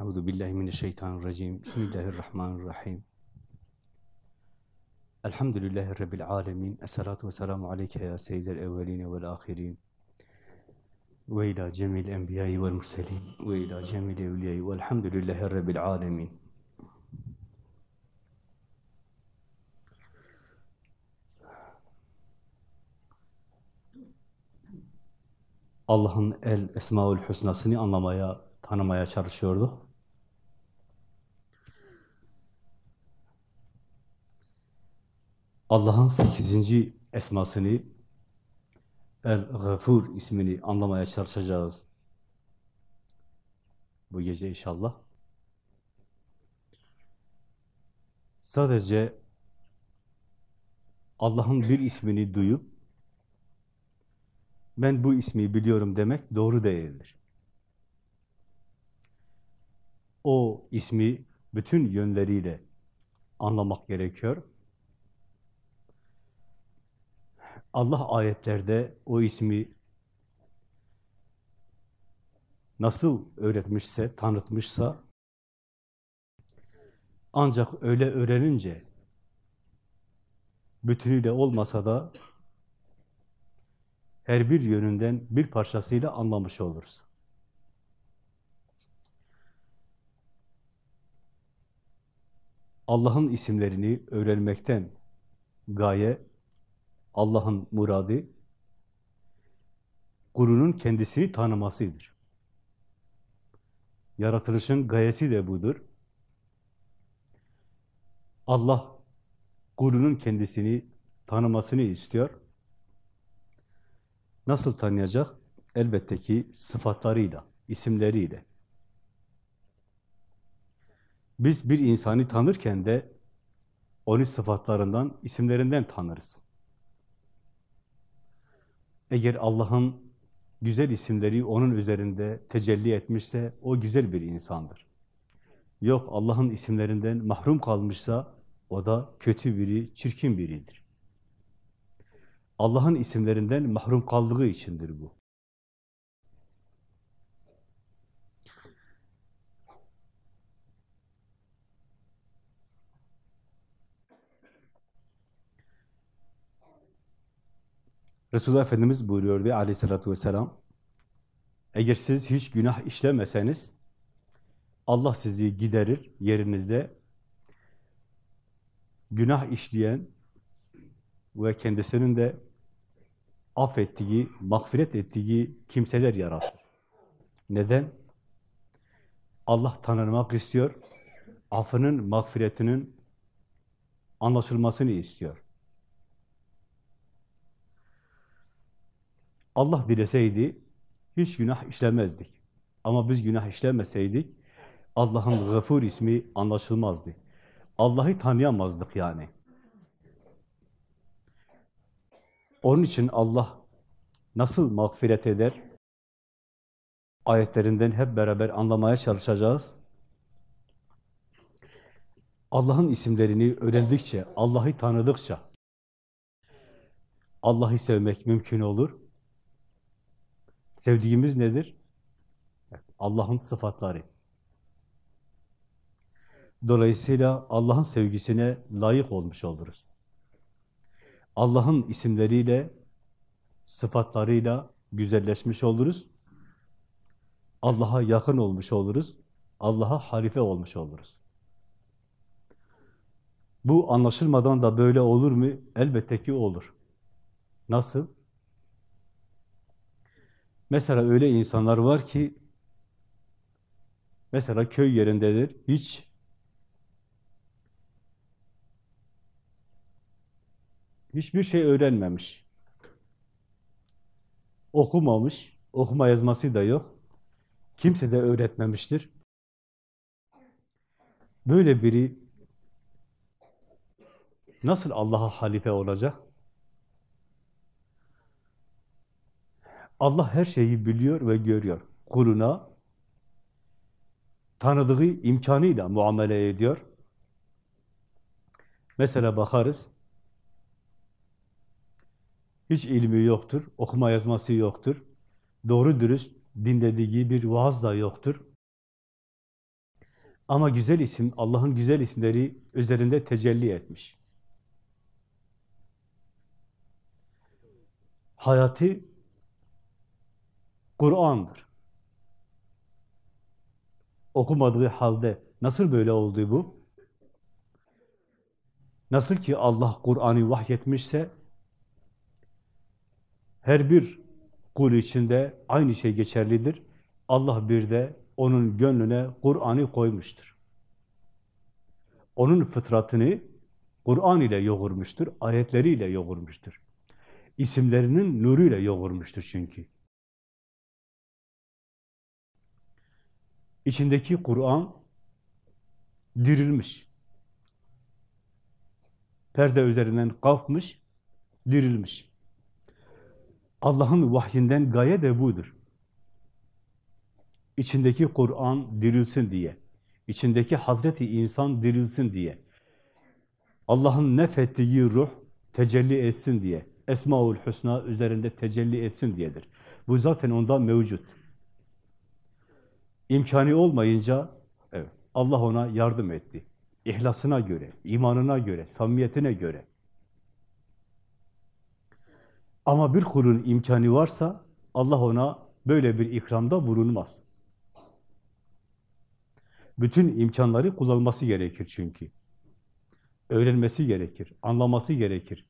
Euzu billahi mineşşeytanirracim. Bismillahirrahmanirrahim. Elhamdülillahi rabbil alamin. Essalatu vesselamu aleyke ya seyyidel evvelin ve'l ahirin. Ve ila cemil enbiya'i ve'l murselin ve ila cemil evliya'i ve'lhamdülillahi rabbil alamin. Allah'ın el esmaül husnasını anlamaya, tanımaya çalışıyorduk. Allah'ın sekizinci esmasını, El-Gafur ismini anlamaya çalışacağız. Bu gece inşallah. Sadece Allah'ın bir ismini duyup, ben bu ismi biliyorum demek doğru değildir. O ismi bütün yönleriyle anlamak gerekiyor. Allah ayetlerde o ismi nasıl öğretmişse, tanıtmışsa ancak öyle öğrenince bütünüyle olmasa da her bir yönünden bir parçasıyla anlamış oluruz. Allah'ın isimlerini öğrenmekten gaye, Allah'ın muradı, kulunun kendisini tanımasıdır. Yaratılışın gayesi de budur. Allah kulunun kendisini tanımasını istiyor. Nasıl tanıyacak? Elbette ki sıfatlarıyla, isimleriyle. Biz bir insanı tanırken de onu sıfatlarından, isimlerinden tanırız. Eğer Allah'ın güzel isimleri onun üzerinde tecelli etmişse o güzel bir insandır. Yok Allah'ın isimlerinden mahrum kalmışsa o da kötü biri, çirkin biridir. Allah'ın isimlerinden mahrum kaldığı içindir bu. Resulullah Efendimiz buyuruyordu aleyhissalatü vesselam, eğer siz hiç günah işlemeseniz, Allah sizi giderir yerinize, günah işleyen ve kendisinin de affettiği, mağfiret ettiği kimseler yaratır. Neden? Allah tanınmak istiyor, affının, mağfiretinin anlaşılmasını istiyor. Allah dileseydi hiç günah işlemezdik. Ama biz günah işlemeseydik Allah'ın gafur ismi anlaşılmazdı. Allah'ı tanıyamazdık yani. Onun için Allah nasıl mağfiret eder? Ayetlerinden hep beraber anlamaya çalışacağız. Allah'ın isimlerini öğrendikçe, Allah'ı tanıdıkça Allah'ı sevmek mümkün olur. Sevdiğimiz nedir? Allah'ın sıfatları. Dolayısıyla Allah'ın sevgisine layık olmuş oluruz. Allah'ın isimleriyle, sıfatlarıyla güzelleşmiş oluruz. Allah'a yakın olmuş oluruz. Allah'a harife olmuş oluruz. Bu anlaşılmadan da böyle olur mu? Elbette ki olur. Nasıl? Mesela öyle insanlar var ki, mesela köy yerindedir, hiç hiçbir şey öğrenmemiş. Okumamış, okuma yazması da yok. Kimse de öğretmemiştir. Böyle biri nasıl Allah'a halife olacak? Allah her şeyi biliyor ve görüyor. Kuluna tanıdığı imkanıyla muamele ediyor. Mesela bakarız, hiç ilmi yoktur, okuma yazması yoktur, doğru dürüst dinlediği bir vaaz da yoktur. Ama güzel isim, Allah'ın güzel isimleri üzerinde tecelli etmiş. Hayatı Kur'an'dır. Okumadığı halde nasıl böyle oldu bu? Nasıl ki Allah Kur'an'ı vahyetmişse her bir kul içinde aynı şey geçerlidir. Allah bir de onun gönlüne Kur'an'ı koymuştur. Onun fıtratını Kur'an ile yoğurmuştur, ayetleriyle yoğurmuştur. İsimlerinin nuruyla yoğurmuştur çünkü. İçindeki Kur'an dirilmiş. Perde üzerinden kalkmış, dirilmiş. Allah'ın vahyinden gaye de budur. İçindeki Kur'an dirilsin diye. İçindeki Hazreti insan dirilsin diye. Allah'ın nefettiği ruh tecelli etsin diye. Esmaül Hüsna üzerinde tecelli etsin diyedir. Bu zaten onda mevcut. İmkanı olmayınca evet, Allah ona yardım etti. İhlasına göre, imanına göre, samimiyetine göre. Ama bir kulun imkanı varsa Allah ona böyle bir ikramda bulunmaz. Bütün imkanları kullanması gerekir çünkü. Öğrenmesi gerekir, anlaması gerekir.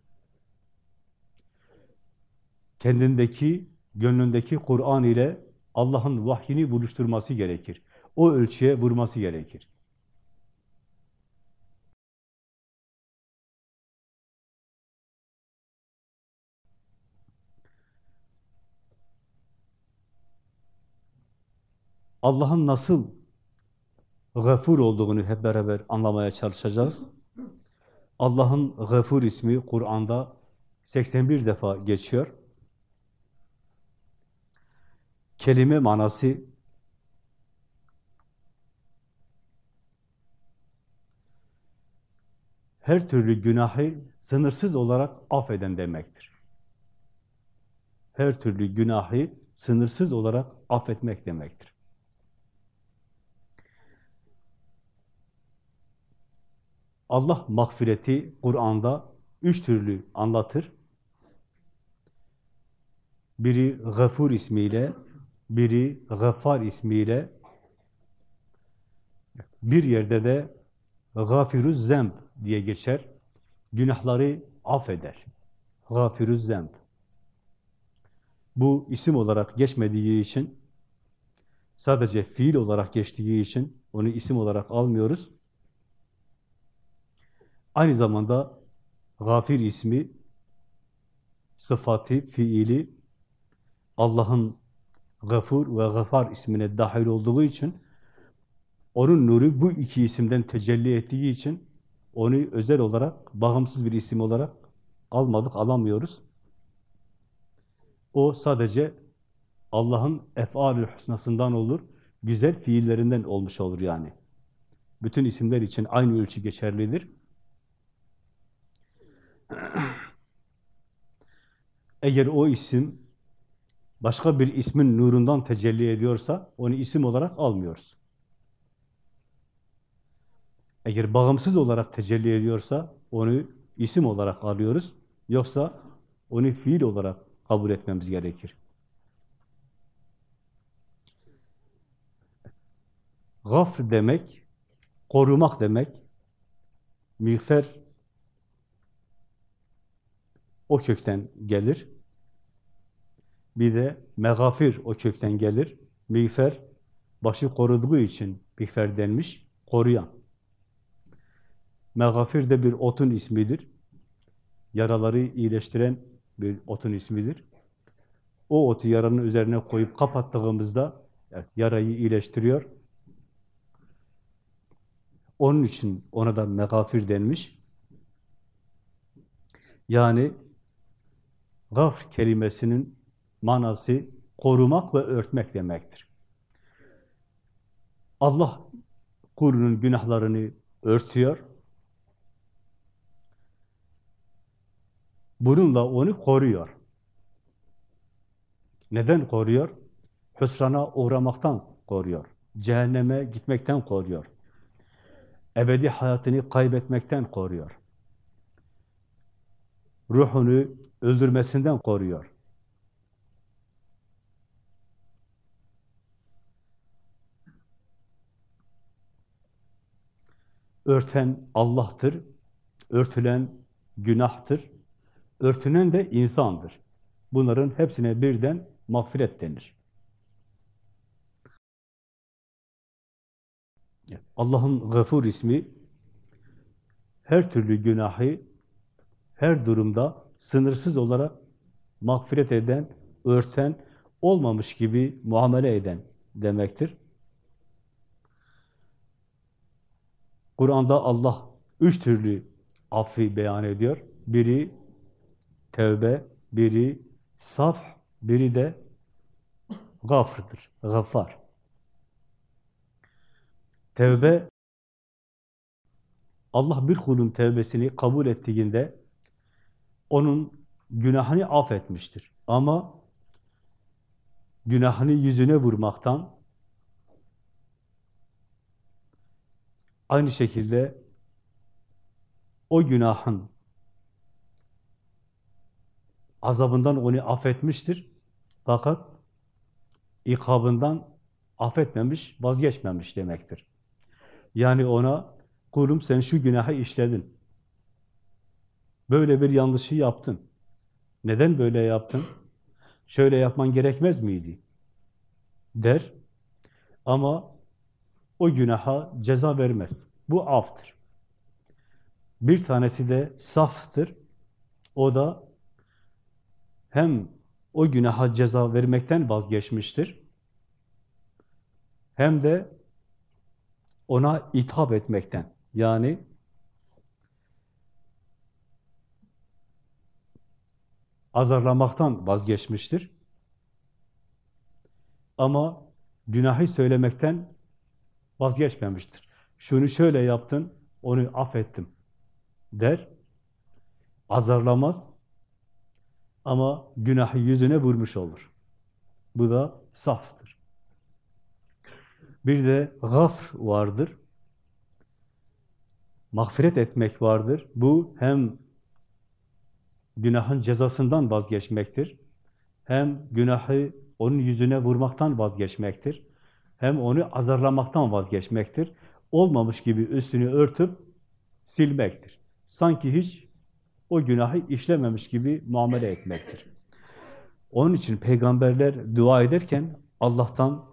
Kendindeki, gönlündeki Kur'an ile Allah'ın vahyini buluşturması gerekir. O ölçüye vurması gerekir. Allah'ın nasıl gafur olduğunu hep beraber anlamaya çalışacağız. Allah'ın gafur ismi Kur'an'da 81 defa geçiyor. Kelime manası her türlü günahı sınırsız olarak affeden demektir. Her türlü günahı sınırsız olarak affetmek demektir. Allah mağfireti Kur'an'da üç türlü anlatır. Biri Gafur ismiyle, biri Gaffar ismiyle, bir yerde de Gafiruz Zemb diye geçer. Günahları affeder. Gafiruz Zemb. Bu isim olarak geçmediği için, sadece fiil olarak geçtiği için onu isim olarak almıyoruz. Aynı zamanda gafir ismi, sıfatı, fiili Allah'ın gafur ve gafar ismine dahil olduğu için onun nuru bu iki isimden tecelli ettiği için onu özel olarak, bağımsız bir isim olarak almadık, alamıyoruz. O sadece Allah'ın ef'al-ül husnasından olur, güzel fiillerinden olmuş olur yani. Bütün isimler için aynı ölçü geçerlidir. Eğer o isim başka bir ismin nurundan tecelli ediyorsa onu isim olarak almıyoruz. Eğer bağımsız olarak tecelli ediyorsa onu isim olarak alıyoruz. Yoksa onu fiil olarak kabul etmemiz gerekir. Gafr demek, korumak demek, miğfer o kökten gelir. Bir de megafir o kökten gelir. Miğfer, başı koruduğu için miğfer denmiş, koruyan. Megafir de bir otun ismidir. Yaraları iyileştiren bir otun ismidir. O otu yaranın üzerine koyup kapattığımızda evet, yarayı iyileştiriyor. Onun için ona da megafir denmiş. Yani gafr kelimesinin manası korumak ve örtmek demektir. Allah kulunun günahlarını örtüyor. Bununla onu koruyor. Neden koruyor? Hüsrana uğramaktan koruyor. Cehenneme gitmekten koruyor. ebedi hayatını kaybetmekten koruyor. Ruhunu öldürmesinden koruyor. Örten Allah'tır, örtülen günahtır, örtünen de insandır. Bunların hepsine birden mağfiret denir. Allah'ın Gafur ismi her türlü günahı her durumda sınırsız olarak mağfiret eden, örten, olmamış gibi muamele eden demektir. Kur'an'da Allah üç türlü affi beyan ediyor. Biri tevbe, biri saf, biri de gafırdır, gaffar. Tevbe, Allah bir kulun tevbesini kabul ettiğinde onun günahını affetmiştir. Ama günahını yüzüne vurmaktan, aynı şekilde o günahın azabından onu affetmiştir. Fakat ikabından affetmemiş, vazgeçmemiş demektir. Yani ona kulum sen şu günahı işledin. Böyle bir yanlışı yaptın. Neden böyle yaptın? Şöyle yapman gerekmez miydi? Der. Ama o günaha ceza vermez. Bu aftır. Bir tanesi de saftır. O da hem o günaha ceza vermekten vazgeçmiştir, hem de ona ithap etmekten, yani azarlamaktan vazgeçmiştir. Ama günahı söylemekten vazgeçmemiştir. Şunu şöyle yaptın, onu affettim der, azarlamaz ama günahı yüzüne vurmuş olur. Bu da saftır. Bir de gafr vardır. Mağfiret etmek vardır. Bu hem günahın cezasından vazgeçmektir, hem günahı onun yüzüne vurmaktan vazgeçmektir, hem onu azarlamaktan vazgeçmektir. Olmamış gibi üstünü örtüp silmektir. Sanki hiç o günahı işlememiş gibi muamele etmektir. Onun için peygamberler dua ederken Allah'tan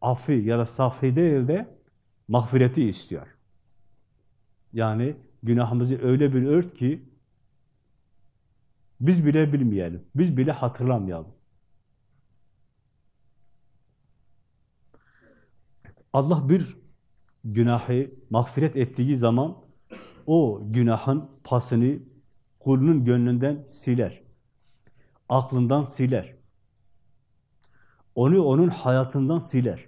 affi ya da safi değil de mağfireti istiyor. Yani günahımızı öyle bir ört ki biz bile bilmeyelim, biz bile hatırlamayalım. Allah bir günahı mağfiret ettiği zaman o günahın pasını kulunun gönlünden siler. Aklından siler. Onu onun hayatından siler.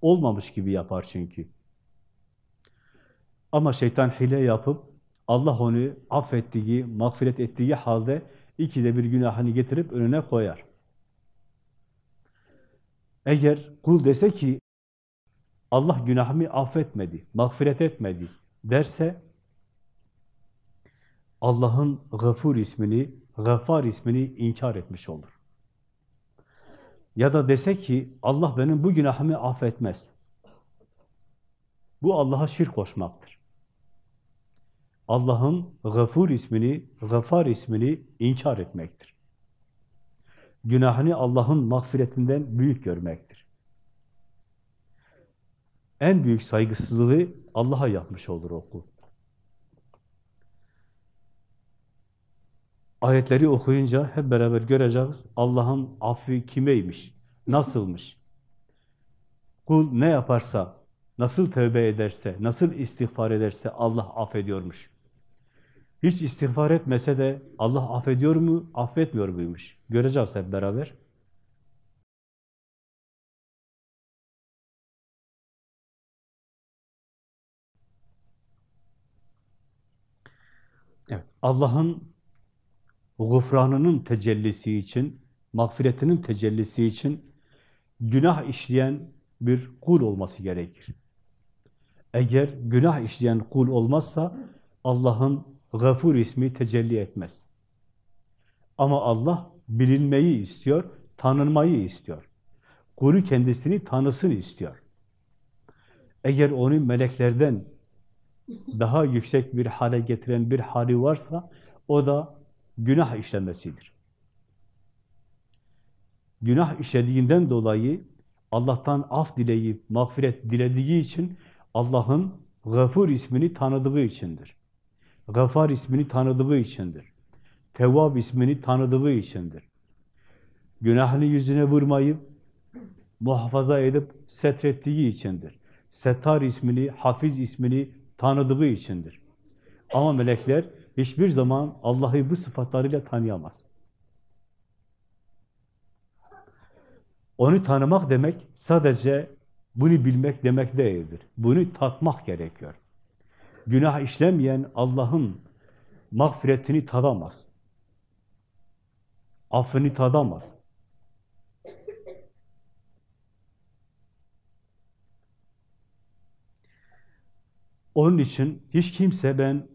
Olmamış gibi yapar çünkü. Ama şeytan hile yapıp Allah onu affettiği, mağfiret ettiği halde ikide bir günahını getirip önüne koyar. Eğer kul dese ki Allah günahımı affetmedi, mağfiret etmedi derse Allah'ın Gafur ismini, Gafar ismini inkar etmiş olur. Ya da dese ki Allah benim bu günahımı affetmez. Bu Allah'a şirk koşmaktır. Allah'ın Gafur ismini, Gafar ismini inkar etmektir. Günahını Allah'ın mağfiretinden büyük görmektir. En büyük saygısızlığı Allah'a yapmış olur o kul. Ayetleri okuyunca hep beraber göreceğiz. Allah'ın affi kimeymiş, nasılmış? Kul ne yaparsa, nasıl tövbe ederse, nasıl istiğfar ederse Allah affediyormuş. Hiç istiğfar etmese de Allah affediyor mu, affetmiyor muymuş? Göreceğiz hep beraber. Allah'ın gufranının tecellisi için, mağfiretinin tecellisi için günah işleyen bir kul olması gerekir. Eğer günah işleyen kul olmazsa Allah'ın gafur ismi tecelli etmez. Ama Allah bilinmeyi istiyor, tanınmayı istiyor. Kulu kendisini tanısın istiyor. Eğer onu meleklerden daha yüksek bir hale getiren bir hali varsa o da günah işlemesidir. Günah işlediğinden dolayı Allah'tan af dileyip mağfiret dilediği için Allah'ın Gafur ismini tanıdığı içindir. Gafar ismini tanıdığı içindir. Tevvab ismini tanıdığı içindir. Günahını yüzüne vurmayıp muhafaza edip setrettiği içindir. Settar ismini, Hafiz ismini tanıdığı içindir. Ama melekler hiçbir zaman Allah'ı bu sıfatlarıyla tanıyamaz. Onu tanımak demek sadece bunu bilmek demek değildir. Bunu tatmak gerekiyor. Günah işlemeyen Allah'ın mağfiretini tadamaz. Affını tadamaz. Onun için hiç kimse ben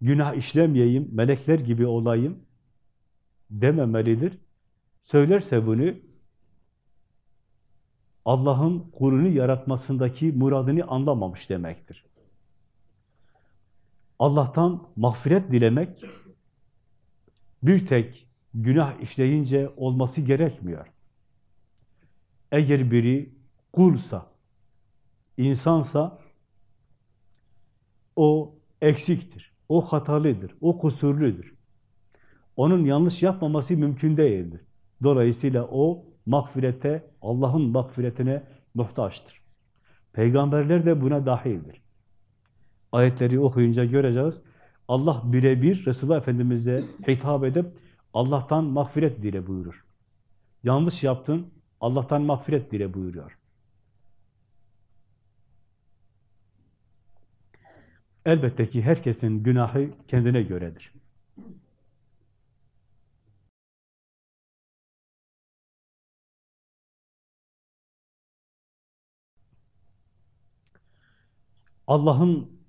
günah işlemeyeyim, melekler gibi olayım dememelidir. Söylerse bunu Allah'ın kulunu yaratmasındaki muradını anlamamış demektir. Allah'tan mağfiret dilemek bir tek günah işleyince olması gerekmiyor. Eğer biri kulsa, insansa o eksiktir, o hatalıdır, o kusurludur. Onun yanlış yapmaması mümkün değildir. Dolayısıyla o mağfirete, Allah'ın mağfiretine muhtaçtır. Peygamberler de buna dahildir. Ayetleri okuyunca göreceğiz. Allah birebir Resulullah Efendimiz'e hitap edip Allah'tan mağfiret dile buyurur. Yanlış yaptın, Allah'tan mağfiret dile buyuruyor. Elbette ki herkesin günahı kendine göredir. Allah'ın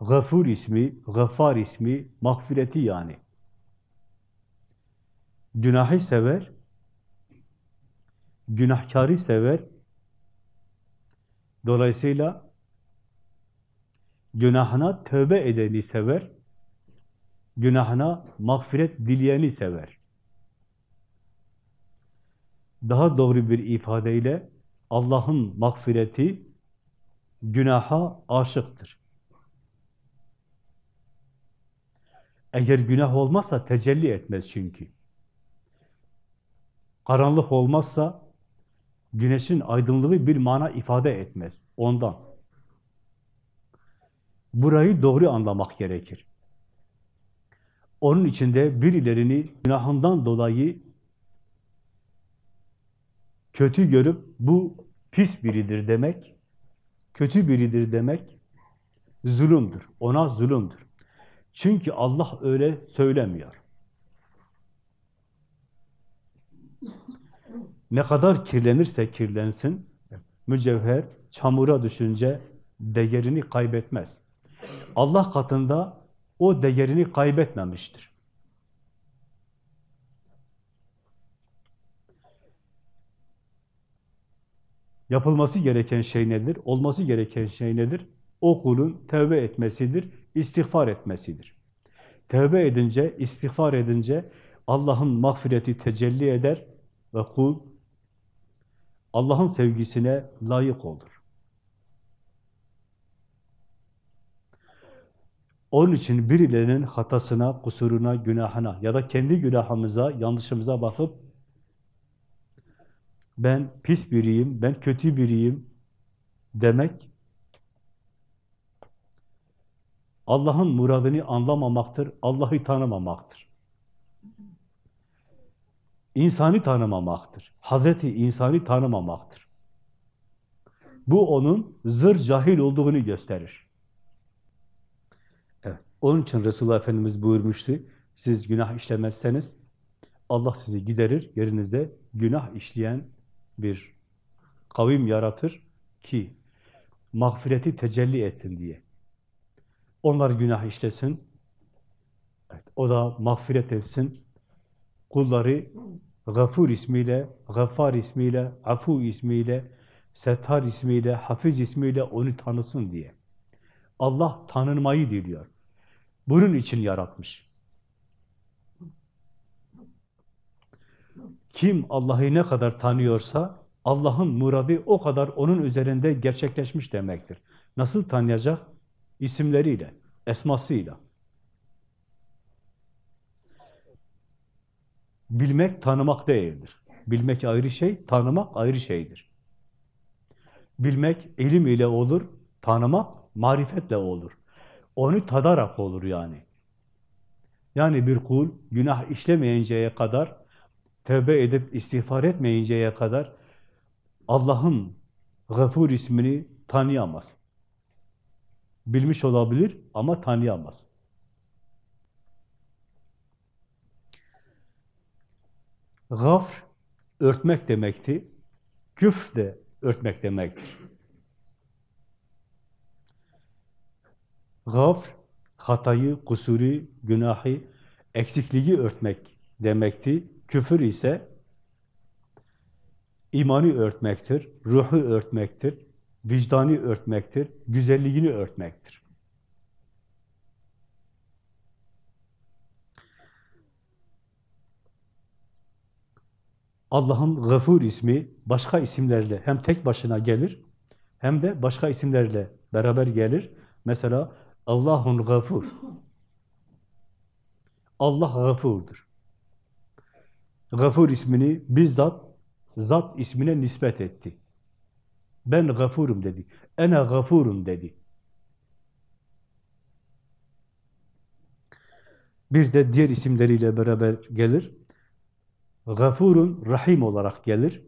Gafur ismi, Gafar ismi, mağfireti yani. Günahı sever, günahkarı sever. Dolayısıyla günahına tövbe edeni sever, günahına mağfiret dileyeni sever. Daha doğru bir ifadeyle Allah'ın mağfireti günaha aşıktır. Eğer günah olmazsa tecelli etmez çünkü. Karanlık olmazsa güneşin aydınlığı bir mana ifade etmez ondan. Burayı doğru anlamak gerekir. Onun içinde birilerini günahından dolayı kötü görüp bu pis biridir demek, kötü biridir demek zulümdür. Ona zulümdür. Çünkü Allah öyle söylemiyor. Ne kadar kirlenirse kirlensin, mücevher çamura düşünce değerini kaybetmez. Allah katında o değerini kaybetmemiştir. Yapılması gereken şey nedir? Olması gereken şey nedir? O kulun tevbe etmesidir, istiğfar etmesidir. Tevbe edince, istiğfar edince Allah'ın mağfireti tecelli eder ve kul Allah'ın sevgisine layık olur. Onun için birilerinin hatasına, kusuruna, günahına ya da kendi günahımıza, yanlışımıza bakıp ben pis biriyim, ben kötü biriyim demek Allah'ın muradını anlamamaktır, Allah'ı tanımamaktır. İnsanı tanımamaktır. Hazreti insanı tanımamaktır. Bu onun zır cahil olduğunu gösterir. Onun için Resulullah Efendimiz buyurmuştu. Siz günah işlemezseniz Allah sizi giderir, yerinizde günah işleyen bir kavim yaratır ki mağfireti tecelli etsin diye. Onlar günah işlesin, evet, o da mağfiret etsin, kulları Gafur ismiyle, Gaffar ismiyle, Afu ismiyle, Settar ismiyle, Hafiz ismiyle onu tanısın diye. Allah tanınmayı diliyor. Bunun için yaratmış. Kim Allah'ı ne kadar tanıyorsa, Allah'ın muradı o kadar onun üzerinde gerçekleşmiş demektir. Nasıl tanıyacak? İsimleriyle, esmasıyla. Bilmek, tanımak değildir. Bilmek ayrı şey, tanımak ayrı şeydir. Bilmek ilim ile olur, tanımak marifetle olur. Onu tadarak olur yani. Yani bir kul günah işlemeyinceye kadar, tövbe edip istiğfar etmeyinceye kadar Allah'ın Gafur ismini tanıyamaz. Bilmiş olabilir ama tanıyamaz. Gafr, örtmek demekti. Küf de örtmek demektir. Gafr, hatayı, kusuru, günahı, eksikliği örtmek demekti. Küfür ise imanı örtmektir, ruhu örtmektir, vicdanı örtmektir, güzelliğini örtmektir. Allah'ın Gafur ismi başka isimlerle hem tek başına gelir hem de başka isimlerle beraber gelir. Mesela Allahun Gafur. Allah Gafur'dur. Gafur ismini bizzat zat ismine nispet etti. Ben gafurum dedi. Ene gafurum dedi. Bir de diğer isimleriyle beraber gelir. Gafurun Rahim olarak gelir.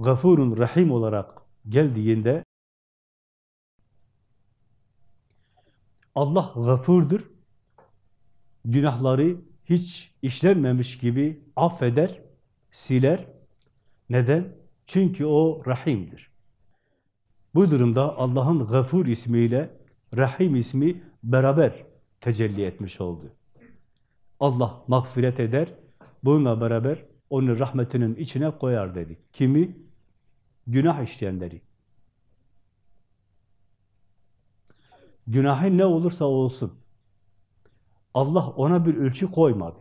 Gafurun Rahim olarak geldiğinde Allah gafurdur. Günahları hiç işlenmemiş gibi affeder, siler. Neden? Çünkü o Rahim'dir. Bu durumda Allah'ın Gafur ismiyle Rahim ismi beraber tecelli etmiş oldu. Allah mağfiret eder, bununla beraber onu rahmetinin içine koyar dedi. Kimi? Günah işleyenleri. Günahı ne olursa olsun. Allah ona bir ölçü koymadı.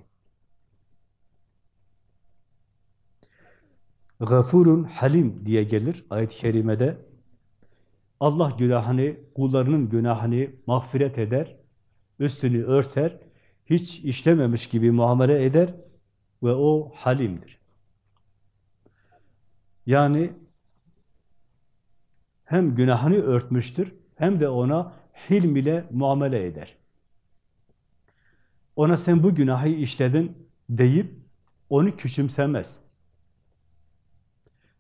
Gafurun Halim diye gelir ayet-i kerimede. Allah günahını, kullarının günahını mağfiret eder, üstünü örter, hiç işlememiş gibi muamele eder ve o Halim'dir. Yani hem günahını örtmüştür, hem de ona hilm ile muamele eder. Ona sen bu günahı işledin deyip onu küçümsemez.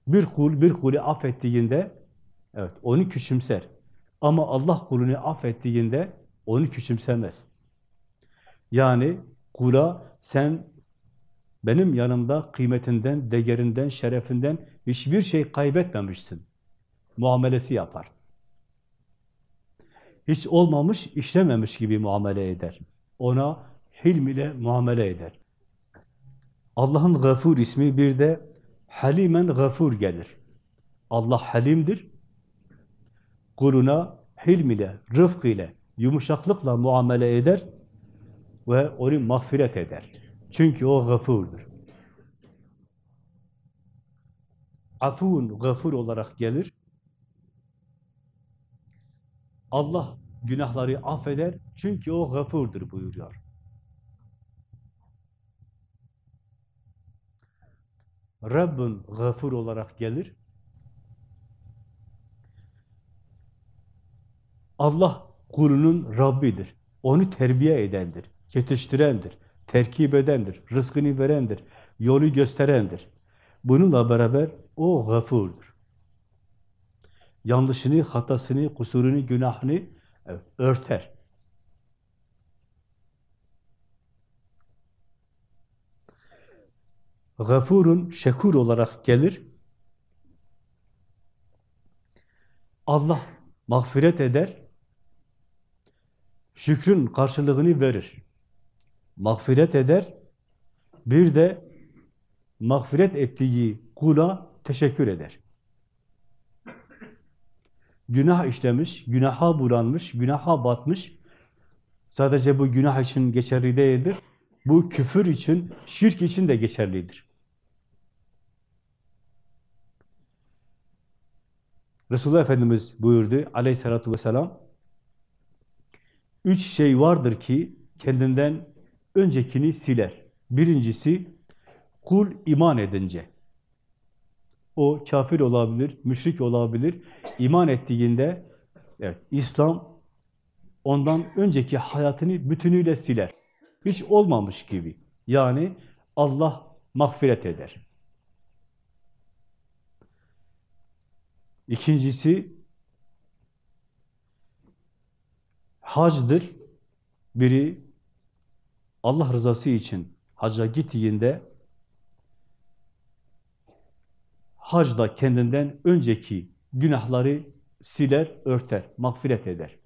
Bir kul bir kulü affettiğinde evet onu küçümser. Ama Allah kulunu affettiğinde onu küçümsemez. Yani kula sen benim yanımda kıymetinden, değerinden, şerefinden hiçbir şey kaybetmemişsin. Muamelesi yapar. Hiç olmamış, işlememiş gibi muamele eder. Ona hilm ile muamele eder. Allah'ın gafur ismi bir de halimen gafur gelir. Allah halimdir. Kuluna hilm ile, rıfk ile, yumuşaklıkla muamele eder ve onu mağfiret eder. Çünkü o gafurdur. Afun gafur olarak gelir. Allah günahları affeder çünkü o gafurdur buyuruyor. Rabbin gafur olarak gelir. Allah kulunun Rabbidir. Onu terbiye edendir, yetiştirendir, terkip edendir, rızkını verendir, yolu gösterendir. Bununla beraber o gafurdur. Yanlışını, hatasını, kusurunu, günahını örter. Gafurun şekur olarak gelir. Allah mağfiret eder, şükrün karşılığını verir. Mağfiret eder, bir de mağfiret ettiği kula teşekkür eder. Günah işlemiş, günaha bulanmış, günaha batmış. Sadece bu günah için geçerli değildir. Bu küfür için, şirk için de geçerlidir. Resulullah Efendimiz buyurdu aleyhissalatü vesselam, üç şey vardır ki kendinden öncekini siler. Birincisi, kul iman edince. O kafir olabilir, müşrik olabilir. İman ettiğinde, evet, İslam ondan önceki hayatını bütünüyle siler. Hiç olmamış gibi. Yani Allah mağfiret eder. İkincisi hacdır. Biri Allah rızası için hacca gittiğinde hacda kendinden önceki günahları siler, örter, mağfiret eder.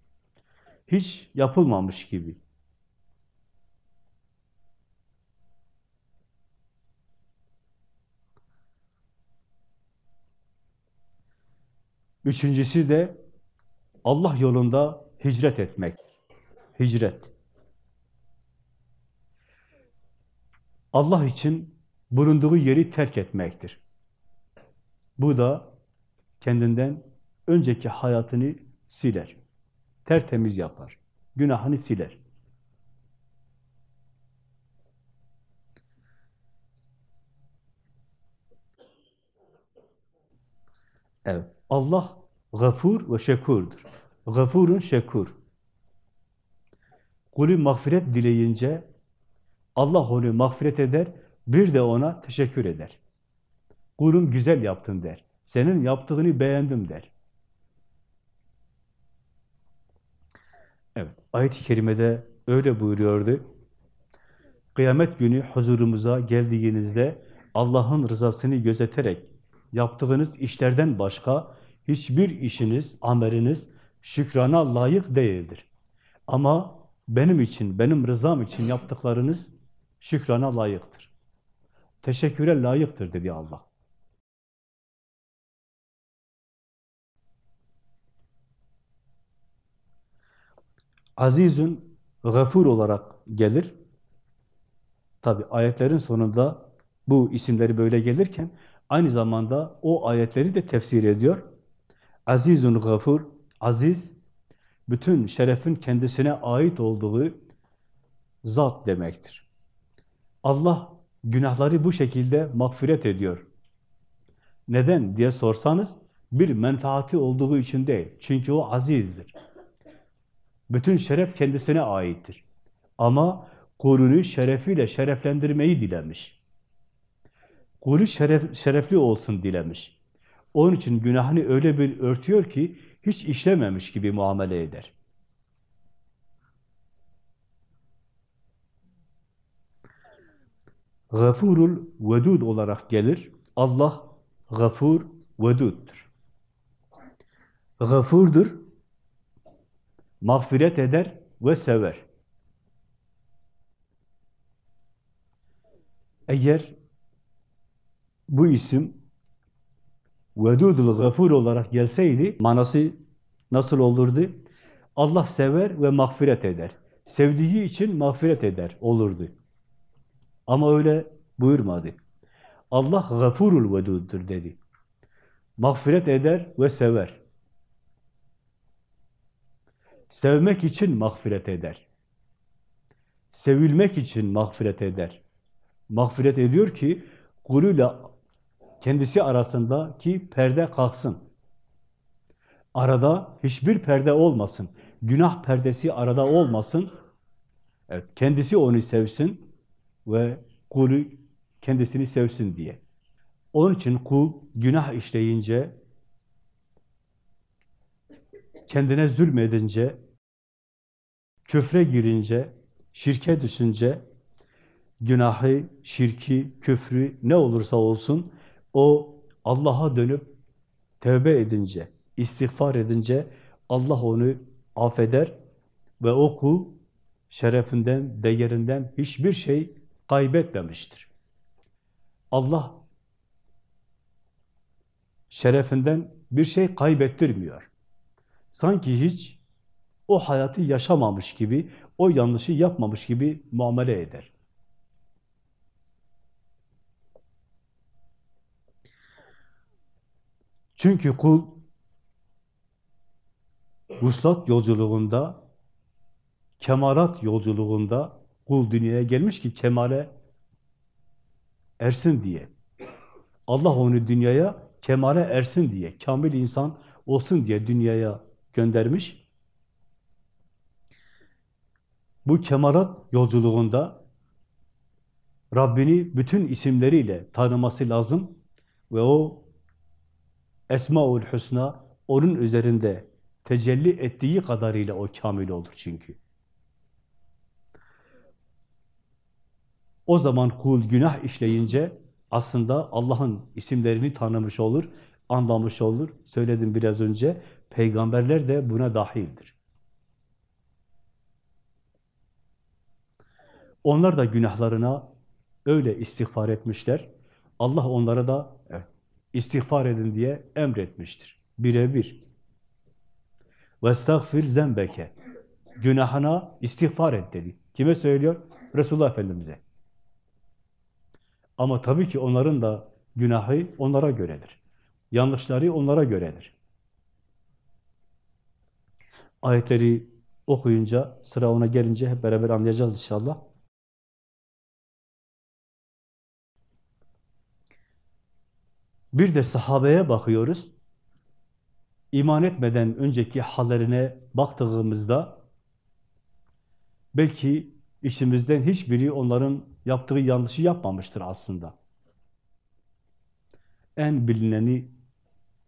Hiç yapılmamış gibi. Üçüncüsü de Allah yolunda hicret etmek. Hicret. Allah için bulunduğu yeri terk etmektir. Bu da kendinden önceki hayatını siler. Tertemiz yapar. Günahını siler. Evet. Allah gafur ve şekurdur. Gafurun şekur. Kulü mağfiret dileyince Allah onu mağfiret eder, bir de ona teşekkür eder. Kulum güzel yaptın der. Senin yaptığını beğendim der. Evet, ayet-i kerimede öyle buyuruyordu. Kıyamet günü huzurumuza geldiğinizde Allah'ın rızasını gözeterek yaptığınız işlerden başka hiçbir işiniz, ameliniz şükrana layık değildir. Ama benim için, benim rızam için yaptıklarınız şükrana layıktır. Teşekküre layıktır dedi Allah. Azizün gafur olarak gelir. Tabi ayetlerin sonunda bu isimleri böyle gelirken aynı zamanda o ayetleri de tefsir ediyor. Azizun gafur, aziz, bütün şerefin kendisine ait olduğu zat demektir. Allah günahları bu şekilde mağfiret ediyor. Neden diye sorsanız, bir menfaati olduğu için değil. Çünkü o azizdir. Bütün şeref kendisine aittir. Ama kulünü şerefiyle şereflendirmeyi dilemiş. Kulü şeref, şerefli olsun dilemiş. Onun için günahını öyle bir örtüyor ki hiç işlememiş gibi muamele eder. Gafurul vedud olarak gelir. Allah gafur veduddur. Gafurdur, mağfiret eder ve sever. Eğer bu isim Vedudul Gafur olarak gelseydi manası nasıl olurdu? Allah sever ve mağfiret eder. Sevdiği için mağfiret eder olurdu. Ama öyle buyurmadı. Allah gafurul veduddur dedi. Mağfiret eder ve sever. Sevmek için mağfiret eder. Sevilmek için mağfiret eder. Mağfiret ediyor ki kuluyla kendisi arasındaki perde kalksın. Arada hiçbir perde olmasın. Günah perdesi arada olmasın. Evet, kendisi onu sevsin ve kulü kendisini sevsin diye. Onun için kul günah işleyince, kendine zulmedince, küfre girince, şirke düşünce, günahı, şirki, küfrü ne olursa olsun o Allah'a dönüp tevbe edince, istiğfar edince Allah onu affeder ve o kul şerefinden, değerinden hiçbir şey kaybetmemiştir. Allah şerefinden bir şey kaybettirmiyor. Sanki hiç o hayatı yaşamamış gibi, o yanlışı yapmamış gibi muamele eder. Çünkü kul vuslat yolculuğunda, kemalat yolculuğunda kul dünyaya gelmiş ki kemale ersin diye. Allah onu dünyaya kemale ersin diye, kamil insan olsun diye dünyaya göndermiş. Bu kemalat yolculuğunda Rabbini bütün isimleriyle tanıması lazım ve o Esmaül Hüsna onun üzerinde tecelli ettiği kadarıyla o kamil olur çünkü. O zaman kul günah işleyince aslında Allah'ın isimlerini tanımış olur, anlamış olur. Söyledim biraz önce, peygamberler de buna dahildir. Onlar da günahlarına öyle istiğfar etmişler. Allah onlara da evet, istiğfar edin diye emretmiştir. Birebir. وَاسْتَغْفِرْ zembeke. Günahına istiğfar et dedi. Kime söylüyor? Resulullah Efendimiz'e. Ama tabii ki onların da günahı onlara göredir. Yanlışları onlara göredir. Ayetleri okuyunca, sıra ona gelince hep beraber anlayacağız inşallah. Bir de sahabeye bakıyoruz. İman etmeden önceki hallerine baktığımızda belki işimizden hiçbiri onların yaptığı yanlışı yapmamıştır aslında. En bilineni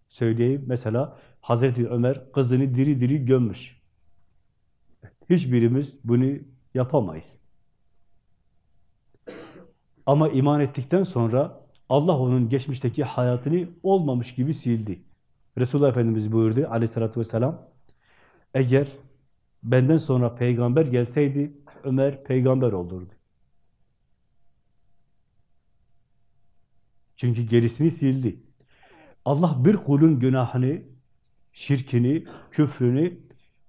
söyleyeyim. Mesela Hazreti Ömer kızını diri diri gömmüş. Hiçbirimiz bunu yapamayız. Ama iman ettikten sonra Allah onun geçmişteki hayatını olmamış gibi sildi. Resulullah Efendimiz buyurdu aleyhissalatü vesselam, eğer benden sonra peygamber gelseydi Ömer peygamber olurdu. Çünkü gerisini sildi. Allah bir kulun günahını, şirkini, küfrünü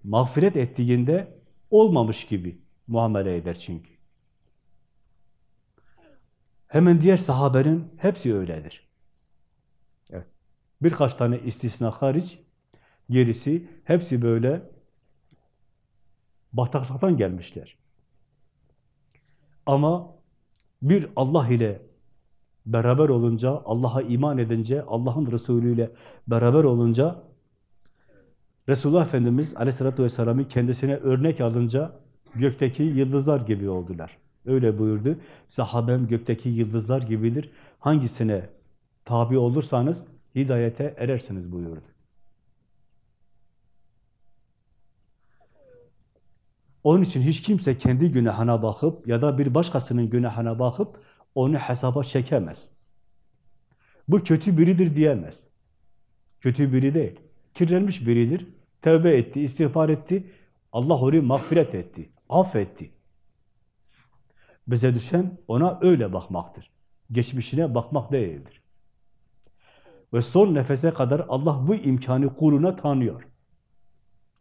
mağfiret ettiğinde olmamış gibi muamele eder çünkü. Hemen diğer sahabenin hepsi öyledir. Evet. Birkaç tane istisna hariç, gerisi hepsi böyle bataklıktan gelmişler. Ama bir Allah ile beraber olunca, Allah'a iman edince, Allah'ın Resulü ile beraber olunca, Resulullah Efendimiz aleyhissalatü vesselam'ı kendisine örnek alınca gökteki yıldızlar gibi oldular. Öyle buyurdu. Sahabem gökteki yıldızlar gibidir. Hangisine tabi olursanız hidayete erersiniz buyurdu. Onun için hiç kimse kendi günahına bakıp ya da bir başkasının günahına bakıp onu hesaba çekemez. Bu kötü biridir diyemez. Kötü biri değil. Kirlenmiş biridir. Tövbe etti, istiğfar etti. Allah onu mağfiret etti, affetti. Bize düşen ona öyle bakmaktır. Geçmişine bakmak değildir. Ve son nefese kadar Allah bu imkanı kuluna tanıyor.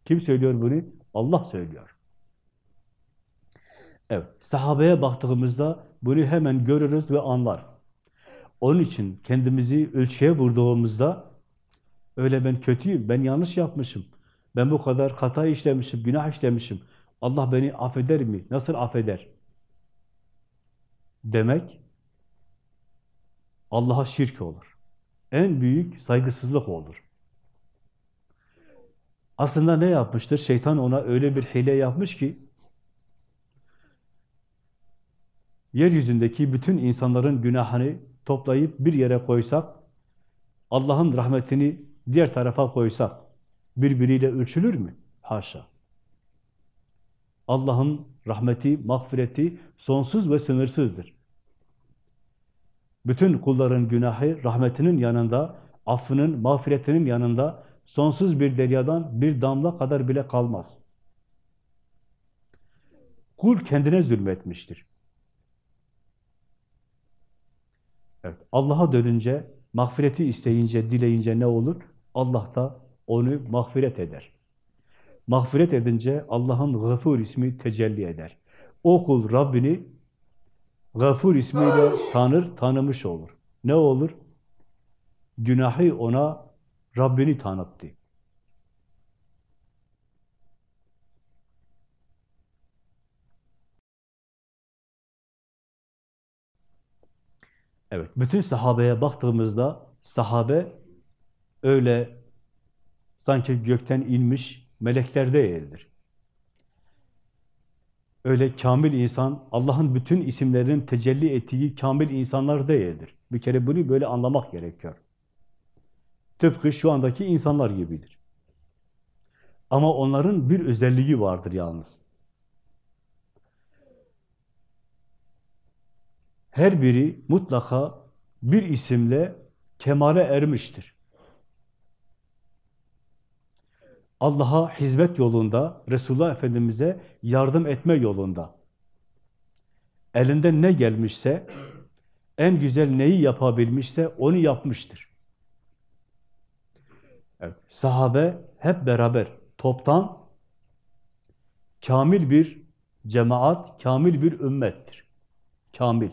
Kim söylüyor bunu? Allah söylüyor. Evet, sahabeye baktığımızda bunu hemen görürüz ve anlarız. Onun için kendimizi ölçüye vurduğumuzda öyle ben kötüyüm, ben yanlış yapmışım, ben bu kadar hata işlemişim, günah işlemişim, Allah beni affeder mi? Nasıl affeder? Demek Allah'a şirk olur. En büyük saygısızlık olur. Aslında ne yapmıştır? Şeytan ona öyle bir hile yapmış ki yeryüzündeki bütün insanların günahını toplayıp bir yere koysak, Allah'ın rahmetini diğer tarafa koysak, birbiriyle ölçülür mü? Haşa. Allah'ın rahmeti, mağfireti sonsuz ve sınırsızdır. Bütün kulların günahı rahmetinin yanında, affının, mağfiretinin yanında sonsuz bir deryadan bir damla kadar bile kalmaz. Kul kendine zulmetmiştir. Evet, Allah'a dönünce, mağfireti isteyince, dileyince ne olur? Allah da onu mağfiret eder. Mağfiret edince Allah'ın gafur ismi tecelli eder. O kul Rabbini gafur ismiyle tanır, tanımış olur. Ne olur? Günahı ona Rabbini tanıttı. Evet, bütün sahabeye baktığımızda sahabe öyle sanki gökten inmiş melekler değildir. Öyle kamil insan, Allah'ın bütün isimlerinin tecelli ettiği kamil insanlar değildir. Bir kere bunu böyle anlamak gerekiyor. Tıpkı şu andaki insanlar gibidir. Ama onların bir özelliği vardır yalnız. Her biri mutlaka bir isimle kemale ermiştir. Allah'a hizmet yolunda, Resulullah Efendimiz'e yardım etme yolunda. Elinden ne gelmişse, en güzel neyi yapabilmişse onu yapmıştır. Evet, sahabe hep beraber, toptan kamil bir cemaat, kamil bir ümmettir. Kamil.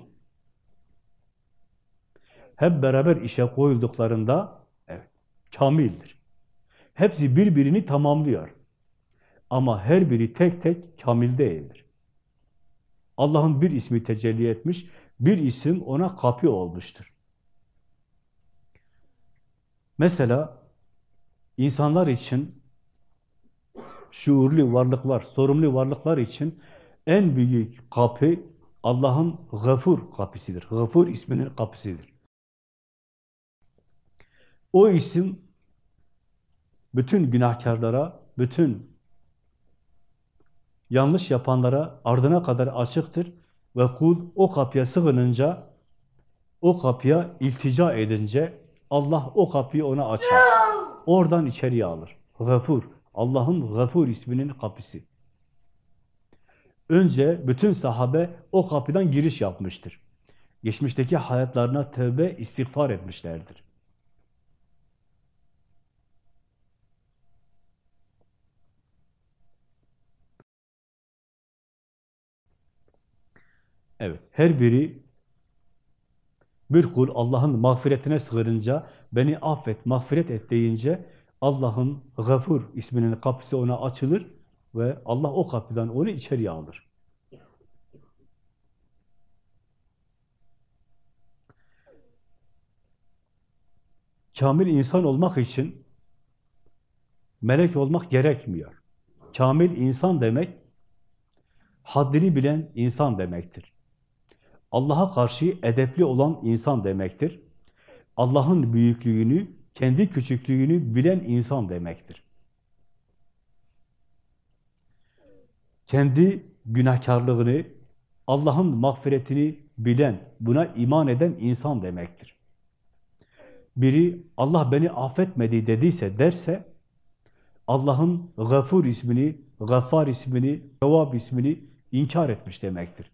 Hep beraber işe koyulduklarında evet, kamildir. Hepsi birbirini tamamlıyor. Ama her biri tek tek kamil değildir. Allah'ın bir ismi tecelli etmiş, bir isim ona kapı olmuştur. Mesela insanlar için, şuurlu varlıklar, sorumlu varlıklar için en büyük kapı Allah'ın gafur kapısıdır. Gafur isminin kapısıdır. O isim bütün günahkarlara, bütün yanlış yapanlara ardına kadar açıktır ve kul o kapıya sığınınca, o kapıya iltica edince Allah o kapıyı ona açar. Oradan içeriye alır. Gafur, Allah'ın Gafur isminin kapısı. Önce bütün sahabe o kapıdan giriş yapmıştır. Geçmişteki hayatlarına tövbe, istiğfar etmişlerdir. Evet, her biri bir kul Allah'ın mağfiretine sığınınca, beni affet, mağfiret et deyince Allah'ın Gafur isminin kapısı ona açılır ve Allah o kapıdan onu içeriye alır. Kamil insan olmak için melek olmak gerekmiyor. Kamil insan demek, haddini bilen insan demektir. Allah'a karşı edepli olan insan demektir. Allah'ın büyüklüğünü, kendi küçüklüğünü bilen insan demektir. Kendi günahkarlığını, Allah'ın mağfiretini bilen, buna iman eden insan demektir. Biri Allah beni affetmedi dediyse derse, Allah'ın Gafur ismini, Gaffar ismini, Tevab ismini inkar etmiş demektir.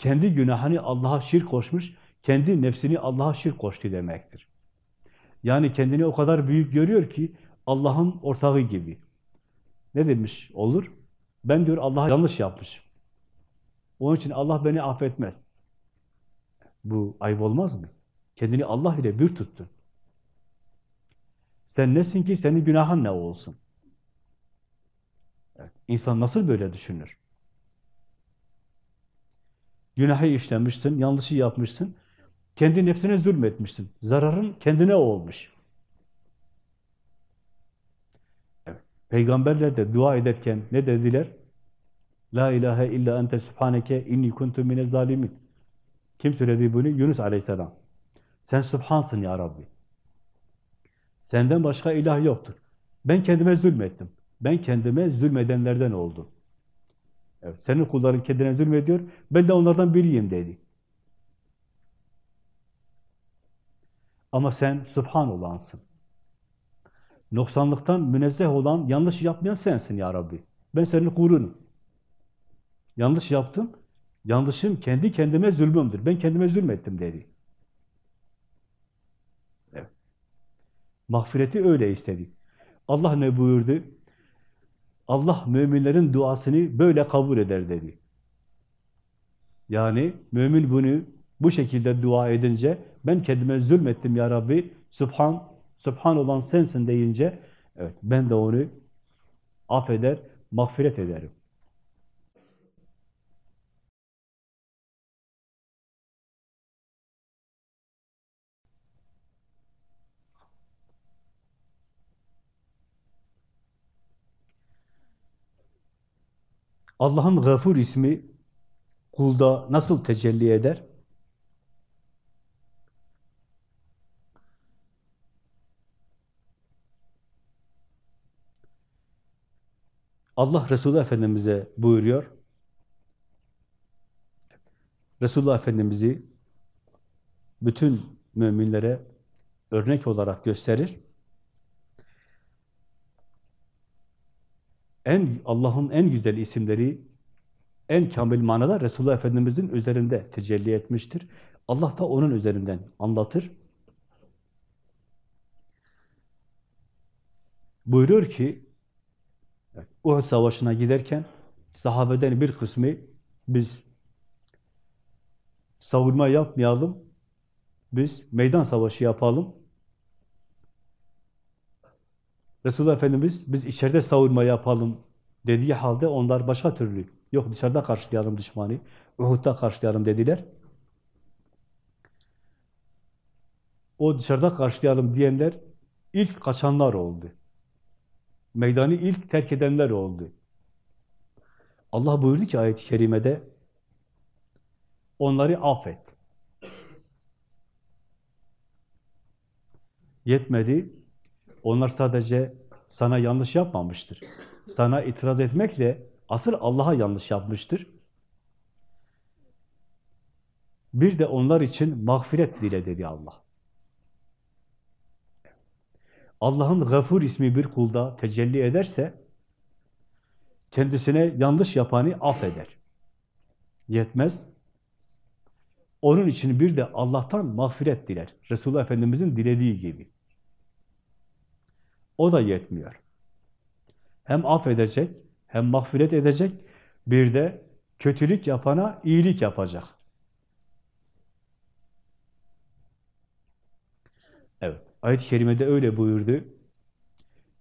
Kendi günahını Allah'a şirk koşmuş, kendi nefsini Allah'a şirk koştu demektir. Yani kendini o kadar büyük görüyor ki Allah'ın ortağı gibi. Ne demiş olur? Ben diyor Allah'a yanlış yapmış. Onun için Allah beni affetmez. Bu ayıp olmaz mı? Kendini Allah ile bir tuttun. Sen nesin ki senin günahın ne olsun? Evet, insan nasıl böyle düşünür? Günahı işlemişsin, yanlışı yapmışsın. Kendi nefsine zulmetmişsin. Zararın kendine olmuş. Peygamberler de dua ederken ne dediler? La ilahe illa ente subhaneke inni kuntu mine zalimin. Kim söyledi bunu? Yunus aleyhisselam. Sen subhansın ya Rabbi. Senden başka ilah yoktur. Ben kendime zulmettim. Ben kendime zulmedenlerden oldum. Evet, senin kulların kendine zulmediyor, ben de onlardan biriyim dedi. Ama sen Sübhan olansın. Noksanlıktan münezzeh olan, yanlış yapmayan sensin ya Rabbi. Ben senin kulunum. Yanlış yaptım. Yanlışım kendi kendime zulmümdür. Ben kendime zulmettim dedi. Evet. Mağfireti öyle istedi. Allah ne buyurdu? Allah müminlerin duasını böyle kabul eder dedi. Yani mümin bunu bu şekilde dua edince ben kendime zulmettim ya Rabbi. Subhan, Subhan olan sensin deyince evet ben de onu affeder, mağfiret ederim. Allah'ın Gafur ismi kulda nasıl tecelli eder? Allah Resulü Efendimiz'e buyuruyor. Resulullah Efendimiz'i bütün müminlere örnek olarak gösterir. En Allah'ın en güzel isimleri en kamil manada Resulullah Efendimiz'in üzerinde tecelli etmiştir. Allah da onun üzerinden anlatır. Buyuruyor ki Uhud Savaşı'na giderken sahabeden bir kısmı biz savunma yapmayalım, biz meydan savaşı yapalım. Resulullah Efendimiz biz içeride savunma yapalım dediği halde onlar başka türlü yok dışarıda karşılayalım düşmanı, Uhud'da karşılayalım dediler. O dışarıda karşılayalım diyenler ilk kaçanlar oldu. Meydanı ilk terk edenler oldu. Allah buyurdu ki ayet-i kerimede onları affet. Yetmedi. Onlar sadece sana yanlış yapmamıştır. Sana itiraz etmekle asıl Allah'a yanlış yapmıştır. Bir de onlar için mağfiret dile dedi Allah. Allah'ın Gafur ismi bir kulda tecelli ederse, kendisine yanlış yapanı affeder. Yetmez. Onun için bir de Allah'tan mağfiret diler. Resulullah Efendimiz'in dilediği gibi. O da yetmiyor. Hem affedecek, hem mağfiret edecek, bir de kötülük yapana iyilik yapacak. Evet. Ayet-i Kerime'de öyle buyurdu.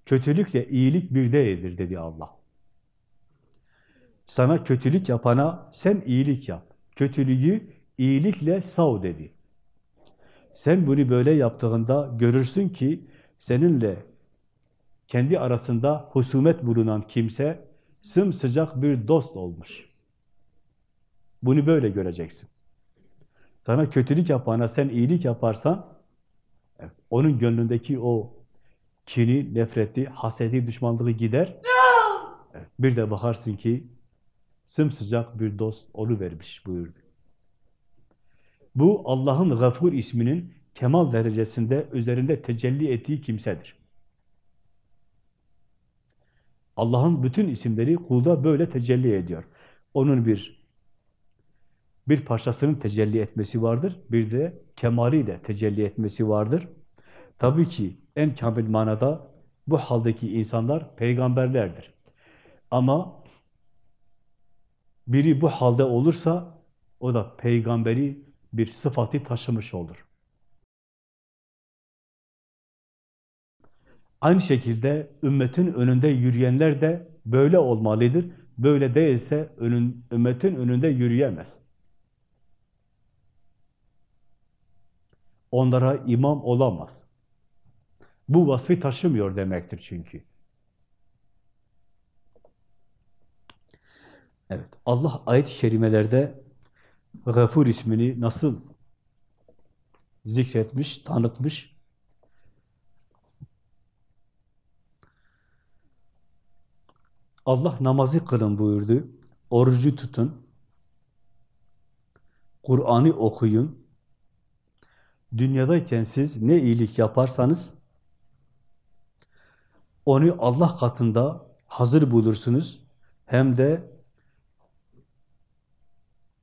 Kötülükle iyilik bir değildir dedi Allah. Sana kötülük yapana sen iyilik yap. Kötülüğü iyilikle sav dedi. Sen bunu böyle yaptığında görürsün ki seninle kendi arasında husumet bulunan kimse sımsıcak bir dost olmuş. Bunu böyle göreceksin. Sana kötülük yapana sen iyilik yaparsan onun gönlündeki o kini, nefreti, hasedi, düşmanlığı gider. Bir de bakarsın ki sımsıcak bir dost vermiş buyurdu. Bu Allah'ın Gafur isminin kemal derecesinde üzerinde tecelli ettiği kimsedir. Allah'ın bütün isimleri kulda böyle tecelli ediyor. Onun bir bir parçasının tecelli etmesi vardır, bir de kemaliyle tecelli etmesi vardır. Tabii ki en kamil manada bu haldeki insanlar peygamberlerdir. Ama biri bu halde olursa o da peygamberi bir sıfatı taşımış olur. Aynı şekilde ümmetin önünde yürüyenler de böyle olmalıdır. Böyle değilse önün, ümmetin önünde yürüyemez. Onlara imam olamaz. Bu vasfı taşımıyor demektir çünkü. Evet, Allah ayet-i kerimelerde Gafur ismini nasıl zikretmiş, tanıtmış? Allah namazı kılın buyurdu. Orucu tutun. Kur'an'ı okuyun. dünyadayken siz ne iyilik yaparsanız onu Allah katında hazır bulursunuz. Hem de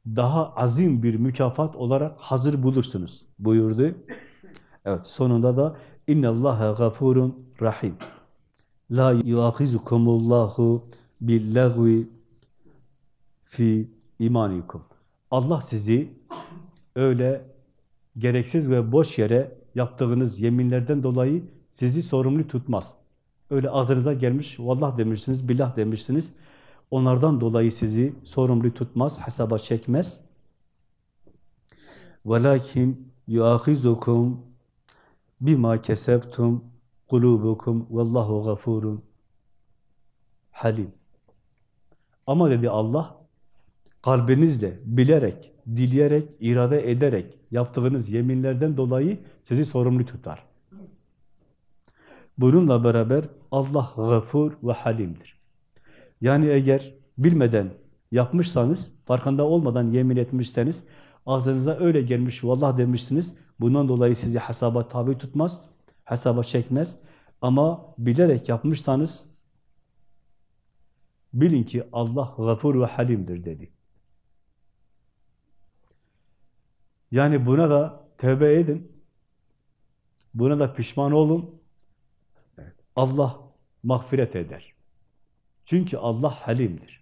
daha azim bir mükafat olarak hazır bulursunuz buyurdu. Evet sonunda da innallaha gafurun rahim. La yuahizukumullahu billagvi fi imanikum. Allah sizi öyle gereksiz ve boş yere yaptığınız yeminlerden dolayı sizi sorumlu tutmaz. Öyle ağzınıza gelmiş, vallah demişsiniz, billah demişsiniz. Onlardan dolayı sizi sorumlu tutmaz, hesaba çekmez. وَلَكِنْ يُؤَخِذُكُمْ بِمَا كَسَبْتُمْ kulubukum vallahu gafurun halim. Ama dedi Allah, kalbinizle, bilerek, dileyerek, irade ederek yaptığınız yeminlerden dolayı sizi sorumlu tutar. Bununla beraber Allah gafur ve halimdir. Yani eğer bilmeden yapmışsanız, farkında olmadan yemin etmişseniz, ağzınıza öyle gelmiş, vallah demişsiniz, bundan dolayı sizi hesaba tabi tutmaz, hesaba çekmez. Ama bilerek yapmışsanız, bilin ki Allah gafur ve halimdir dedi. Yani buna da tövbe edin, buna da pişman olun, Allah mağfiret eder. Çünkü Allah halimdir.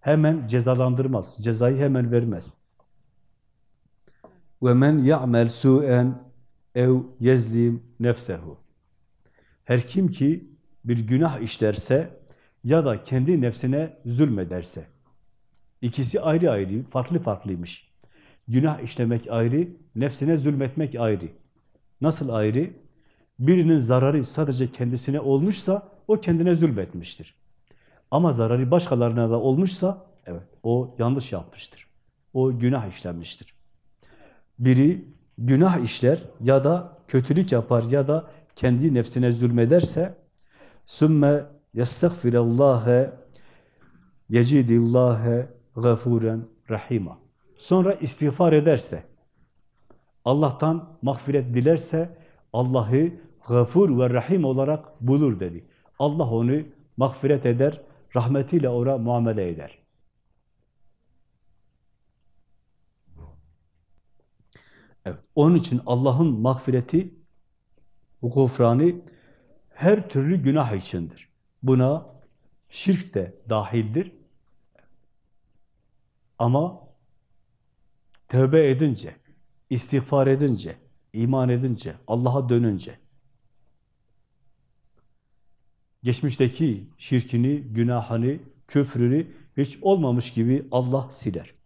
Hemen cezalandırmaz, cezayı hemen vermez. وَمَنْ يَعْمَلْ سُوءًا ev yezlim nefsehu. Her kim ki bir günah işlerse ya da kendi nefsine zulmederse. İkisi ayrı ayrı, farklı farklıymış. Günah işlemek ayrı, nefsine zulmetmek ayrı. Nasıl ayrı? Birinin zararı sadece kendisine olmuşsa o kendine zulmetmiştir. Ama zararı başkalarına da olmuşsa evet o yanlış yapmıştır. O günah işlenmiştir. Biri günah işler ya da kötülük yapar ya da kendi nefsine zulmederse sümme yestagfirallâhe yecidillâhe gafûren rahîmâ sonra istiğfar ederse Allah'tan mağfiret dilerse Allah'ı gafur ve rahim olarak bulur dedi. Allah onu mağfiret eder, rahmetiyle ona muamele eder. Evet, onun için Allah'ın mağfireti, gufranı her türlü günah içindir. Buna şirk de dahildir. Ama tövbe edince, istiğfar edince, iman edince, Allah'a dönünce, geçmişteki şirkini, günahını, küfrünü hiç olmamış gibi Allah siler.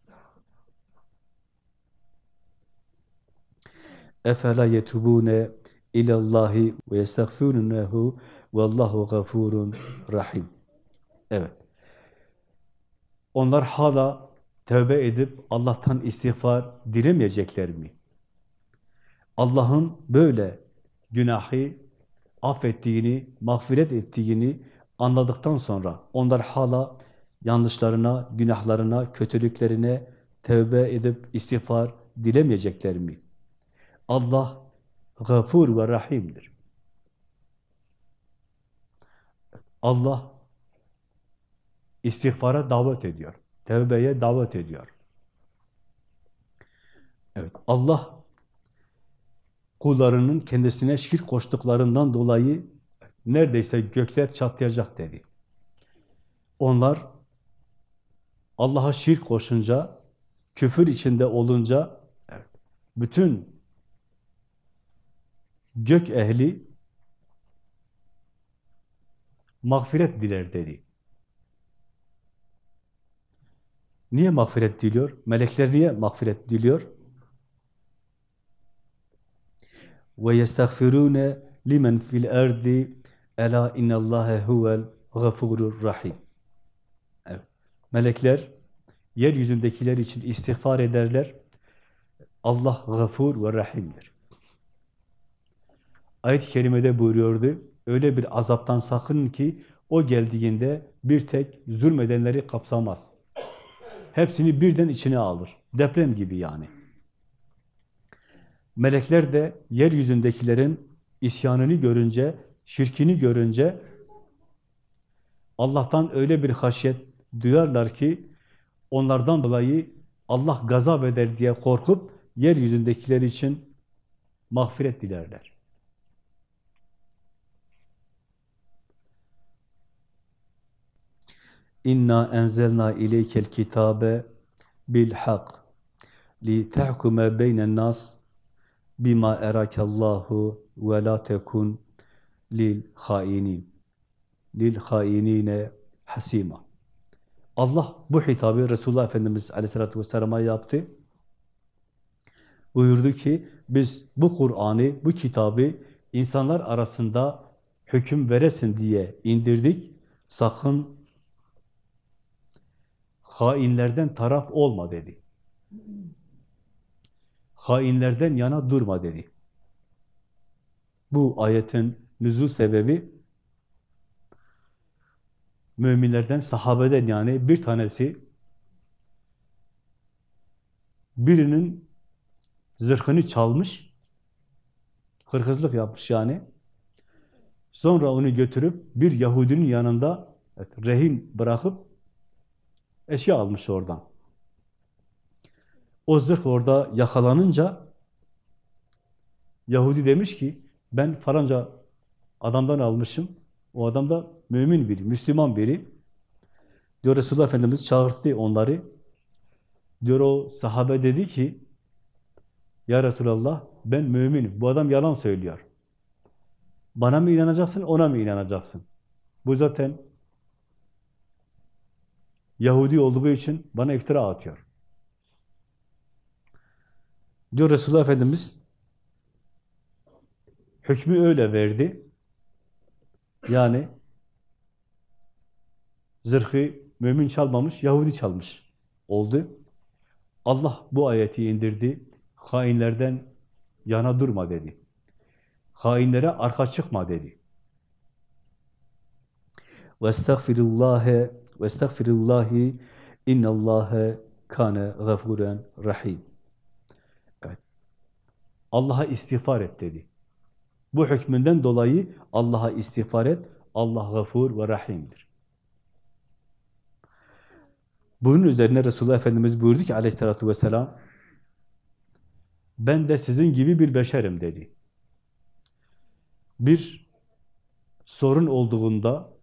Efela yetubune ilallahi ve yestagfirunehu vallahu gafurun rahim. Evet. Onlar hala tövbe edip Allah'tan istiğfar dilemeyecekler mi? Allah'ın böyle günahı affettiğini, mağfiret ettiğini anladıktan sonra onlar hala yanlışlarına, günahlarına, kötülüklerine tövbe edip istiğfar dilemeyecekler mi? Allah gafur ve rahimdir. Allah istiğfara davet ediyor. Tevbeye davet ediyor. Evet, Allah kullarının kendisine şirk koştuklarından dolayı neredeyse gökler çatlayacak dedi. Onlar Allah'a şirk koşunca, küfür içinde olunca bütün gök ehli mağfiret diler dedi. Niye mağfiret diliyor? Melekler niye mağfiret diliyor? ve yestagfirune limen fil erdi ela innallâhe huvel gafurur rahim. Evet. Melekler yeryüzündekiler için istiğfar ederler. Allah gafur ve rahimdir. Ayet-i kerimede buyuruyordu, öyle bir azaptan sakının ki o geldiğinde bir tek zulmedenleri kapsamaz. Hepsini birden içine alır. Deprem gibi yani. Melekler de yeryüzündekilerin isyanını görünce, şirkini görünce Allah'tan öyle bir haşyet duyarlar ki onlardan dolayı Allah gazap eder diye korkup yeryüzündekiler için mağfiret dilerler. İnna enzelna ileykel kitabe bil hak li tahkume beynen nas bima erakallahu ve la tekun lil hainin lil hainine hasima. Allah bu hitabı Resulullah Efendimiz Aleyhisselatü Vesselam'a yaptı. Buyurdu ki biz bu Kur'an'ı, bu kitabı insanlar arasında hüküm veresin diye indirdik. Sakın hainlerden taraf olma dedi. Hainlerden yana durma dedi. Bu ayetin nüzul sebebi müminlerden, sahabeden yani bir tanesi birinin zırhını çalmış, hırkızlık yapmış yani. Sonra onu götürüp bir Yahudinin yanında rehin bırakıp eşya almış oradan. O zırh orada yakalanınca Yahudi demiş ki ben falanca adamdan almışım. O adam da mümin biri, Müslüman biri. Diyor Resulullah Efendimiz çağırttı onları. Diyor o sahabe dedi ki Ya Resulallah ben müminim. Bu adam yalan söylüyor. Bana mı inanacaksın, ona mı inanacaksın? Bu zaten Yahudi olduğu için bana iftira atıyor. Diyor Resulullah Efendimiz hükmü öyle verdi. Yani zırhı mümin çalmamış, Yahudi çalmış oldu. Allah bu ayeti indirdi. Hainlerden yana durma dedi. Hainlere arka çıkma dedi. وَاسْتَغْفِرُ وَاسْتَغْفِرُ ve estağfirullahi innallâhe kâne gafûren rahîm. Evet. Allah'a istiğfar et dedi. Bu hükmünden dolayı Allah'a istiğfar et. Allah gafur ve rahimdir. Bunun üzerine Resulullah Efendimiz buyurdu ki aleyhissalatü vesselam ben de sizin gibi bir beşerim dedi. Bir sorun olduğunda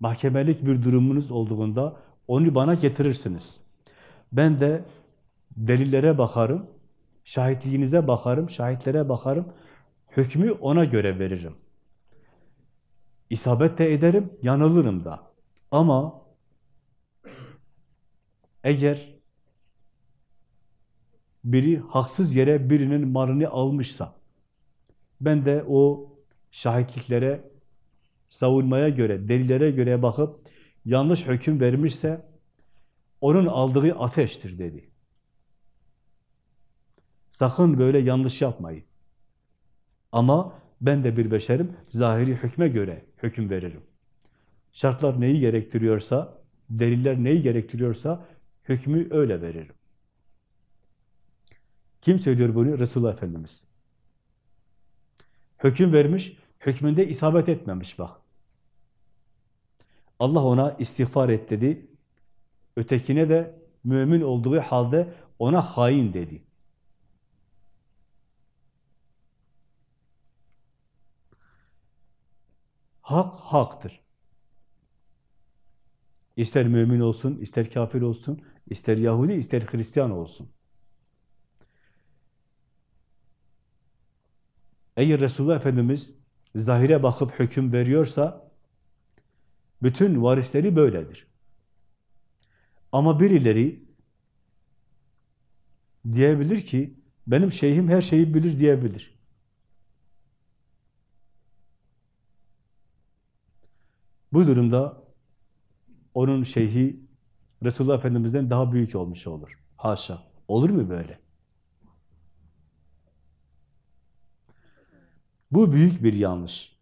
mahkemelik bir durumunuz olduğunda onu bana getirirsiniz. Ben de delillere bakarım, şahitliğinize bakarım, şahitlere bakarım, hükmü ona göre veririm. İsabet de ederim, yanılırım da. Ama eğer biri haksız yere birinin malını almışsa, ben de o şahitliklere savunmaya göre, delillere göre bakıp yanlış hüküm vermişse onun aldığı ateştir dedi. Sakın böyle yanlış yapmayın. Ama ben de bir beşerim, zahiri hükme göre hüküm veririm. Şartlar neyi gerektiriyorsa, deliller neyi gerektiriyorsa hükmü öyle veririm. Kim söylüyor bunu? Resulullah Efendimiz. Hüküm vermiş, hükmünde isabet etmemiş bak. Allah ona istiğfar et dedi. Ötekine de mümin olduğu halde ona hain dedi. Hak, haktır. İster mümin olsun, ister kafir olsun, ister Yahudi, ister Hristiyan olsun. Eğer Resulullah Efendimiz zahire bakıp hüküm veriyorsa, bütün varisleri böyledir. Ama birileri diyebilir ki, benim şeyhim her şeyi bilir diyebilir. Bu durumda onun şeyhi Resulullah Efendimiz'den daha büyük olmuş olur. Haşa. Olur mu böyle? Bu büyük bir yanlış.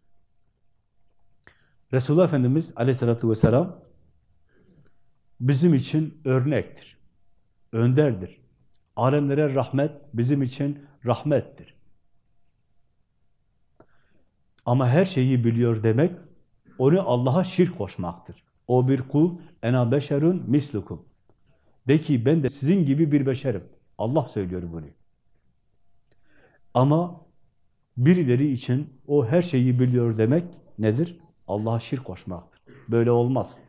Resulullah Efendimiz aleyhissalatü vesselam bizim için örnektir, önderdir, Alemlere rahmet bizim için rahmettir. Ama her şeyi biliyor demek, onu Allah'a şirk koşmaktır. O bir kul, ena beşerun mislukum. De ki ben de sizin gibi bir beşerim. Allah söylüyor bunu. Ama birileri için o her şeyi biliyor demek nedir? Allah'a şirk koşmaktır. Böyle olmaz.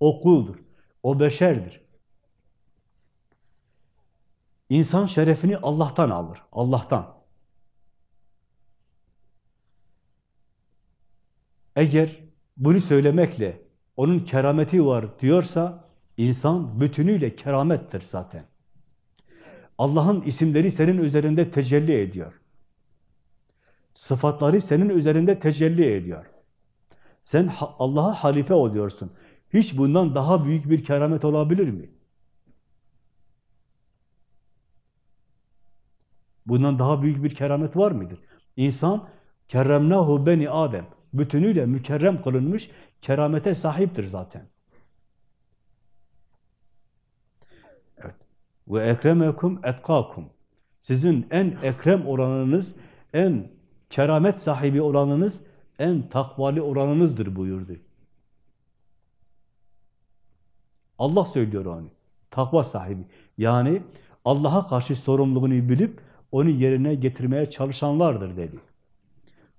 O kuldur. O beşerdir. İnsan şerefini Allah'tan alır. Allah'tan. Eğer bunu söylemekle onun kerameti var diyorsa insan bütünüyle keramettir zaten. Allah'ın isimleri senin üzerinde tecelli ediyor. Sıfatları senin üzerinde tecelli ediyor. Sen Allah'a halife oluyorsun. Hiç bundan daha büyük bir keramet olabilir mi? Bundan daha büyük bir keramet var mıdır? İnsan kerremnahu beni Adem bütünüyle mükerrem kılınmış keramete sahiptir zaten. Evet. Ve ekremekum etkakum. Sizin en ekrem oranınız, en keramet sahibi oranınız, en takvali oranınızdır buyurdu. Allah söylüyor onu. Takva sahibi. Yani Allah'a karşı sorumluluğunu bilip onu yerine getirmeye çalışanlardır dedi.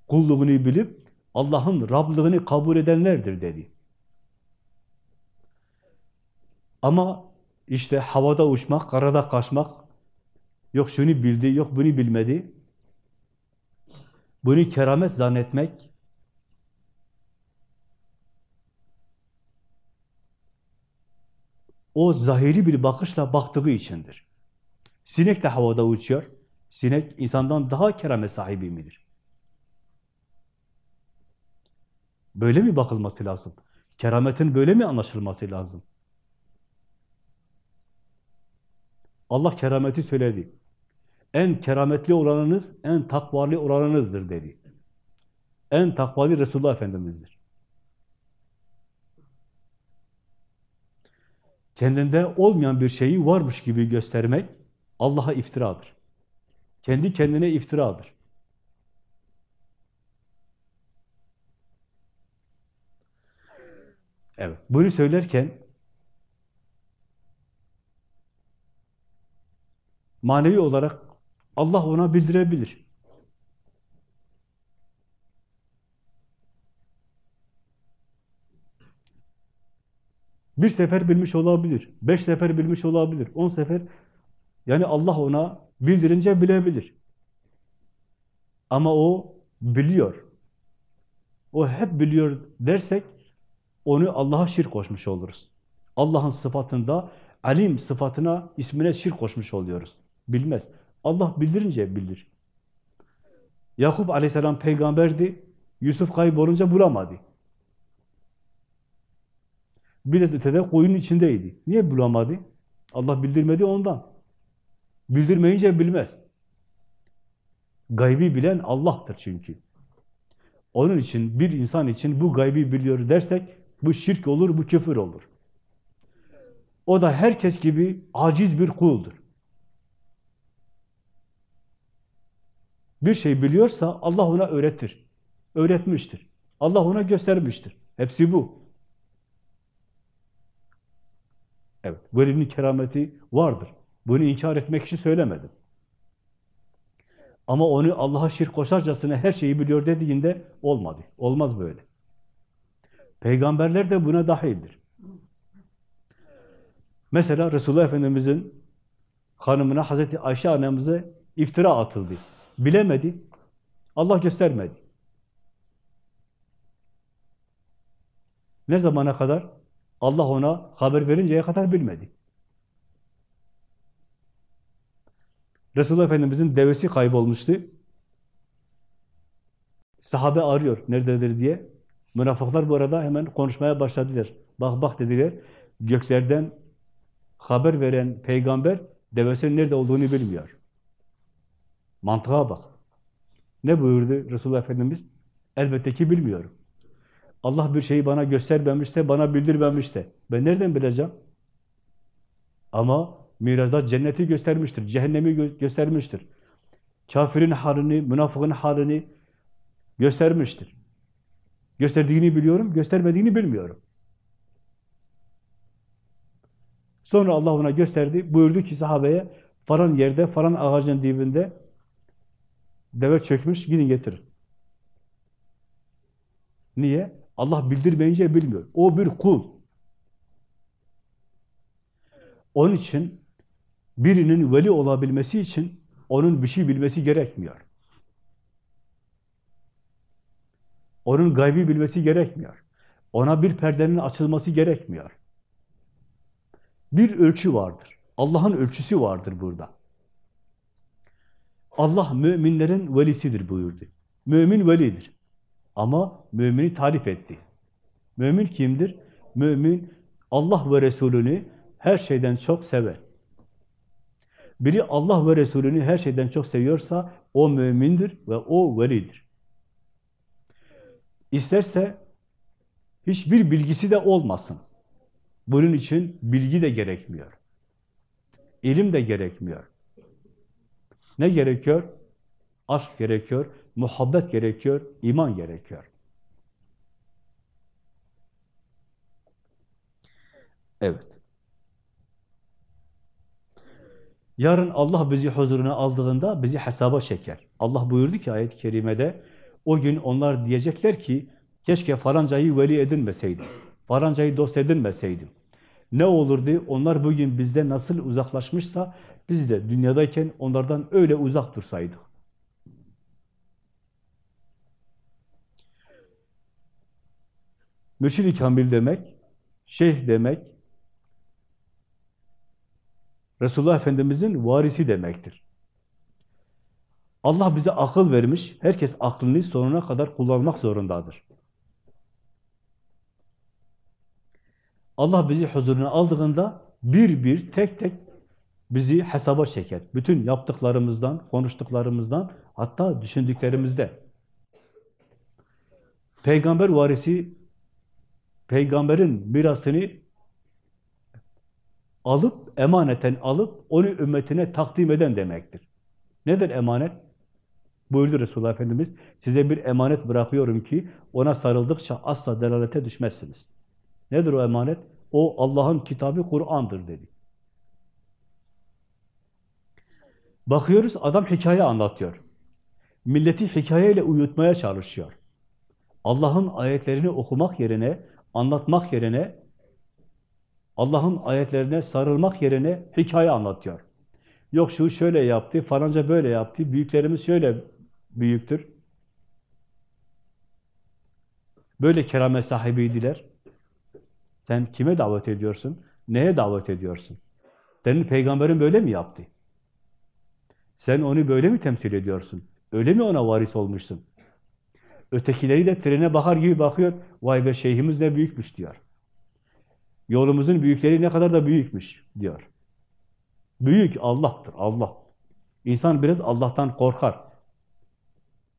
Kulluğunu bilip Allah'ın Rablığını kabul edenlerdir dedi. Ama işte havada uçmak, karada kaçmak, yok şunu bildi, yok bunu bilmedi, bunu keramet zannetmek, o zahiri bir bakışla baktığı içindir. Sinek de havada uçuyor. Sinek insandan daha keramet sahibi midir? Böyle mi bakılması lazım? Kerametin böyle mi anlaşılması lazım? Allah kerameti söyledi. En kerametli olanınız, en takvali olanınızdır dedi. En takvali Resulullah Efendimiz'dir. Kendinde olmayan bir şeyi varmış gibi göstermek Allah'a iftiradır. Kendi kendine iftiradır. Evet, bunu söylerken manevi olarak Allah ona bildirebilir. Bir sefer bilmiş olabilir, beş sefer bilmiş olabilir, on sefer. Yani Allah ona bildirince bilebilir. Ama o biliyor. O hep biliyor dersek onu Allah'a şirk koşmuş oluruz. Allah'ın sıfatında alim sıfatına, ismine şirk koşmuş oluyoruz. Bilmez. Allah bildirince bilir. Yakup aleyhisselam peygamberdi. Yusuf kaybolunca bulamadı. Biraz ötede koyunun içindeydi. Niye bulamadı? Allah bildirmedi ondan. Bildirmeyince bilmez. Gaybi bilen Allah'tır çünkü. Onun için bir insan için bu gaybi biliyor dersek bu şirk olur, bu küfür olur. O da herkes gibi aciz bir kuldur. Bir şey biliyorsa Allah ona öğretir. Öğretmiştir. Allah ona göstermiştir. Hepsi bu. Evet, velinin kerameti vardır. Bunu inkar etmek için söylemedim. Ama onu Allah'a şirk koşarcasına her şeyi biliyor dediğinde olmadı. Olmaz böyle. Peygamberler de buna dahildir. Mesela Resulullah Efendimiz'in hanımına Hazreti Ayşe annemize iftira atıldı. Bilemedi. Allah göstermedi. Ne zamana kadar? Allah ona haber verinceye kadar bilmedi. Resulullah Efendimiz'in devesi kaybolmuştu. Sahabe arıyor, nerededir diye. Münafıklar bu arada hemen konuşmaya başladılar. Bak bak dediler, göklerden haber veren peygamber devesinin nerede olduğunu bilmiyor. Mantığa bak. Ne buyurdu Resulullah Efendimiz? Elbette ki bilmiyorum. Allah bir şeyi bana göstermemişse, bana bildirmemişse, ben nereden bileceğim? Ama Mirajda cenneti göstermiştir, cehennemi gö göstermiştir. Kafirin halini, münafığın halini göstermiştir. Gösterdiğini biliyorum, göstermediğini bilmiyorum. Sonra Allah ona gösterdi, buyurdu ki sahabeye, falan yerde, falan ağacın dibinde deve çökmüş, gidin getirin. Niye? Allah bildirmeyince bilmiyor. O bir kul. Onun için birinin veli olabilmesi için onun bir şey bilmesi gerekmiyor. Onun gaybi bilmesi gerekmiyor. Ona bir perdenin açılması gerekmiyor. Bir ölçü vardır. Allah'ın ölçüsü vardır burada. Allah müminlerin velisidir buyurdu. Mümin velidir. Ama mümini tarif etti. Mümin kimdir? Mümin Allah ve Resulünü her şeyden çok sever. Biri Allah ve Resulünü her şeyden çok seviyorsa o mümindir ve o velidir. İsterse hiçbir bilgisi de olmasın. Bunun için bilgi de gerekmiyor. İlim de gerekmiyor. Ne gerekiyor? Aşk gerekiyor, muhabbet gerekiyor, iman gerekiyor. Evet. Yarın Allah bizi huzuruna aldığında bizi hesaba çeker. Allah buyurdu ki ayet-i kerimede, o gün onlar diyecekler ki, keşke falancayı veli edinmeseydim, falancayı dost edinmeseydim. Ne olurdu? Onlar bugün bizde nasıl uzaklaşmışsa, biz de dünyadayken onlardan öyle uzak dursaydık. Mürşid-i Kamil demek, şeyh demek, Resulullah Efendimiz'in varisi demektir. Allah bize akıl vermiş, herkes aklını sonuna kadar kullanmak zorundadır. Allah bizi huzuruna aldığında bir bir, tek tek bizi hesaba çeker. Bütün yaptıklarımızdan, konuştuklarımızdan, hatta düşündüklerimizde. Peygamber varisi, peygamberin mirasını alıp, emaneten alıp, onu ümmetine takdim eden demektir. Nedir emanet? Buyurdu Resulullah Efendimiz, size bir emanet bırakıyorum ki, ona sarıldıkça asla delalete düşmezsiniz. Nedir o emanet? O Allah'ın kitabı Kur'an'dır dedi. Bakıyoruz adam hikaye anlatıyor. Milleti hikayeyle uyutmaya çalışıyor. Allah'ın ayetlerini okumak yerine, anlatmak yerine, Allah'ın ayetlerine sarılmak yerine hikaye anlatıyor. Yok şu şöyle yaptı, falanca böyle yaptı, büyüklerimiz şöyle büyüktür. Böyle keramet sahibiydiler. Sen kime davet ediyorsun? Neye davet ediyorsun? Senin peygamberin böyle mi yaptı? Sen onu böyle mi temsil ediyorsun? Öyle mi ona varis olmuşsun? Ötekileri de trene bakar gibi bakıyor. Vay be şeyhimiz ne büyükmüş diyor. Yolumuzun büyükleri ne kadar da büyükmüş diyor. Büyük Allah'tır, Allah. İnsan biraz Allah'tan korkar.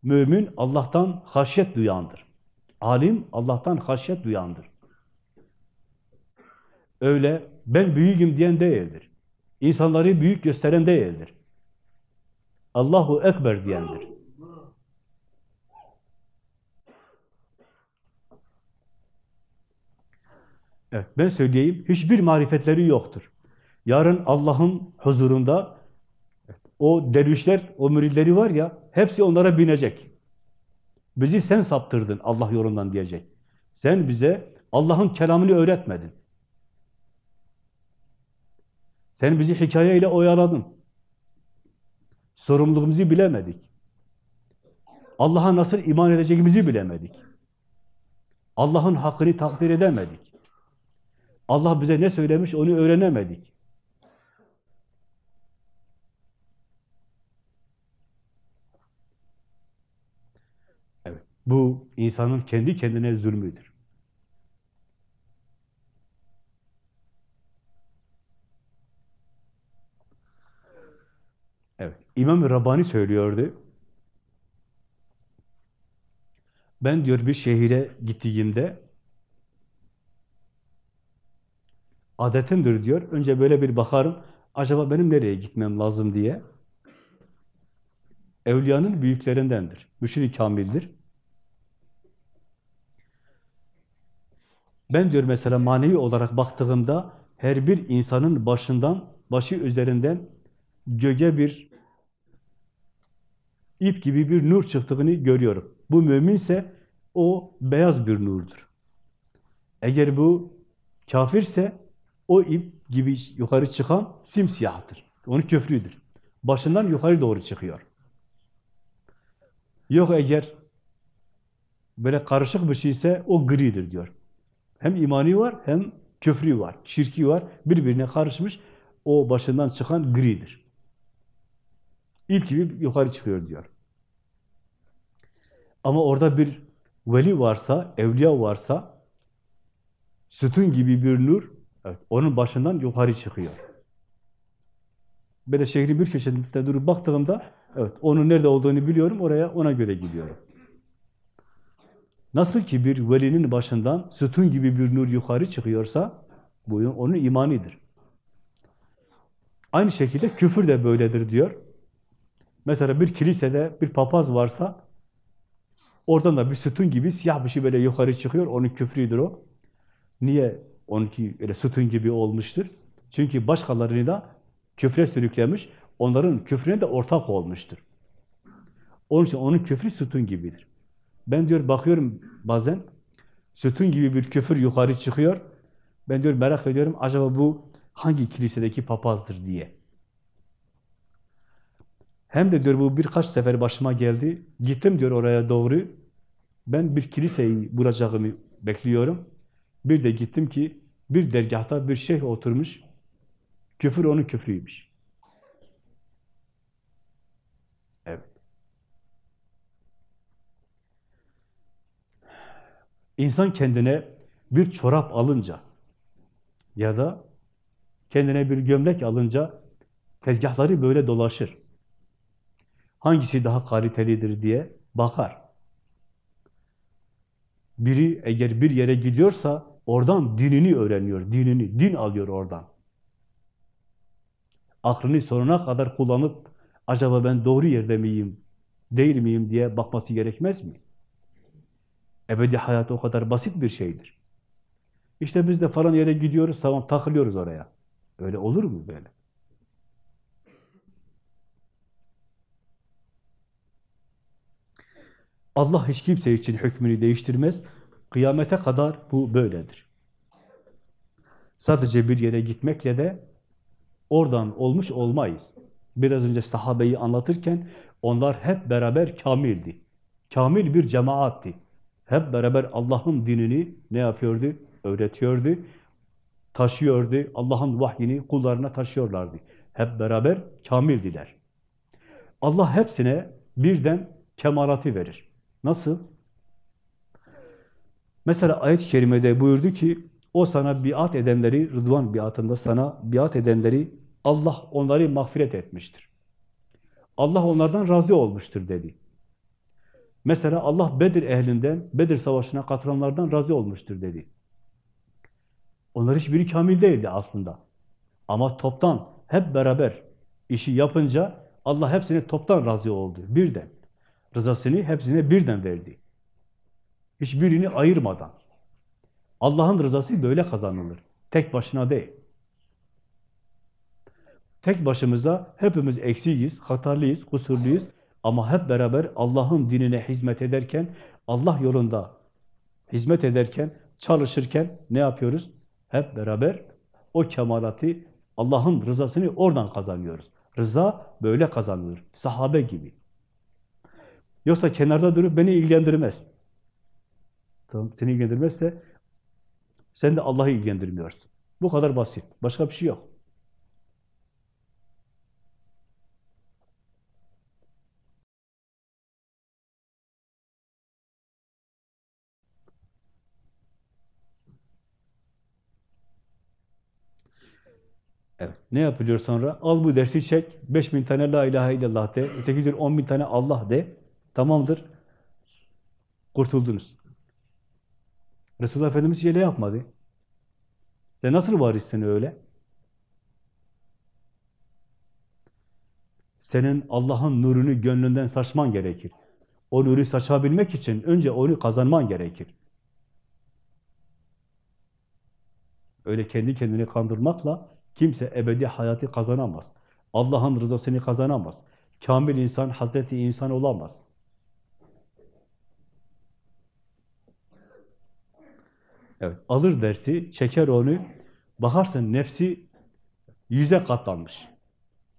Mümin Allah'tan haşyet duyandır. Alim Allah'tan haşyet duyandır. Öyle ben büyüğüm diyen değildir. İnsanları büyük gösteren değildir. Allahu Ekber diyendir. Evet, ben söyleyeyim, hiçbir marifetleri yoktur. Yarın Allah'ın huzurunda o dervişler, o müridleri var ya, hepsi onlara binecek. Bizi sen saptırdın Allah yolundan diyecek. Sen bize Allah'ın kelamını öğretmedin. Sen bizi hikayeyle oyaladın. Sorumluluğumuzu bilemedik. Allah'a nasıl iman edeceğimizi bilemedik. Allah'ın hakkını takdir edemedik. Allah bize ne söylemiş onu öğrenemedik. Evet, bu insanın kendi kendine zulmüdür. Evet, İmam Rabbani söylüyordu. Ben diyor bir şehire gittiğimde adetimdir diyor. Önce böyle bir bakarım. Acaba benim nereye gitmem lazım diye. Evliyanın büyüklerindendir. Müşri kamildir. Ben diyor mesela manevi olarak baktığımda her bir insanın başından, başı üzerinden göğe bir ip gibi bir nur çıktığını görüyorum. Bu müminse o beyaz bir nurdur. Eğer bu kafirse o ip gibi yukarı çıkan simsiyahtır. Onun köfrüdür. Başından yukarı doğru çıkıyor. Yok eğer böyle karışık bir şeyse o gridir diyor. Hem imani var hem küfrü var, şirki var. Birbirine karışmış. O başından çıkan gridir. İp gibi yukarı çıkıyor diyor. Ama orada bir veli varsa, evliya varsa sütun gibi bir nur evet, onun başından yukarı çıkıyor. Böyle şehrin bir köşesinde durup baktığımda evet onun nerede olduğunu biliyorum. Oraya ona göre gidiyorum. Nasıl ki bir velinin başından sütun gibi bir nur yukarı çıkıyorsa bu onun imanidir. Aynı şekilde küfür de böyledir diyor. Mesela bir kilisede bir papaz varsa oradan da bir sütun gibi siyah bir şey böyle yukarı çıkıyor. Onun küfrüdür o. Niye onunki öyle sütun gibi olmuştur? Çünkü başkalarını da küfre sürüklemiş. Onların küfrüne de ortak olmuştur. Onun için onun küfrü sütun gibidir. Ben diyor bakıyorum bazen sütun gibi bir küfür yukarı çıkıyor. Ben diyor merak ediyorum acaba bu hangi kilisedeki papazdır diye. Hem de diyor bu birkaç sefer başıma geldi. Gittim diyor oraya doğru. Ben bir kiliseyi bulacağımı bekliyorum. Bir de gittim ki bir dergahta bir şeyh oturmuş. Küfür onun küfrüymüş. Evet. İnsan kendine bir çorap alınca ya da kendine bir gömlek alınca tezgahları böyle dolaşır. Hangisi daha kalitelidir diye bakar. Biri eğer bir yere gidiyorsa oradan dinini öğreniyor, dinini, din alıyor oradan. Aklını sonuna kadar kullanıp acaba ben doğru yerde miyim, değil miyim diye bakması gerekmez mi? Ebedi hayat o kadar basit bir şeydir. İşte biz de falan yere gidiyoruz, tamam takılıyoruz oraya. Öyle olur mu böyle? Allah hiç kimse için hükmünü değiştirmez. Kıyamete kadar bu böyledir. Sadece bir yere gitmekle de oradan olmuş olmayız. Biraz önce sahabeyi anlatırken onlar hep beraber kamildi. Kamil bir cemaatti. Hep beraber Allah'ın dinini ne yapıyordu? Öğretiyordu, taşıyordu. Allah'ın vahyini kullarına taşıyorlardı. Hep beraber kamildiler. Allah hepsine birden kemalatı verir. Nasıl? Mesela ayet-i kerimede buyurdu ki, o sana biat edenleri, Rıdvan biatında sana biat edenleri Allah onları mağfiret etmiştir. Allah onlardan razı olmuştur dedi. Mesela Allah Bedir ehlinden, Bedir savaşına katılanlardan razı olmuştur dedi. Onlar hiçbiri kamil değildi aslında. Ama toptan, hep beraber işi yapınca Allah hepsine toptan razı oldu, birden. Rızasını hepsine birden verdi. Hiçbirini ayırmadan. Allah'ın rızası böyle kazanılır. Tek başına değil. Tek başımıza hepimiz eksiyiz, hatalıyız, kusurluyuz. Ama hep beraber Allah'ın dinine hizmet ederken, Allah yolunda hizmet ederken, çalışırken ne yapıyoruz? Hep beraber o kemalatı, Allah'ın rızasını oradan kazanıyoruz. Rıza böyle kazanılır. Sahabe gibi. Yoksa kenarda durup beni ilgilendirmez. Tamam, seni ilgilendirmezse sen de Allah'ı ilgilendirmiyorsun. Bu kadar basit. Başka bir şey yok. Evet. Ne yapılıyor sonra? Al bu dersi çek. 5000 tane la ilahe illallah de. Öteki diyor 10 bin tane Allah de. Tamamdır. Kurtuldunuz. Resulullah Efendimiz öyle yapmadı. Sen nasıl varissin öyle? senin Allah'ın nurunu gönlünden saçman gerekir. O nuru saçabilmek için önce onu kazanman gerekir. Öyle kendi kendini kandırmakla kimse ebedi hayatı kazanamaz. Allah'ın rızasını kazanamaz. Kamil insan, Hazreti insan olamaz. Evet, alır dersi, çeker onu, bakarsın nefsi yüze katlanmış.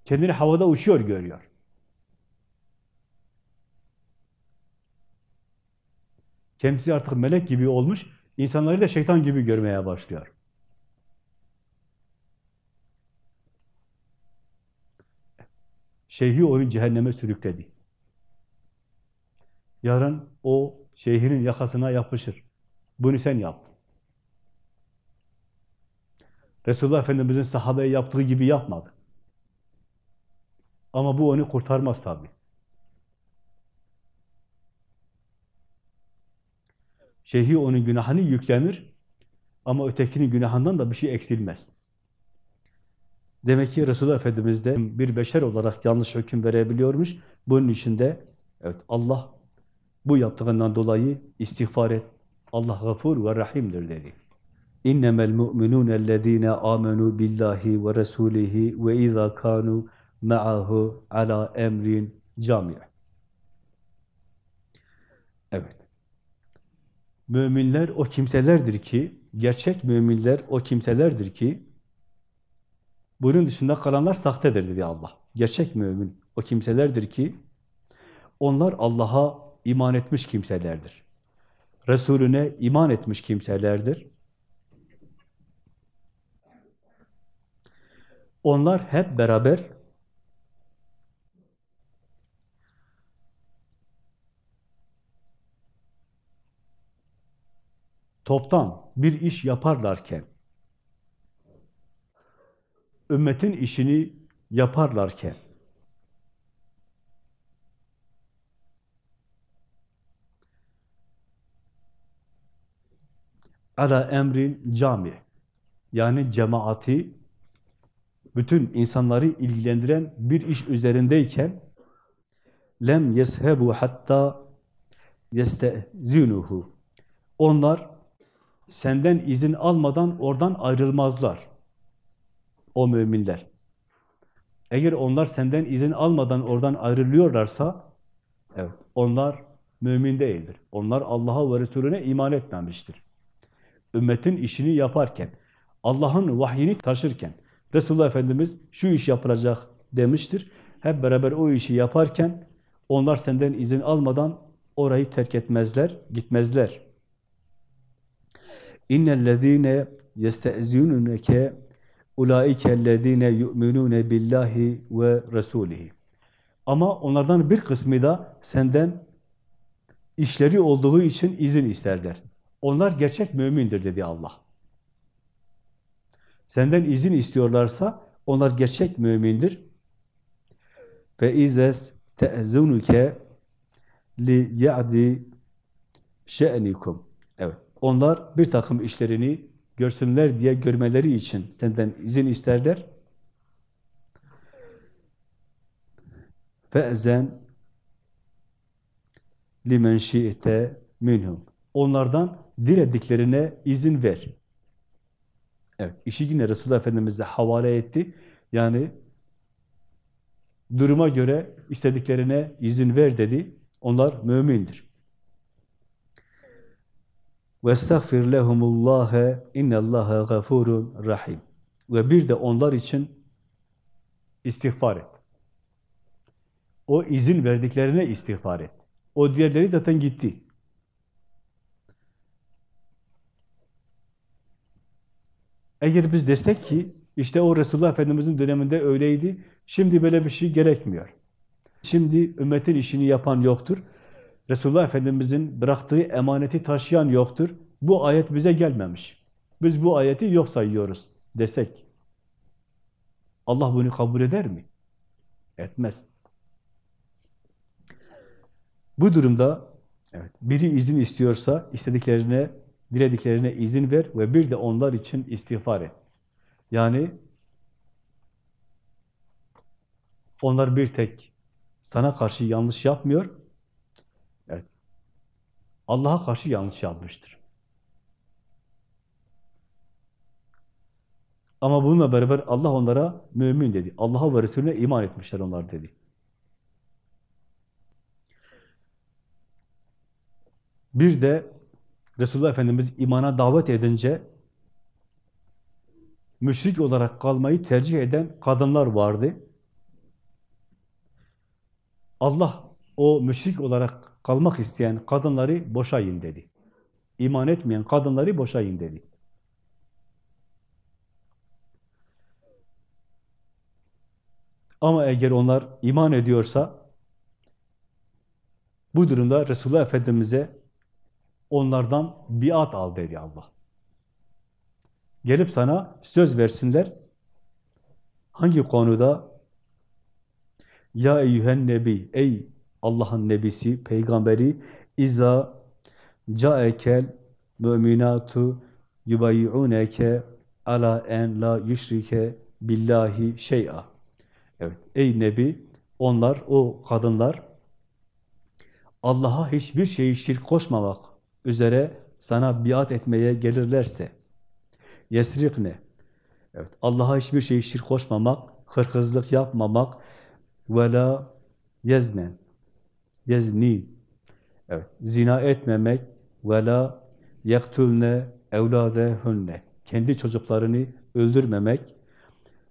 Kendini havada uçuyor görüyor. Kendisi artık melek gibi olmuş, insanları da şeytan gibi görmeye başlıyor. Şeyhi onu cehenneme sürükledi. Yarın o şeyhinin yakasına yapışır. Bunu sen yaptın. Resulullah Efendimiz'in sahabeye yaptığı gibi yapmadı. Ama bu onu kurtarmaz tabi. Şeyhi onun günahını yüklenir ama ötekinin günahından da bir şey eksilmez. Demek ki Resulullah Efendimiz de bir beşer olarak yanlış hüküm verebiliyormuş. Bunun için de evet Allah bu yaptığından dolayı istiğfar et. Allah gafur ve rahimdir dedi. Ellezine amenu billahi ve rasulihi ve iza kanu ma'ahu ala emrin cami'. Evet. Müminler o kimselerdir ki, gerçek müminler o kimselerdir ki, bunun dışında kalanlar sahtedir dedi Allah. Gerçek mümin o kimselerdir ki, onlar Allah'a iman etmiş kimselerdir. Resulüne iman etmiş kimselerdir. Onlar hep beraber toptan bir iş yaparlarken, ümmetin işini yaparlarken, ala emrin cami, yani cemaati, bütün insanları ilgilendiren bir iş üzerindeyken, lem yeshebu hatta yestezinuhu. Onlar senden izin almadan oradan ayrılmazlar. O müminler. Eğer onlar senden izin almadan oradan ayrılıyorlarsa, evet, onlar mümin değildir. Onlar Allah'a ve Resulüne iman etmemiştir. Ümmetin işini yaparken, Allah'ın vahyini taşırken, Resulullah Efendimiz şu iş yapılacak demiştir. Hep beraber o işi yaparken, onlar senden izin almadan orayı terk etmezler, gitmezler. İnnellezîne yestezînuneke ulaikellezîne yu'minûne billahi ve rasûlihi. Ama onlardan bir kısmı da senden işleri olduğu için izin isterler. Onlar gerçek mümindir dedi Allah. Senden izin istiyorlarsa onlar gerçek mümindir. Ve izes te'zunuke li ya'di şe'nikum. Evet. Onlar bir takım işlerini görsünler diye görmeleri için senden izin isterler. Fe'zen limen şi'te minhum. Onlardan dilediklerine izin ver. Evet, işi yine Resulullah Efendimiz'e havale etti. Yani duruma göre istediklerine izin ver dedi. Onlar mümindir. وَاسْتَغْفِرْ لَهُمُ اللّٰهَ اِنَّ اللّٰهَ غَفُورٌ rahim. Ve bir de onlar için istiğfar et. O izin verdiklerine istiğfar et. O diğerleri zaten gitti. Eğer biz destek ki, işte o Resulullah Efendimiz'in döneminde öyleydi, şimdi böyle bir şey gerekmiyor. Şimdi ümmetin işini yapan yoktur. Resulullah Efendimiz'in bıraktığı emaneti taşıyan yoktur. Bu ayet bize gelmemiş. Biz bu ayeti yok sayıyoruz desek. Allah bunu kabul eder mi? Etmez. Bu durumda evet, biri izin istiyorsa istediklerine, dilediklerine izin ver ve bir de onlar için istiğfar et. Yani Onlar bir tek sana karşı yanlış yapmıyor. Evet. Allah'a karşı yanlış yapmıştır. Ama bununla beraber Allah onlara mümin dedi. Allah'a ve Resulüne iman etmişler onlar dedi. Bir de Resulullah Efendimiz imana davet edince müşrik olarak kalmayı tercih eden kadınlar vardı. Allah o müşrik olarak kalmak isteyen kadınları boşayın dedi. İman etmeyen kadınları boşayın dedi. Ama eğer onlar iman ediyorsa bu durumda Resulullah Efendimiz'e onlardan biat al dedi Allah. Gelip sana söz versinler. Hangi konuda? Ya eyyühen nebi, ey Allah'ın nebisi, peygamberi, iza caekel müminatu yubayi'uneke ala en la yüşrike billahi şey'a. Evet, ey Nebi, onlar, o kadınlar Allah'a hiçbir şeyi şirk koşmamak üzere sana biat etmeye gelirlerse, yesrikne, evet, Allah'a hiçbir şeyi şirk koşmamak, hırkızlık yapmamak, ve la yeznen, yeznin, evet, zina etmemek, ve la yektulne evladehunne, kendi çocuklarını öldürmemek,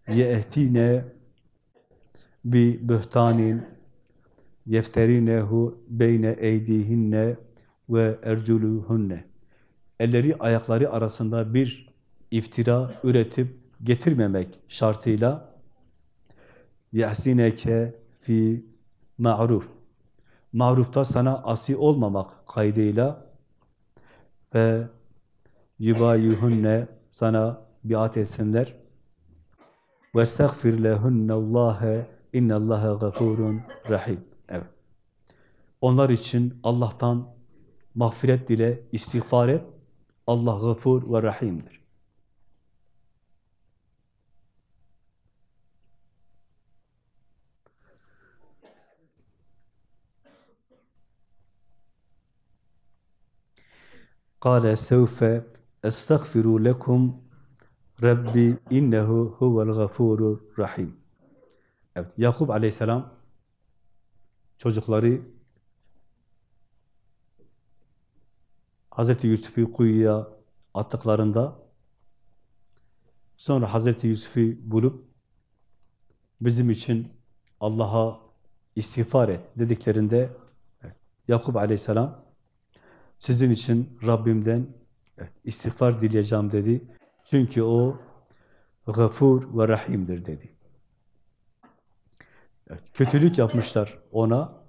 yehtine bi bühtanin yefterinehu beyne eydihinne ve erculuhunne. Elleri ayakları arasında bir iftira üretip getirmemek şartıyla yahsineke fi ma'ruf. Marufta sana asi olmamak kaydıyla ve yubayuhunne sana biat etsinler. Ve estağfir lehunnallâhe innallâhe gafurun rahim. Evet. Onlar için Allah'tan mağfiret dile, istiğfar et. Allah gafur ve rahimdir. قال سوف استغفر لكم Rabbi innehu huvel gafurur rahim. Evet, Yakup aleyhisselam çocukları Hazreti Yusuf'u kuyuya attıklarında sonra Hazreti Yusuf'u bulup bizim için Allah'a istiğfar et dediklerinde Yakup aleyhisselam sizin için Rabbimden istiğfar dileyeceğim dedi. Çünkü o gafur ve rahimdir dedi. Kötülük yapmışlar ona.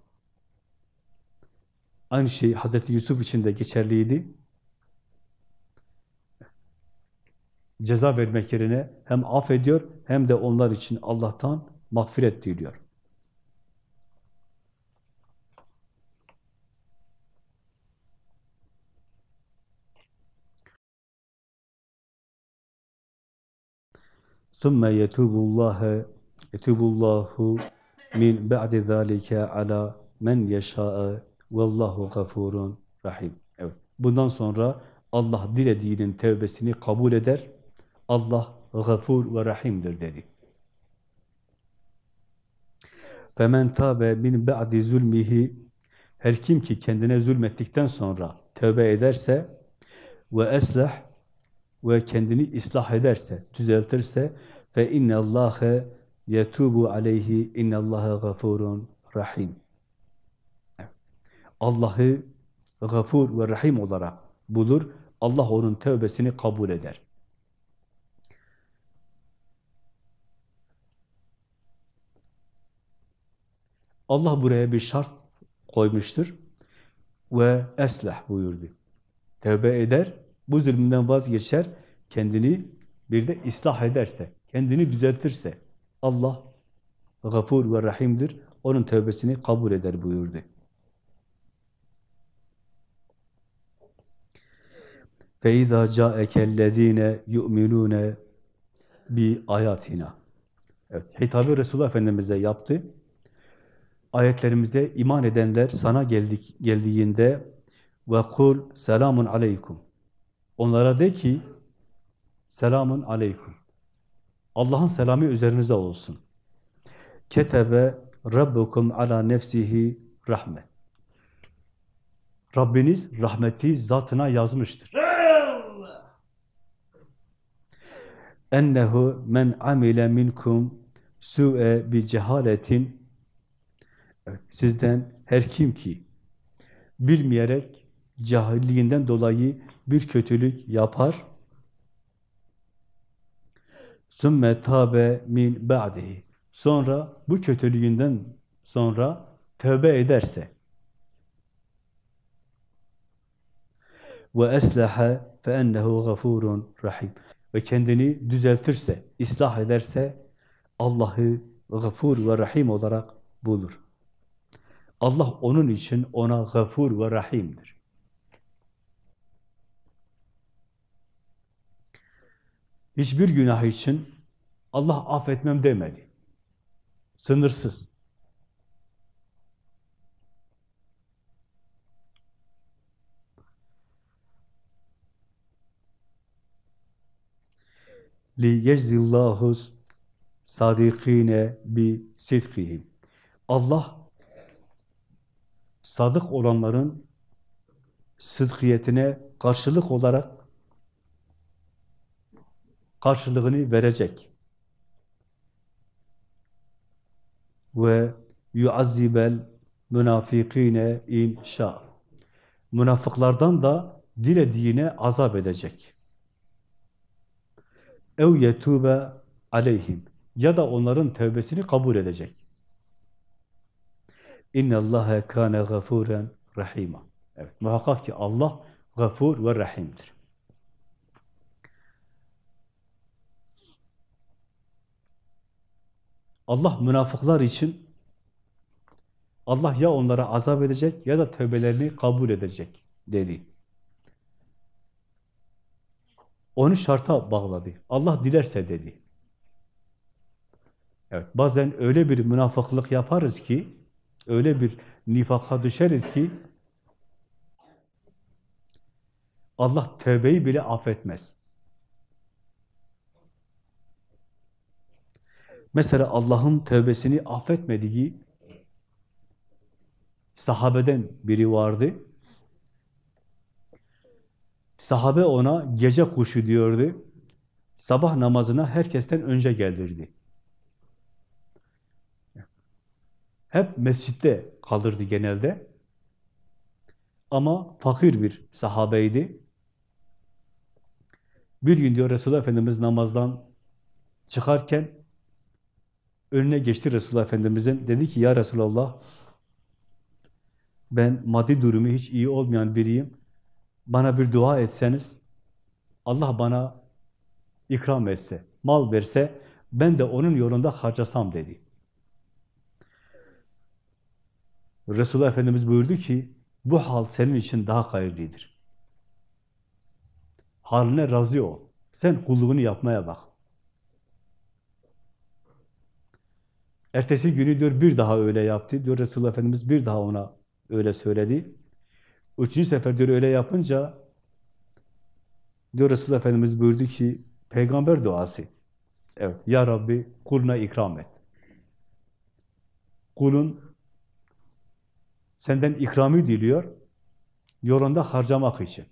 Aynı şey Hazreti Yusuf için de geçerliydi. Ceza vermek yerine hem affediyor hem de onlar için Allah'tan mağfiret diliyor. ثُمَّ يَتُوبُ اللّٰهَ يَتُوبُ اللّٰهُ مِنْ بَعْدِ ذَٰلِكَ عَلَى مَنْ يَشَاءَ Vallahu gafurun rahim. Evet. Bundan sonra Allah dilediğinin tevbesini kabul eder. Allah gafur ve rahimdir dedi. Femen tabe min ba'di zulmihi her kim ki kendine zulmettikten sonra tövbe ederse ve eslah ve kendini ıslah ederse, düzeltirse fe inne Allahe yetubu aleyhi inne Allahe gafurun rahim. Allah'ı gafur ve rahim olarak bulur. Allah onun tövbesini kabul eder. Allah buraya bir şart koymuştur ve eslah buyurdu. Tövbe eder, bu zulmünden vazgeçer, kendini bir de ıslah ederse, kendini düzeltirse Allah gafur ve rahimdir, onun tövbesini kabul eder buyurdu. فَاِذَا جَاءَكَ الَّذ۪ينَ يُؤْمِنُونَ بِآيَاتِنَا Evet, hitabı Resulullah Efendimiz'e yaptı. Ayetlerimize iman edenler sana geldik, geldiğinde ve kul selamun aleykum. Onlara de ki selamun aleykum. Allah'ın selamı üzerinize olsun. Ketebe rabbukum ala nefsihi rahme. Rabbiniz rahmeti zatına yazmıştır. Ennehu men amile minkum su'e bi cehaletin. Sizden her kim ki bilmeyerek cahilliğinden dolayı bir kötülük yapar sümme tabe min ba'dihi. Sonra bu kötülüğünden sonra tövbe ederse ve eslaha fe ennehu gafurun rahim ve kendini düzeltirse, ıslah ederse Allah'ı gafur ve rahim olarak bulur. Allah onun için ona gafur ve rahimdir. Hiçbir günah için Allah affetmem demedi. Sınırsız. Li yeczillahu sadikine bi sidkihim. Allah sadık olanların sıdkiyetine karşılık olarak karşılığını verecek. Ve yuazzibel münafikine inşa. Münafıklardan da dilediğine azap edecek ev yetube aleyhim ya da onların tevbesini kabul edecek. İnne Allahe kâne gafûren rahîmâ. Evet, muhakkak ki Allah gafur ve rahimdir. Allah münafıklar için Allah ya onlara azap edecek ya da tövbelerini kabul edecek dedi. Onu şarta bağladı. Allah dilerse dedi. Evet, bazen öyle bir münafıklık yaparız ki, öyle bir nifaka düşeriz ki, Allah tövbeyi bile affetmez. Mesela Allah'ın tövbesini affetmediği sahabeden biri vardı. Sahabe ona gece kuşu diyordu. Sabah namazına herkesten önce geldirdi. Hep mescitte kalırdı genelde. Ama fakir bir sahabeydi. Bir gün diyor Resulullah Efendimiz namazdan çıkarken önüne geçti Resulullah Efendimiz'in. Dedi ki ya Resulallah ben maddi durumu hiç iyi olmayan biriyim bana bir dua etseniz, Allah bana ikram etse, mal verse, ben de onun yolunda harcasam dedi. Resulullah Efendimiz buyurdu ki, bu hal senin için daha hayırlıdır. Haline razı ol. Sen kulluğunu yapmaya bak. Ertesi günü diyor bir daha öyle yaptı. Diyor Resulullah Efendimiz bir daha ona öyle söyledi. Üçüncü sefer diyor öyle yapınca diyor Resulullah Efendimiz buyurdu ki peygamber duası. Evet. Ya Rabbi kuluna ikram et. Kulun senden ikramı diliyor. Yolunda harcamak için.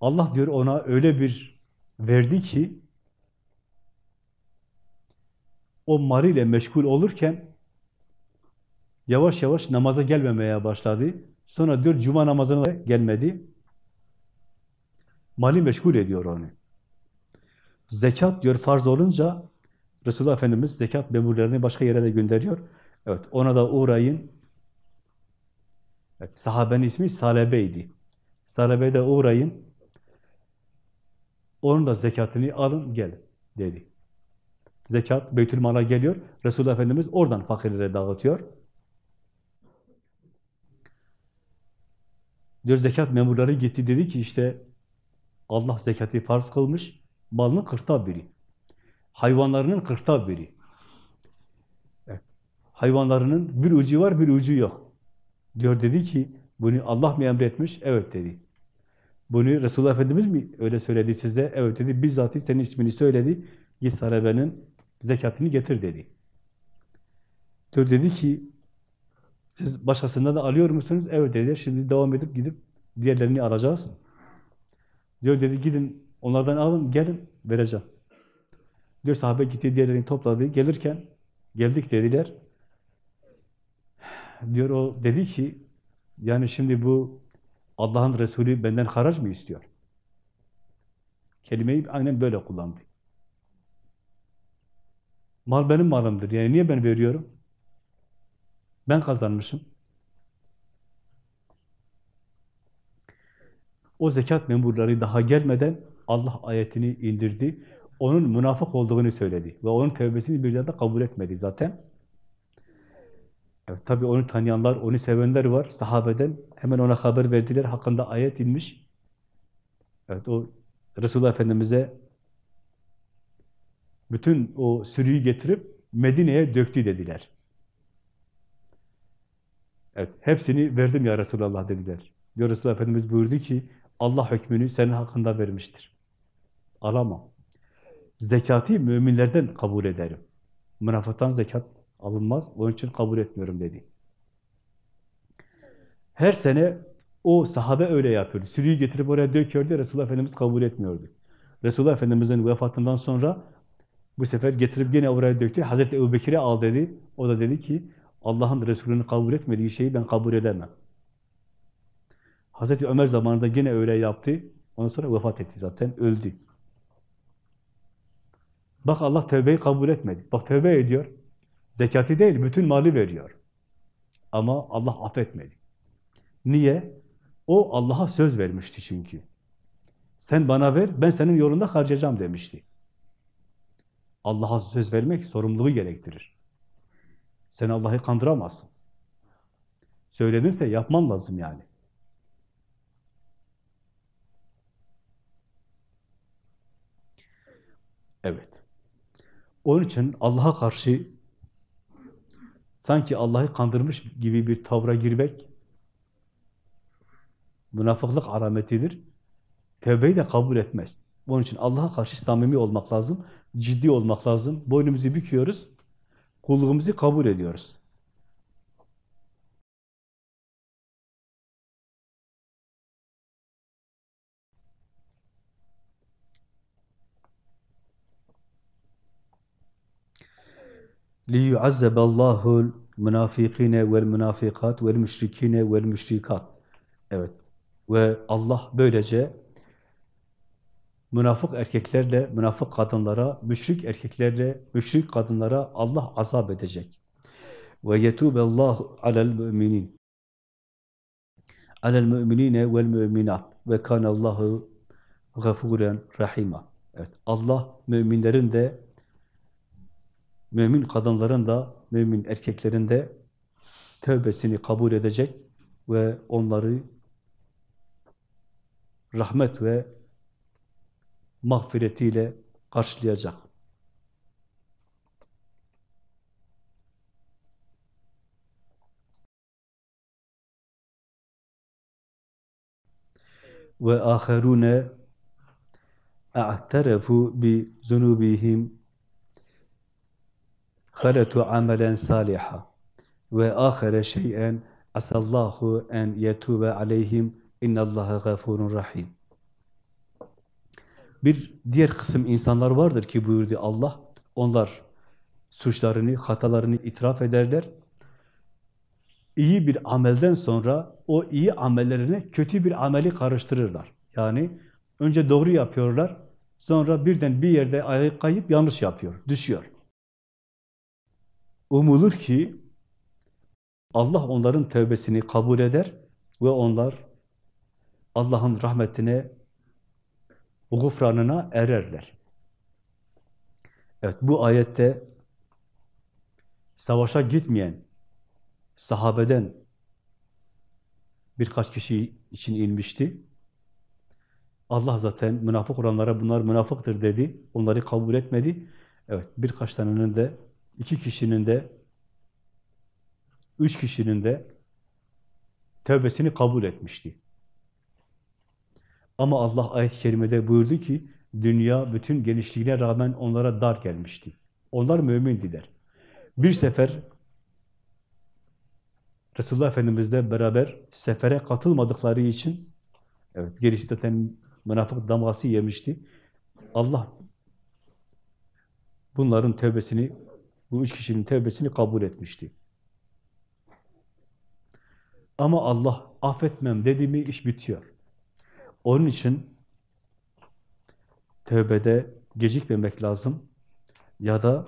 Allah diyor ona öyle bir verdi ki o mariyle meşgul olurken Yavaş yavaş namaza gelmemeye başladı. Sonra diyor cuma namazına da gelmedi. Mali meşgul ediyor onu. Zekat diyor farz olunca Resulullah Efendimiz zekat memurlarını başka yere de gönderiyor. Evet ona da uğrayın. Evet, sahabenin ismi Salebe'ydi. Salebe'ye de uğrayın. Onun da zekatını alın gel dedi. Zekat Beytülmal'a geliyor. Resulullah Efendimiz oradan fakirlere dağıtıyor. Diyor zekat memurları gitti dedi ki işte Allah zekatı farz kılmış. Malının kırkta biri. Hayvanlarının kırkta biri. Evet. Hayvanlarının bir ucu var, bir ucu yok. Diyor dedi ki, bunu Allah mı emretmiş? Evet dedi. Bunu Resulullah Efendimiz mi öyle söyledi size? Evet dedi. Bizzat senin ismini söyledi. Git sahabenin zekatını getir dedi. Diyor dedi ki, siz başkasından da alıyor musunuz? Evet dedi. Şimdi devam edip gidip diğerlerini alacağız. Diyor dedi gidin onlardan alın gelin vereceğim. Diyor sahabe gitti diğerlerini topladı. Gelirken geldik dediler. Diyor o dedi ki yani şimdi bu Allah'ın Resulü benden haraç mı istiyor? Kelimeyi aynen böyle kullandı. Mal benim malımdır. Yani niye ben veriyorum? Ben kazanmışım. O zekat memurları daha gelmeden Allah ayetini indirdi. Onun münafık olduğunu söyledi. Ve onun tevbesini bir da kabul etmedi zaten. Evet, tabii onu tanıyanlar, onu sevenler var. Sahabeden hemen ona haber verdiler. Hakkında ayet inmiş. Evet, o Resulullah Efendimiz'e bütün o sürüyü getirip Medine'ye döktü dediler. Evet, hepsini verdim ya Resulallah dediler. Diyor Resulullah Efendimiz buyurdu ki, Allah hükmünü senin hakkında vermiştir. Alamam. Zekatı müminlerden kabul ederim. Münafıktan zekat alınmaz, onun için kabul etmiyorum dedi. Her sene o sahabe öyle yapıyordu. Sürüyü getirip oraya döküyordu, Resulullah Efendimiz kabul etmiyordu. Resulullah Efendimiz'in vefatından sonra bu sefer getirip yine oraya döktü. Hazreti Ebu Bekir'e al dedi. O da dedi ki, Allah'ın Resulü'nü kabul etmediği şeyi ben kabul edemem. Hazreti Ömer zamanında yine öyle yaptı. Ondan sonra vefat etti zaten, öldü. Bak Allah tövbeyi kabul etmedi. Bak tövbe ediyor. Zekatı değil, bütün mali veriyor. Ama Allah affetmedi. Niye? O Allah'a söz vermişti çünkü. Sen bana ver, ben senin yolunda harcayacağım demişti. Allah'a söz vermek sorumluluğu gerektirir. Sen Allah'ı kandıramazsın. Söyledinse yapman lazım yani. Evet. Onun için Allah'a karşı sanki Allah'ı kandırmış gibi bir tavra girmek münafıklık alametidir. Tevbeyi de kabul etmez. Onun için Allah'a karşı samimi olmak lazım, ciddi olmak lazım. Boynumuzu büküyoruz, kulluğumuzu kabul ediyoruz. لِيُعَزَّبَ اللّٰهُ الْمُنَافِقِينَ وَالْمُنَافِقَاتِ وَالْمُشْرِكِينَ وَالْمُشْرِكَاتِ Evet. Ve Allah böylece münafık erkeklerle, münafık kadınlara, müşrik erkeklerle, müşrik kadınlara Allah azap edecek. Ve yetubellahu alel müminin. Alel müminine vel müminat. Ve kanallahu gafuren rahima. Evet, Allah müminlerin de mümin kadınların da, mümin erkeklerin de tövbesini kabul edecek ve onları rahmet ve mağfiretiyle karşılayacak. Ve aherune a'terefu bi zunubihim halatu amelen saliha ve ahire şey'en asallahu en yetube aleyhim innallaha gafurun rahim. Bir diğer kısım insanlar vardır ki buyurdu Allah, onlar suçlarını, hatalarını itiraf ederler. İyi bir amelden sonra o iyi amellerine kötü bir ameli karıştırırlar. Yani önce doğru yapıyorlar, sonra birden bir yerde kayıp yanlış yapıyor, düşüyor. Umulur ki Allah onların tövbesini kabul eder ve onlar Allah'ın rahmetine, gufranına ererler. Evet, bu ayette savaşa gitmeyen sahabeden birkaç kişi için inmişti. Allah zaten münafık olanlara bunlar münafıktır dedi. Onları kabul etmedi. Evet, birkaç tanenin de, iki kişinin de, üç kişinin de tövbesini kabul etmişti. Ama Allah ayet-i kerimede buyurdu ki, dünya bütün genişliğine rağmen onlara dar gelmişti. Onlar mümindiler. Bir sefer Resulullah Efendimizle beraber sefere katılmadıkları için, evet gerisi zaten münafık damgası yemişti. Allah bunların tövbesini, bu üç kişinin tövbesini kabul etmişti. Ama Allah affetmem dedi mi iş bitiyor. Onun için tövbede gecikmemek lazım ya da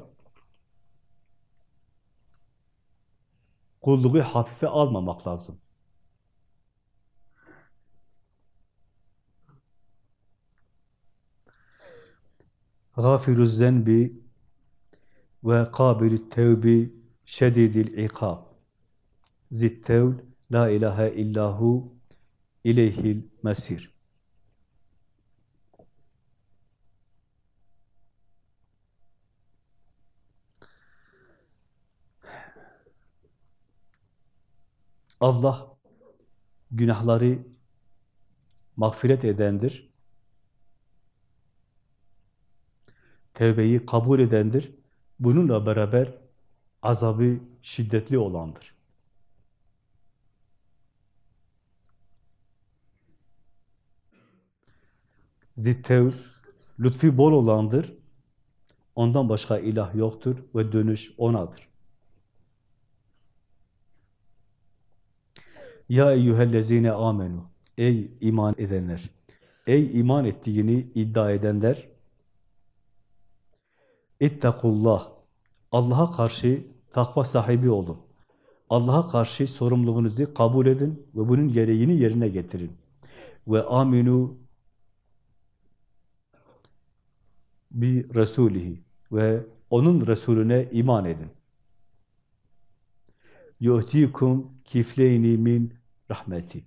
kulluğu hafife almamak lazım. Gafiruz zenbi ve kabilü tevbi şedidil ikab. Zittevl la ilahe illahu ileyhil mesir. Allah günahları mağfiret edendir. Tevbeyi kabul edendir. Bununla beraber azabı şiddetli olandır. Zittev, lütfi bol olandır. Ondan başka ilah yoktur ve dönüş O'nadır. Ya eyyühellezine amenu. Ey iman edenler. Ey iman ettiğini iddia edenler. İttakullah. Allah'a karşı takva sahibi olun. Allah'a karşı sorumluluğunuzu kabul edin ve bunun gereğini yerine getirin. Ve aminu bi Resulihi ve onun Resulüne iman edin. yu'tikum kifleyni min rahmeti.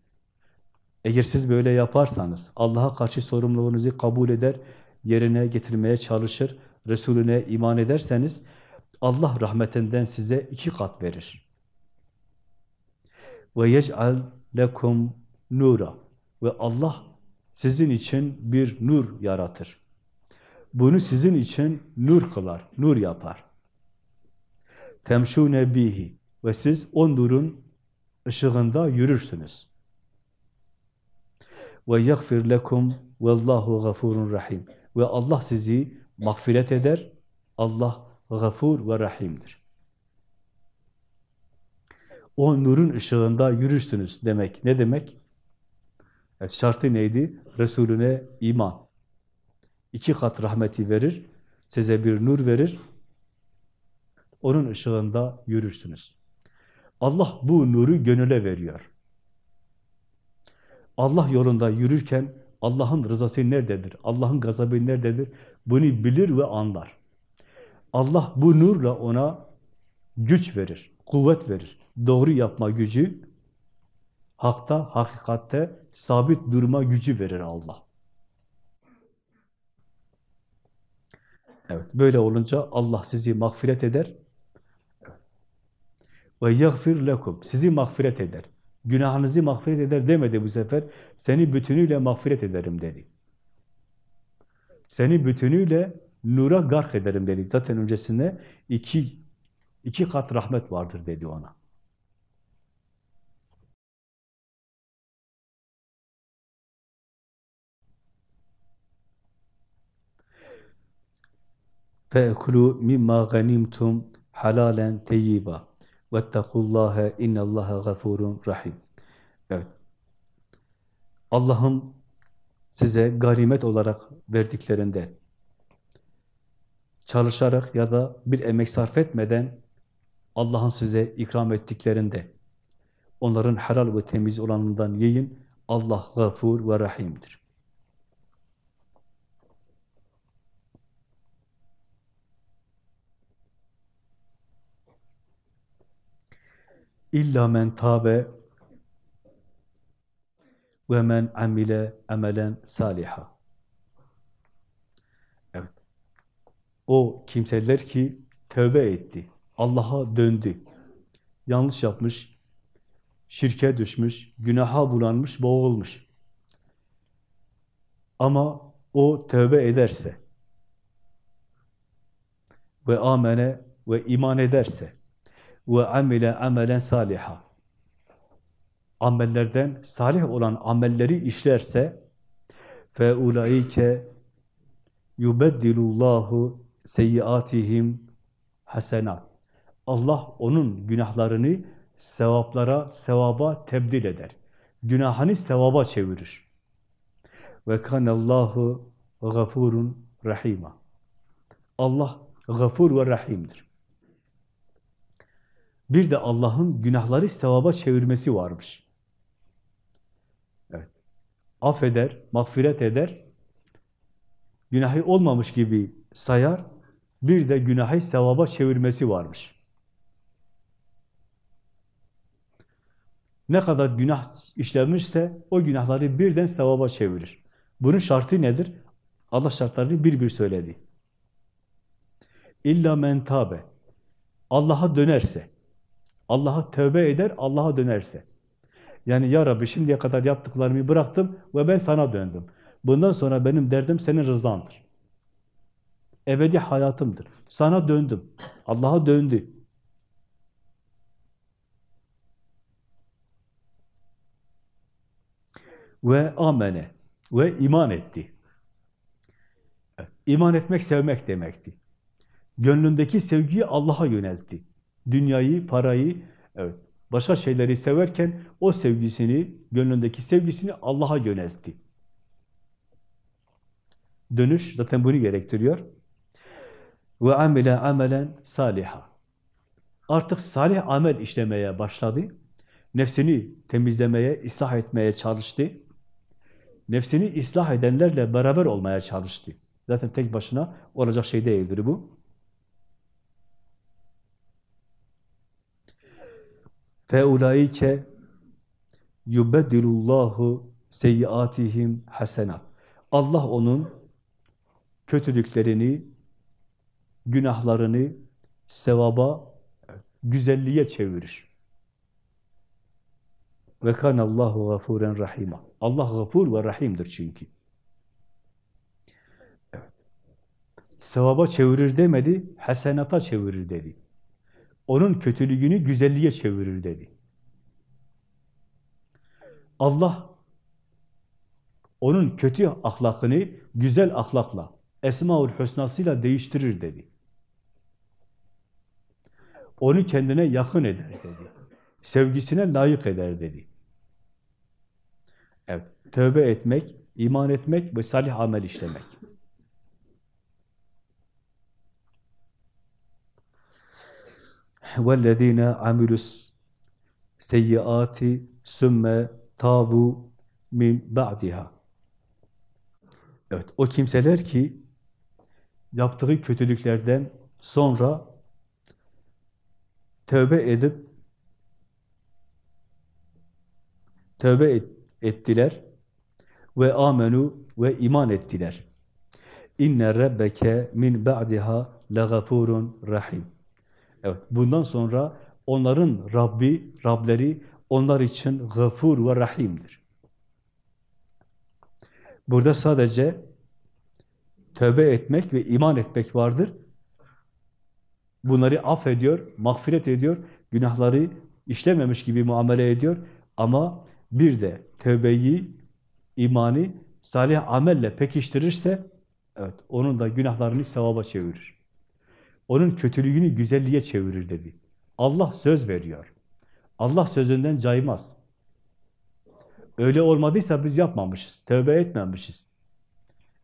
Eğer siz böyle yaparsanız, Allah'a karşı sorumluluğunuzu kabul eder, yerine getirmeye çalışır, Resulüne iman ederseniz, Allah rahmetinden size iki kat verir. Ve yec'al lekum nura. Ve Allah sizin için bir nur yaratır. Bunu sizin için nur kılar, nur yapar. Temşûne bihi. Ve siz o nurun ışığında yürürsünüz. Ve yagfir lekum vallahu gafurun rahim. Ve Allah sizi mağfiret eder. Allah gafur ve rahimdir. O nurun ışığında yürürsünüz demek. Ne demek? Evet, şartı neydi? Resulüne iman. İki kat rahmeti verir, size bir nur verir, onun ışığında yürürsünüz. Allah bu nuru gönüle veriyor. Allah yolunda yürürken Allah'ın rızası nerededir? Allah'ın gazabı nerededir? Bunu bilir ve anlar. Allah bu nurla ona güç verir, kuvvet verir. Doğru yapma gücü, hakta, hakikatte sabit durma gücü verir Allah. Evet, böyle olunca Allah sizi mağfiret eder, ve yagfir lekum. Sizi mağfiret eder. Günahınızı mağfiret eder demedi bu sefer. Seni bütünüyle mağfiret ederim dedi. Seni bütünüyle nura gark ederim dedi. Zaten öncesinde iki, iki kat rahmet vardır dedi ona. فَاَكُلُوا مِمَّا غَنِمْتُمْ halalen teyyiba. وَاتَّقُوا inna اللّٰهَ غَفُورٌ rahim. Evet. Allah'ın size garimet olarak verdiklerinde çalışarak ya da bir emek sarf etmeden Allah'ın size ikram ettiklerinde onların helal ve temiz olanından yiyin. Allah gafur ve rahimdir. İlla men tabe ve men amile amelen saliha. Evet. O kimseler ki tövbe etti, Allah'a döndü, yanlış yapmış, şirke düşmüş, günaha bulanmış, boğulmuş. Ama o tövbe ederse ve amene ve iman ederse ve amile amelen saliha amellerden salih olan amelleri işlerse fe ulaike yubeddilullahu seyyiatihim hasenat. Allah onun günahlarını sevaplara, sevaba tebdil eder. Günahını sevaba çevirir. Ve kanallahu gafurun rahima. Allah gafur ve rahimdir. Bir de Allah'ın günahları sevaba çevirmesi varmış. Evet. Affeder, mağfiret eder, günahı olmamış gibi sayar, bir de günahı sevaba çevirmesi varmış. Ne kadar günah işlemişse o günahları birden sevaba çevirir. Bunun şartı nedir? Allah şartlarını bir bir söyledi. İlla men tabe. Allah'a dönerse, Allah'a tövbe eder, Allah'a dönerse. Yani ya Rabbi şimdiye kadar yaptıklarımı bıraktım ve ben sana döndüm. Bundan sonra benim derdim senin rızandır. Ebedi hayatımdır. Sana döndüm. Allah'a döndü. Ve amene. Ve iman etti. İman etmek, sevmek demekti. Gönlündeki sevgiyi Allah'a yöneltti. Dünyayı, parayı, evet, başka şeyleri severken o sevgisini, gönlündeki sevgisini Allah'a yöneltti. Dönüş zaten bunu gerektiriyor. Ve amile amelen saliha. Artık salih amel işlemeye başladı. Nefsini temizlemeye, ıslah etmeye çalıştı. Nefsini ıslah edenlerle beraber olmaya çalıştı. Zaten tek başına olacak şey değildir bu. فَاُولَٰئِكَ يُبَدِّلُ اللّٰهُ seyyiatihim hasenat. Allah onun kötülüklerini, günahlarını sevaba, güzelliğe çevirir. Ve kanallahu gafuren rahima. Allah gafur ve rahimdir çünkü. Evet. Sevaba çevirir demedi, hasenata çevirir dedi. Onun kötülüğünü güzelliğe çevirir dedi. Allah onun kötü ahlakını güzel ahlakla, Esmaül Hüsna'sıyla değiştirir dedi. Onu kendine yakın eder dedi. Sevgisine layık eder dedi. Evet, tövbe etmek, iman etmek ve salih amel işlemek. وَالَّذ۪ينَ عَمِلُوا seyyiati sümme tabu min ba'diha. Evet, o kimseler ki yaptığı kötülüklerden sonra tövbe edip tövbe et, ettiler ve amenu ve iman ettiler. İnne rabbeke min ba'diha lagafurun rahim. Evet, bundan sonra onların Rabbi, Rableri onlar için gafur ve rahimdir. Burada sadece tövbe etmek ve iman etmek vardır. Bunları affediyor, mağfiret ediyor, günahları işlememiş gibi muamele ediyor. Ama bir de tövbeyi, imanı salih amelle pekiştirirse, evet, onun da günahlarını sevaba çevirir. Onun kötülüğünü güzelliğe çevirir dedi. Allah söz veriyor. Allah sözünden caymaz. Öyle olmadıysa biz yapmamışız, tövbe etmemişiz,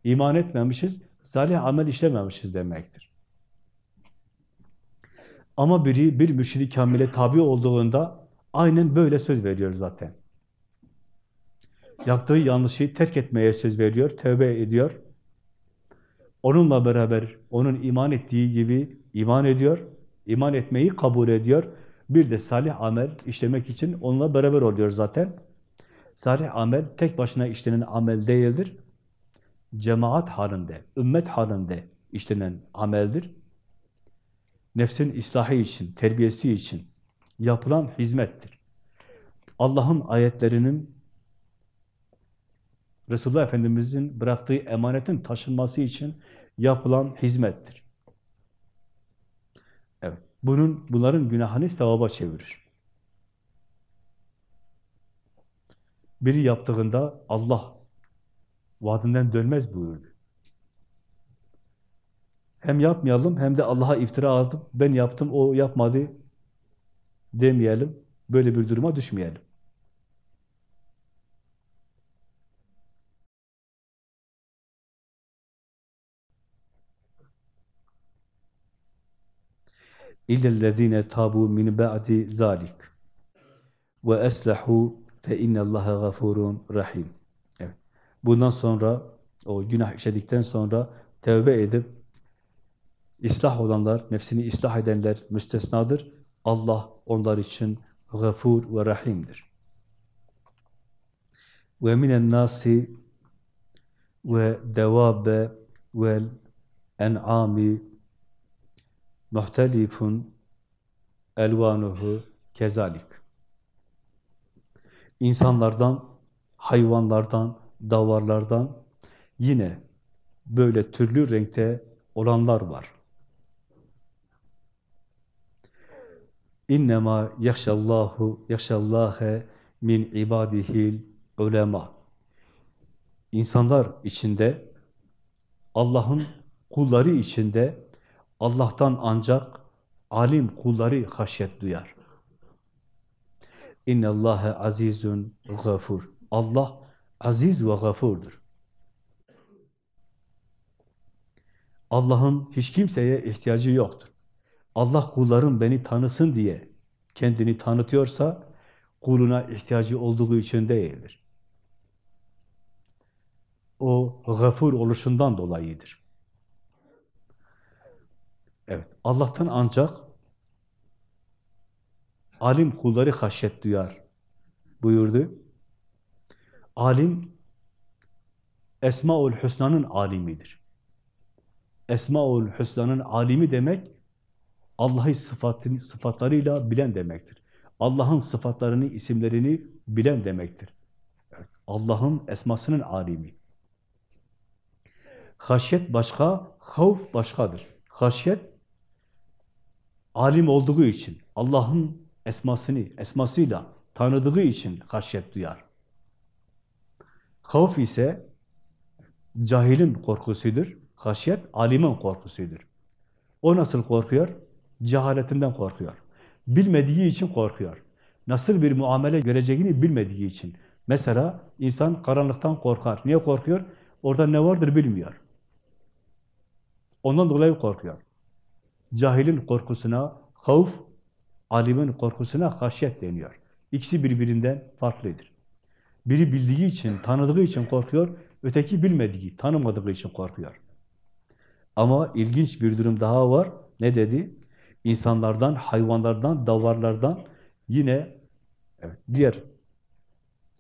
iman etmemişiz, salih amel işlememişiz demektir. Ama biri bir müşrik kamile tabi olduğunda aynen böyle söz veriyor zaten. Yaptığı yanlışı terk etmeye söz veriyor, tövbe ediyor. Onunla beraber onun iman ettiği gibi iman ediyor, iman etmeyi kabul ediyor. Bir de salih amel işlemek için onunla beraber oluyor zaten. Salih amel tek başına işlenen amel değildir. Cemaat halinde, ümmet halinde işlenen ameldir. Nefsin ıslahı için, terbiyesi için yapılan hizmettir. Allah'ın ayetlerinin Resulullah Efendimiz'in bıraktığı emanetin taşınması için yapılan hizmettir. Evet. Bunun, bunların günahını sevaba çevirir. Biri yaptığında Allah vaadinden dönmez buyurdu. Hem yapmayalım hem de Allah'a iftira atıp ben yaptım o yapmadı demeyelim. Böyle bir duruma düşmeyelim. İllellezine tabu min ba'di zalik ve eslahu fe innallaha gafurun rahim. Evet. Bundan sonra o günah işledikten sonra tevbe edip ıslah olanlar, nefsini ıslah edenler müstesnadır. Allah onlar için gafur ve rahimdir. Ve minen nasi ve devabe vel en'ami muhtelifun elvanuhu kezalik. İnsanlardan, hayvanlardan, davarlardan yine böyle türlü renkte olanlar var. İnnemâ yakşallâhu yakşallâhe min ibadihil ulema. İnsanlar içinde, Allah'ın kulları içinde Allah'tan ancak alim kulları haşyet duyar. İnne Allahe azizun gafur. Allah aziz ve gafurdur. Allah'ın hiç kimseye ihtiyacı yoktur. Allah kullarım beni tanısın diye kendini tanıtıyorsa kuluna ihtiyacı olduğu için değildir. O gafur oluşundan dolayıdır. Evet, Allah'tan ancak alim kulları haşyet duyar buyurdu. Alim, Esmaül Hüsna'nın alimidir. Esmaül Hüsna'nın alimi demek, Allah'ı sıfatını, sıfatlarıyla bilen demektir. Allah'ın sıfatlarını, isimlerini bilen demektir. Allah'ın esmasının alimi. Haşyet başka, havf başkadır. Haşyet, alim olduğu için, Allah'ın esmasını, esmasıyla tanıdığı için haşyet duyar. Havf ise cahilin korkusudur. Haşyet alimin korkusudur. O nasıl korkuyor? Cehaletinden korkuyor. Bilmediği için korkuyor. Nasıl bir muamele göreceğini bilmediği için. Mesela insan karanlıktan korkar. Niye korkuyor? Orada ne vardır bilmiyor. Ondan dolayı korkuyor. Cahilin korkusuna havf, alimin korkusuna haşyet deniyor. İkisi birbirinden farklıdır. Biri bildiği için, tanıdığı için korkuyor, öteki bilmediği, tanımadığı için korkuyor. Ama ilginç bir durum daha var. Ne dedi? İnsanlardan, hayvanlardan, davarlardan yine evet, diğer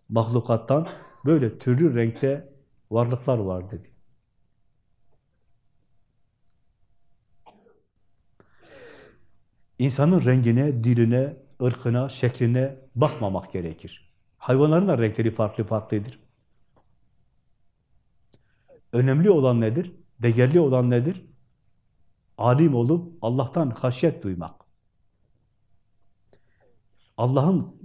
mahlukattan böyle türlü renkte varlıklar var dedi. İnsanın rengine, diline, ırkına, şekline bakmamak gerekir. Hayvanların da renkleri farklı farklıdır. Önemli olan nedir? Değerli olan nedir? Alim olup Allah'tan haşyet duymak. Allah'ın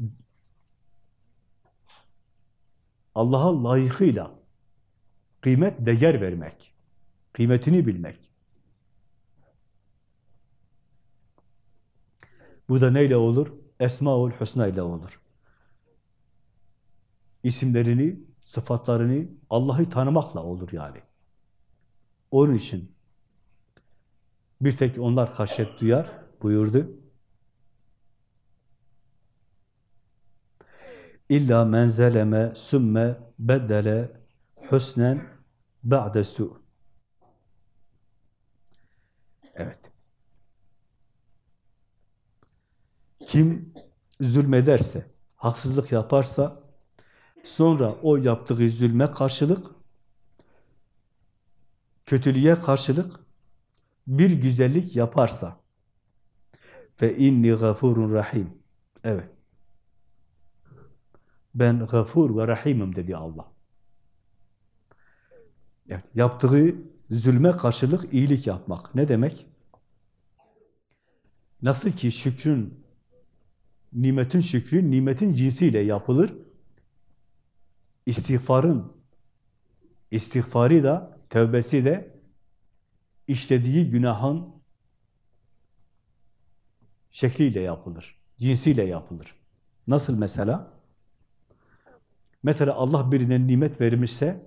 Allah'a layıkıyla kıymet, değer vermek. Kıymetini bilmek. Bu da neyle olur? Esmaül Hüsna ile olur. İsimlerini, sıfatlarını Allah'ı tanımakla olur yani. Onun için bir tek onlar haşyet duyar buyurdu. İlla menzeleme sümme beddele husnen ba'de su. Evet. Kim zulmederse, haksızlık yaparsa Sonra o yaptığı zulme karşılık, kötülüğe karşılık bir güzellik yaparsa ve inni gafurun rahim. Evet. Ben gafur ve rahimim dedi Allah. Evet, yaptığı zulme karşılık iyilik yapmak. Ne demek? Nasıl ki şükrün, nimetin şükrü, nimetin cinsiyle yapılır. İstiğfarın, istiğfarı da, tövbesi de işlediği günahın şekliyle yapılır, cinsiyle yapılır. Nasıl mesela? Mesela Allah birine nimet vermişse,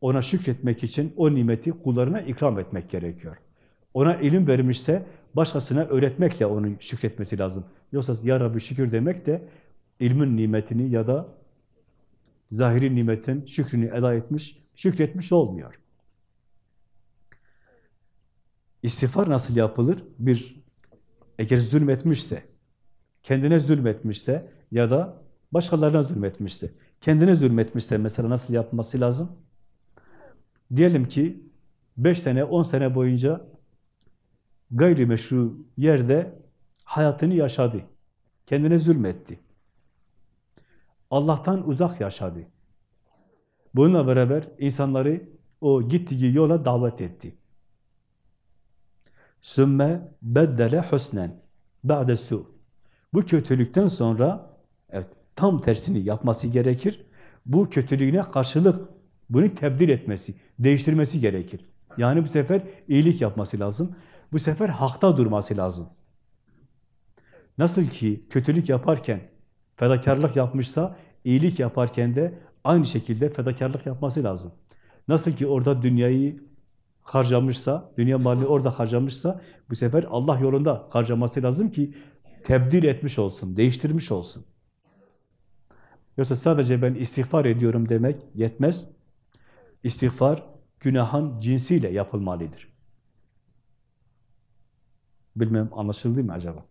ona şükretmek için o nimeti kullarına ikram etmek gerekiyor. Ona ilim vermişse, başkasına öğretmekle onun şükretmesi lazım. Yoksa ya Rabbi şükür demek de ilmin nimetini ya da zahiri nimetin şükrünü eda etmiş, şükretmiş olmuyor. İstiğfar nasıl yapılır? Bir, eğer zulmetmişse, kendine zulmetmişse ya da başkalarına zulmetmişse, kendine zulmetmişse mesela nasıl yapması lazım? Diyelim ki 5 sene, 10 sene boyunca gayrimeşru yerde hayatını yaşadı. Kendine zulmetti. Allah'tan uzak yaşadı. Bununla beraber insanları o gittiği yola davet etti. Sümme beddele husnen ba'de su. Bu kötülükten sonra evet, tam tersini yapması gerekir. Bu kötülüğüne karşılık bunu tebdil etmesi, değiştirmesi gerekir. Yani bu sefer iyilik yapması lazım. Bu sefer hakta durması lazım. Nasıl ki kötülük yaparken fedakarlık yapmışsa, iyilik yaparken de aynı şekilde fedakarlık yapması lazım. Nasıl ki orada dünyayı harcamışsa, dünya malını orada harcamışsa, bu sefer Allah yolunda harcaması lazım ki tebdil etmiş olsun, değiştirmiş olsun. Yoksa sadece ben istiğfar ediyorum demek yetmez. İstiğfar, günahın cinsiyle yapılmalıdır. Bilmem anlaşıldı mı acaba?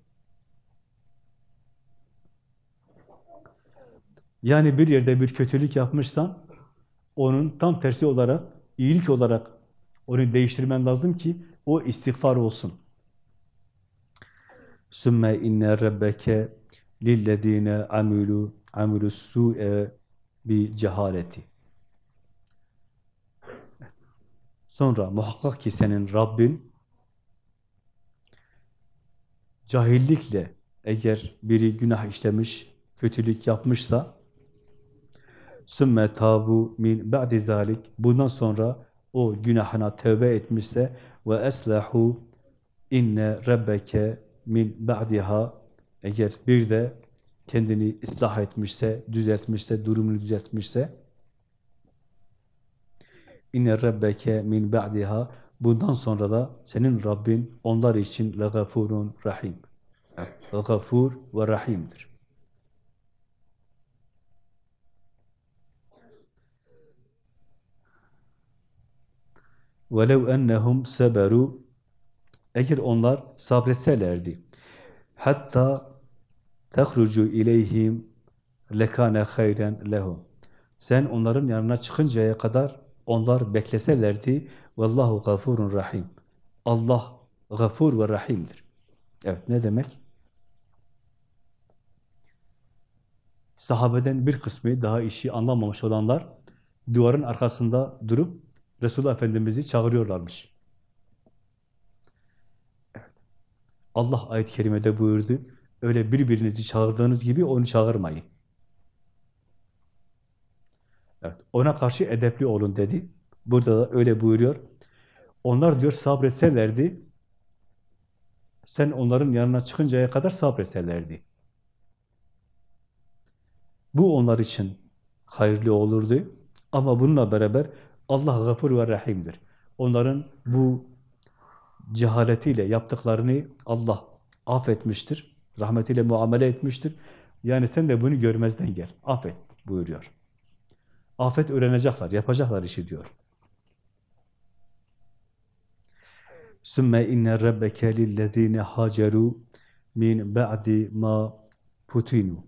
Yani bir yerde bir kötülük yapmışsan, onun tam tersi olarak, iyilik olarak onu değiştirmen lazım ki o istiğfar olsun. Sümme inne rabbeke lillezine amilu amilu su'e bi cehaleti. Sonra muhakkak ki senin Rabbin cahillikle eğer biri günah işlemiş, kötülük yapmışsa sümme tabu min ba'di zalik bundan sonra o günahına tövbe etmişse ve eslahu inne rabbeke min ba'diha eğer bir de kendini ıslah etmişse, düzeltmişse, durumunu düzeltmişse inne rabbeke min ba'diha bundan sonra da senin Rabbin onlar için legafurun rahim. Gafur ve rahimdir. وَلَوْ اَنَّهُمْ سَبَرُوا Eğer onlar sabretselerdi, hatta tehrucu ileyhim lekane hayren lehum. Sen onların yanına çıkıncaya kadar onlar bekleselerdi, vallahu gafurun rahim. Allah gafur ve rahimdir. Evet, ne demek? Sahabeden bir kısmı daha işi anlamamış olanlar duvarın arkasında durup Resulullah Efendimiz'i çağırıyorlarmış. Evet. Allah ayet-i kerimede buyurdu, öyle birbirinizi çağırdığınız gibi onu çağırmayın. Evet, ona karşı edepli olun dedi. Burada da öyle buyuruyor. Onlar diyor sabretselerdi, sen onların yanına çıkıncaya kadar sabretselerdi. Bu onlar için hayırlı olurdu. Ama bununla beraber Allah gafur ve rahimdir. Onların bu cehaletiyle yaptıklarını Allah affetmiştir. Rahmetiyle muamele etmiştir. Yani sen de bunu görmezden gel. Affet buyuruyor. Afet öğrenecekler, yapacaklar işi diyor. Sümme inne rabbeke lillezine haceru min ba'di ma putinu.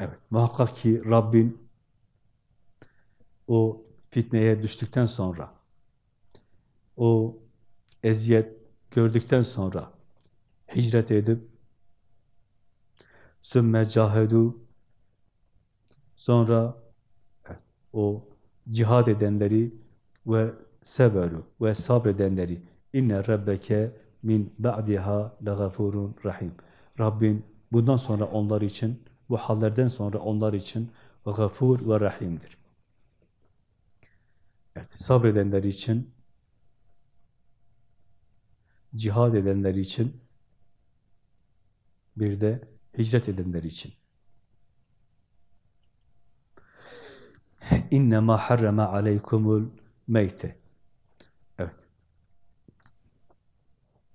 Evet, muhakkak ki Rabbin o fitneye düştükten sonra, o eziyet gördükten sonra hicret edip sümme cahedu sonra o cihad edenleri ve seberu ve sabredenleri inne rabbeke min ba'diha lagafurun rahim. Rabbin bundan sonra onlar için, bu hallerden sonra onlar için gafur ve rahimdir. Evet, sabredenler için, cihad edenler için, bir de hicret edenler için. İnnemâ harrama aleykumul meyte. Evet.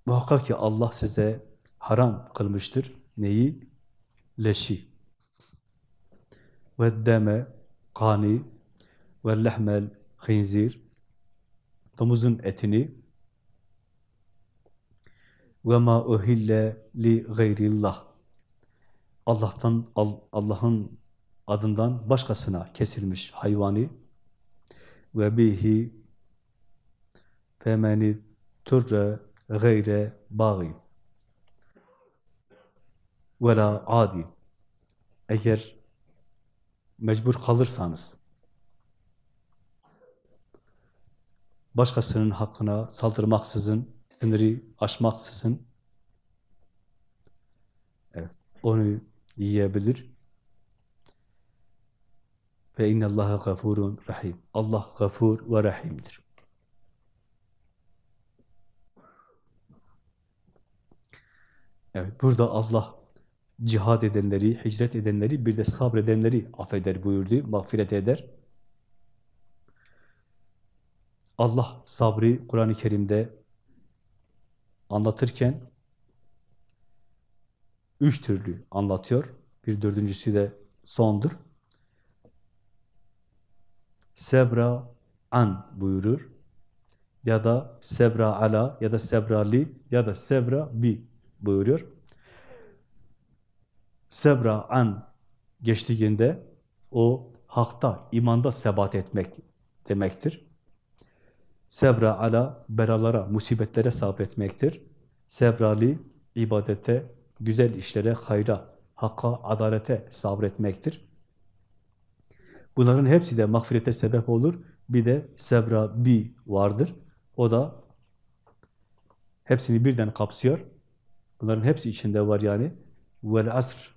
Muhakkak ki Allah size haram kılmıştır. Neyi? Leşi. Ve deme, kani, ve lehmel khinzir. Domuzun etini ve ma uhille li gayrillah. Allah'tan Allah'ın adından başkasına kesilmiş hayvani ve bihi femeni turre gayre bagi ve la adi eğer mecbur kalırsanız başkasının hakkına saldırmaksızın, sınırı aşmaksızın evet, onu yiyebilir. Ve innallaha gafurun rahim. Allah gafur ve rahimdir. Evet, burada Allah cihad edenleri, hicret edenleri, bir de sabredenleri affeder buyurdu, mağfiret eder. Allah sabrı Kur'an-ı Kerim'de anlatırken üç türlü anlatıyor. Bir dördüncüsü de sondur. Sebra an buyurur. Ya da sebra ala ya da sebrali ya da sebra bi buyuruyor. Sebra an geçtiğinde o hakta, imanda sebat etmek demektir. Sebra ala belalara, musibetlere sabretmektir. Sebrali ibadete, güzel işlere, hayra, hakka, adalete sabretmektir. Bunların hepsi de mağfirete sebep olur. Bir de sebra bi vardır. O da hepsini birden kapsıyor. Bunların hepsi içinde var yani. Vel asr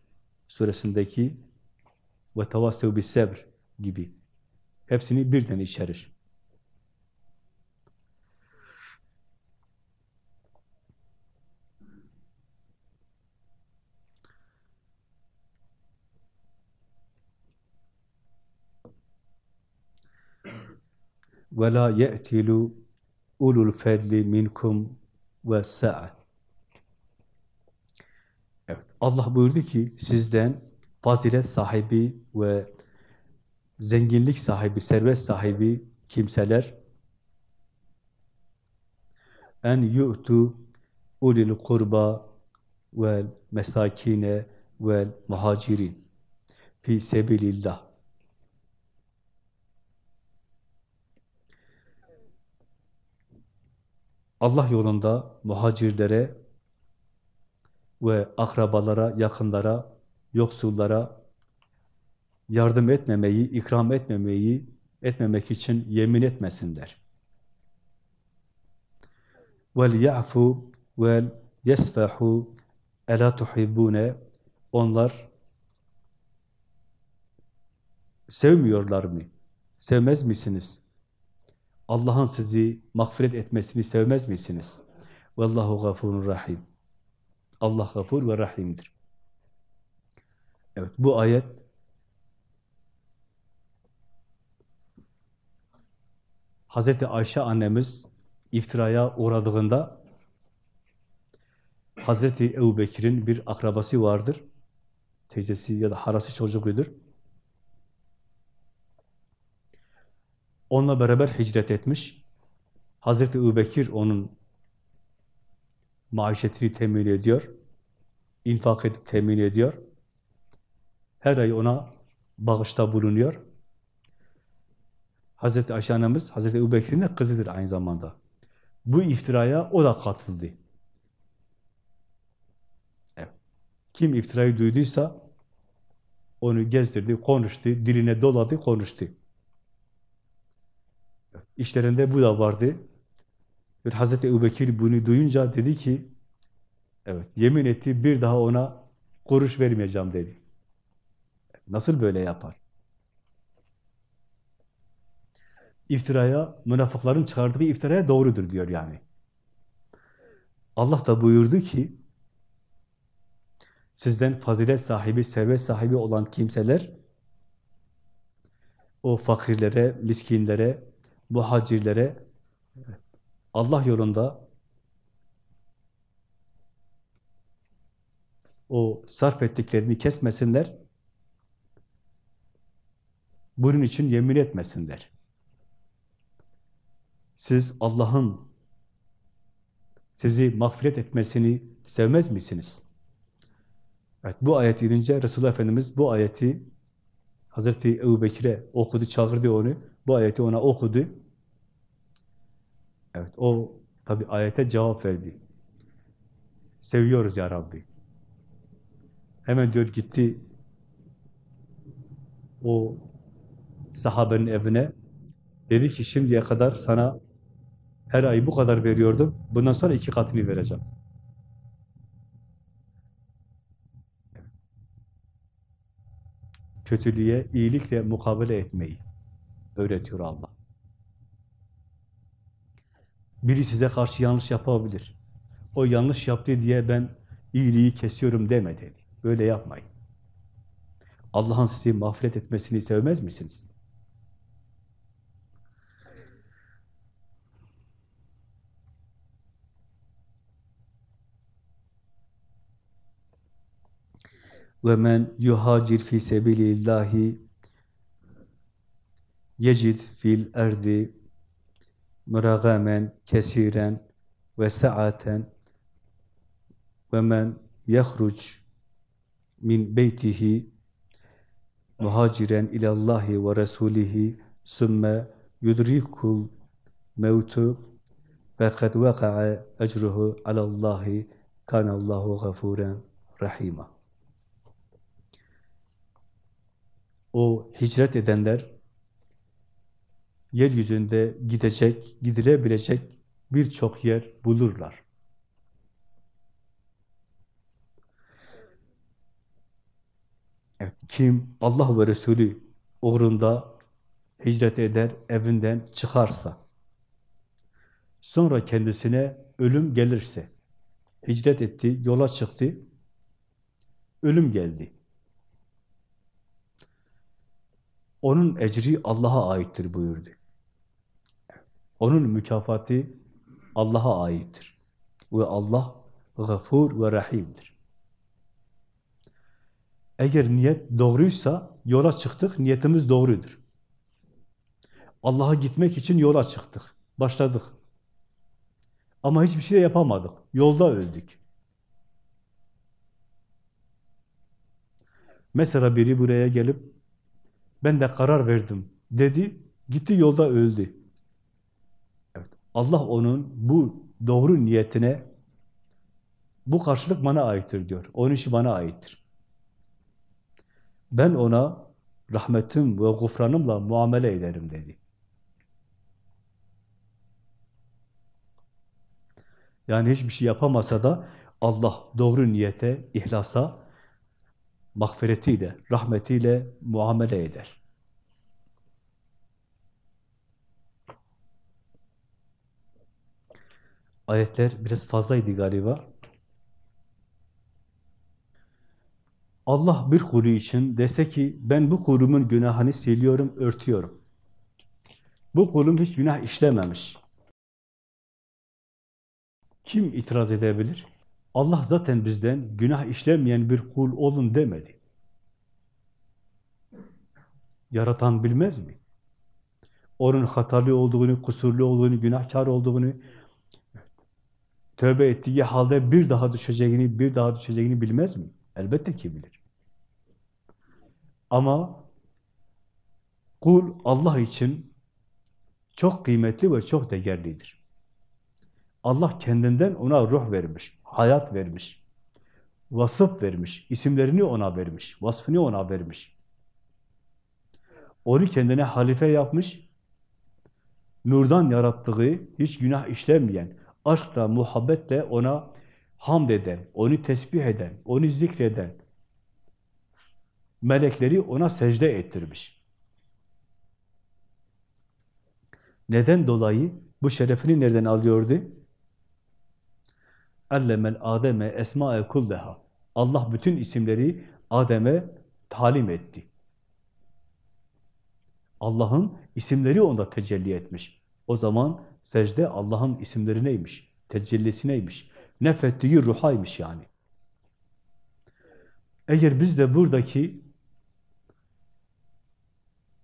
suresindeki ve tavassev bis sebr gibi. Hepsini birden içerir. Ve la ye'tilu ulul fedli minkum ve sa'a. Evet, Allah buyurdu ki sizden fazilet sahibi ve zenginlik sahibi, servet sahibi kimseler en yu'tu ulil kurba ve mesakine ve muhacirin fi sebilillah Allah yolunda muhacirlere ve akrabalara, yakınlara, yoksullara yardım etmemeyi, ikram etmemeyi, etmemek için yemin etmesinler. Vel ya'fu vel yesfahu ela tuhibbune onlar sevmiyorlar mı? Sevmez misiniz? Allah'ın sizi mağfiret etmesini sevmez misiniz? Vallahu gafurun rahim. Allah gafur ve rahimdir. Evet, bu ayet Hazreti Ayşe annemiz iftiraya uğradığında Hazreti Ebu Bekir'in bir akrabası vardır. Teyzesi ya da harası çocuğudur. Onunla beraber hicret etmiş. Hazreti Ebubekir onun maişetini temin ediyor. infak edip temin ediyor. her ay ona bağışta bulunuyor. Hazreti Ayşe annemiz, Hazreti Ebu Bekir'in de kızıdır aynı zamanda. Bu iftiraya o da katıldı. Evet. Kim iftirayı duyduysa onu gezdirdi, konuştu, diline doladı, konuştu. İşlerinde bu da vardı. Bir Hazreti Ebu Bekir bunu duyunca dedi ki, evet yemin etti bir daha ona kuruş vermeyeceğim dedi. Nasıl böyle yapar? İftiraya, münafıkların çıkardığı iftiraya doğrudur diyor yani. Allah da buyurdu ki, sizden fazilet sahibi, servet sahibi olan kimseler, o fakirlere, miskinlere, muhacirlere, Allah yolunda o sarf ettiklerini kesmesinler, bunun için yemin etmesinler. Siz Allah'ın sizi mağfiret etmesini sevmez misiniz? Evet, bu ayet inince Resulullah Efendimiz bu ayeti Hazreti Ebu Bekir'e okudu, çağırdı onu. Bu ayeti ona okudu. Evet, o tabi ayete cevap verdi. Seviyoruz ya Rabbi. Hemen diyor gitti o sahabenin evine. Dedi ki şimdiye kadar sana her ay bu kadar veriyordum. Bundan sonra iki katını vereceğim. Kötülüğe iyilikle mukabele etmeyi öğretiyor Allah. Biri size karşı yanlış yapabilir. O yanlış yaptı diye ben iyiliği kesiyorum deme dedi. Böyle yapmayın. Allah'ın sizi mağfiret etmesini sevmez misiniz? ve men yuhacir fi sebilillahi yecid fil erdi mıragamen kesiren ve saaten ve men yahruc min beytihi muhaciren ilallahi ve rasulihi sümme yudrikul mevtu ve kad veka'a ecruhu alallahi kanallahu gafuren rahima. O hicret edenler yeryüzünde gidecek, gidilebilecek birçok yer bulurlar. Kim Allah ve Resulü uğrunda hicret eder, evinden çıkarsa, sonra kendisine ölüm gelirse, hicret etti, yola çıktı, ölüm geldi. Onun ecri Allah'a aittir buyurdu. Onun mükafatı Allah'a aittir. Ve Allah gafur ve rahimdir. Eğer niyet doğruysa yola çıktık, niyetimiz doğrudur. Allah'a gitmek için yola çıktık, başladık. Ama hiçbir şey yapamadık, yolda öldük. Mesela biri buraya gelip ben de karar verdim dedi, gitti yolda öldü. Allah onun bu doğru niyetine bu karşılık bana aittir diyor. Onun işi bana aittir. Ben ona rahmetim ve gufranımla muamele ederim dedi. Yani hiçbir şey yapamasa da Allah doğru niyete, ihlasa, mağfiretiyle, rahmetiyle muamele eder. Ayetler biraz fazlaydı galiba. Allah bir kulu için dese ki ben bu kulumun günahını siliyorum, örtüyorum. Bu kulum hiç günah işlememiş. Kim itiraz edebilir? Allah zaten bizden günah işlemeyen bir kul olun demedi. Yaratan bilmez mi? Onun hatalı olduğunu, kusurlu olduğunu, günahkar olduğunu, tövbe ettiği halde bir daha düşeceğini, bir daha düşeceğini bilmez mi? Elbette ki bilir. Ama kul Allah için çok kıymetli ve çok değerlidir. Allah kendinden ona ruh vermiş, hayat vermiş, vasıf vermiş, isimlerini ona vermiş, vasfını ona vermiş. Onu kendine halife yapmış, nurdan yarattığı, hiç günah işlemeyen, aşkla, muhabbetle ona hamd eden, onu tesbih eden, onu zikreden, melekleri ona secde ettirmiş. Neden dolayı? Bu şerefini nereden alıyordu? Allemel Adem'e esma'e kulleha. Allah bütün isimleri Adem'e talim etti. Allah'ın isimleri onda tecelli etmiş. O zaman secde Allah'ın isimleri neymiş? Tecellisi neymiş? Nefettiği ruhaymış yani. Eğer biz de buradaki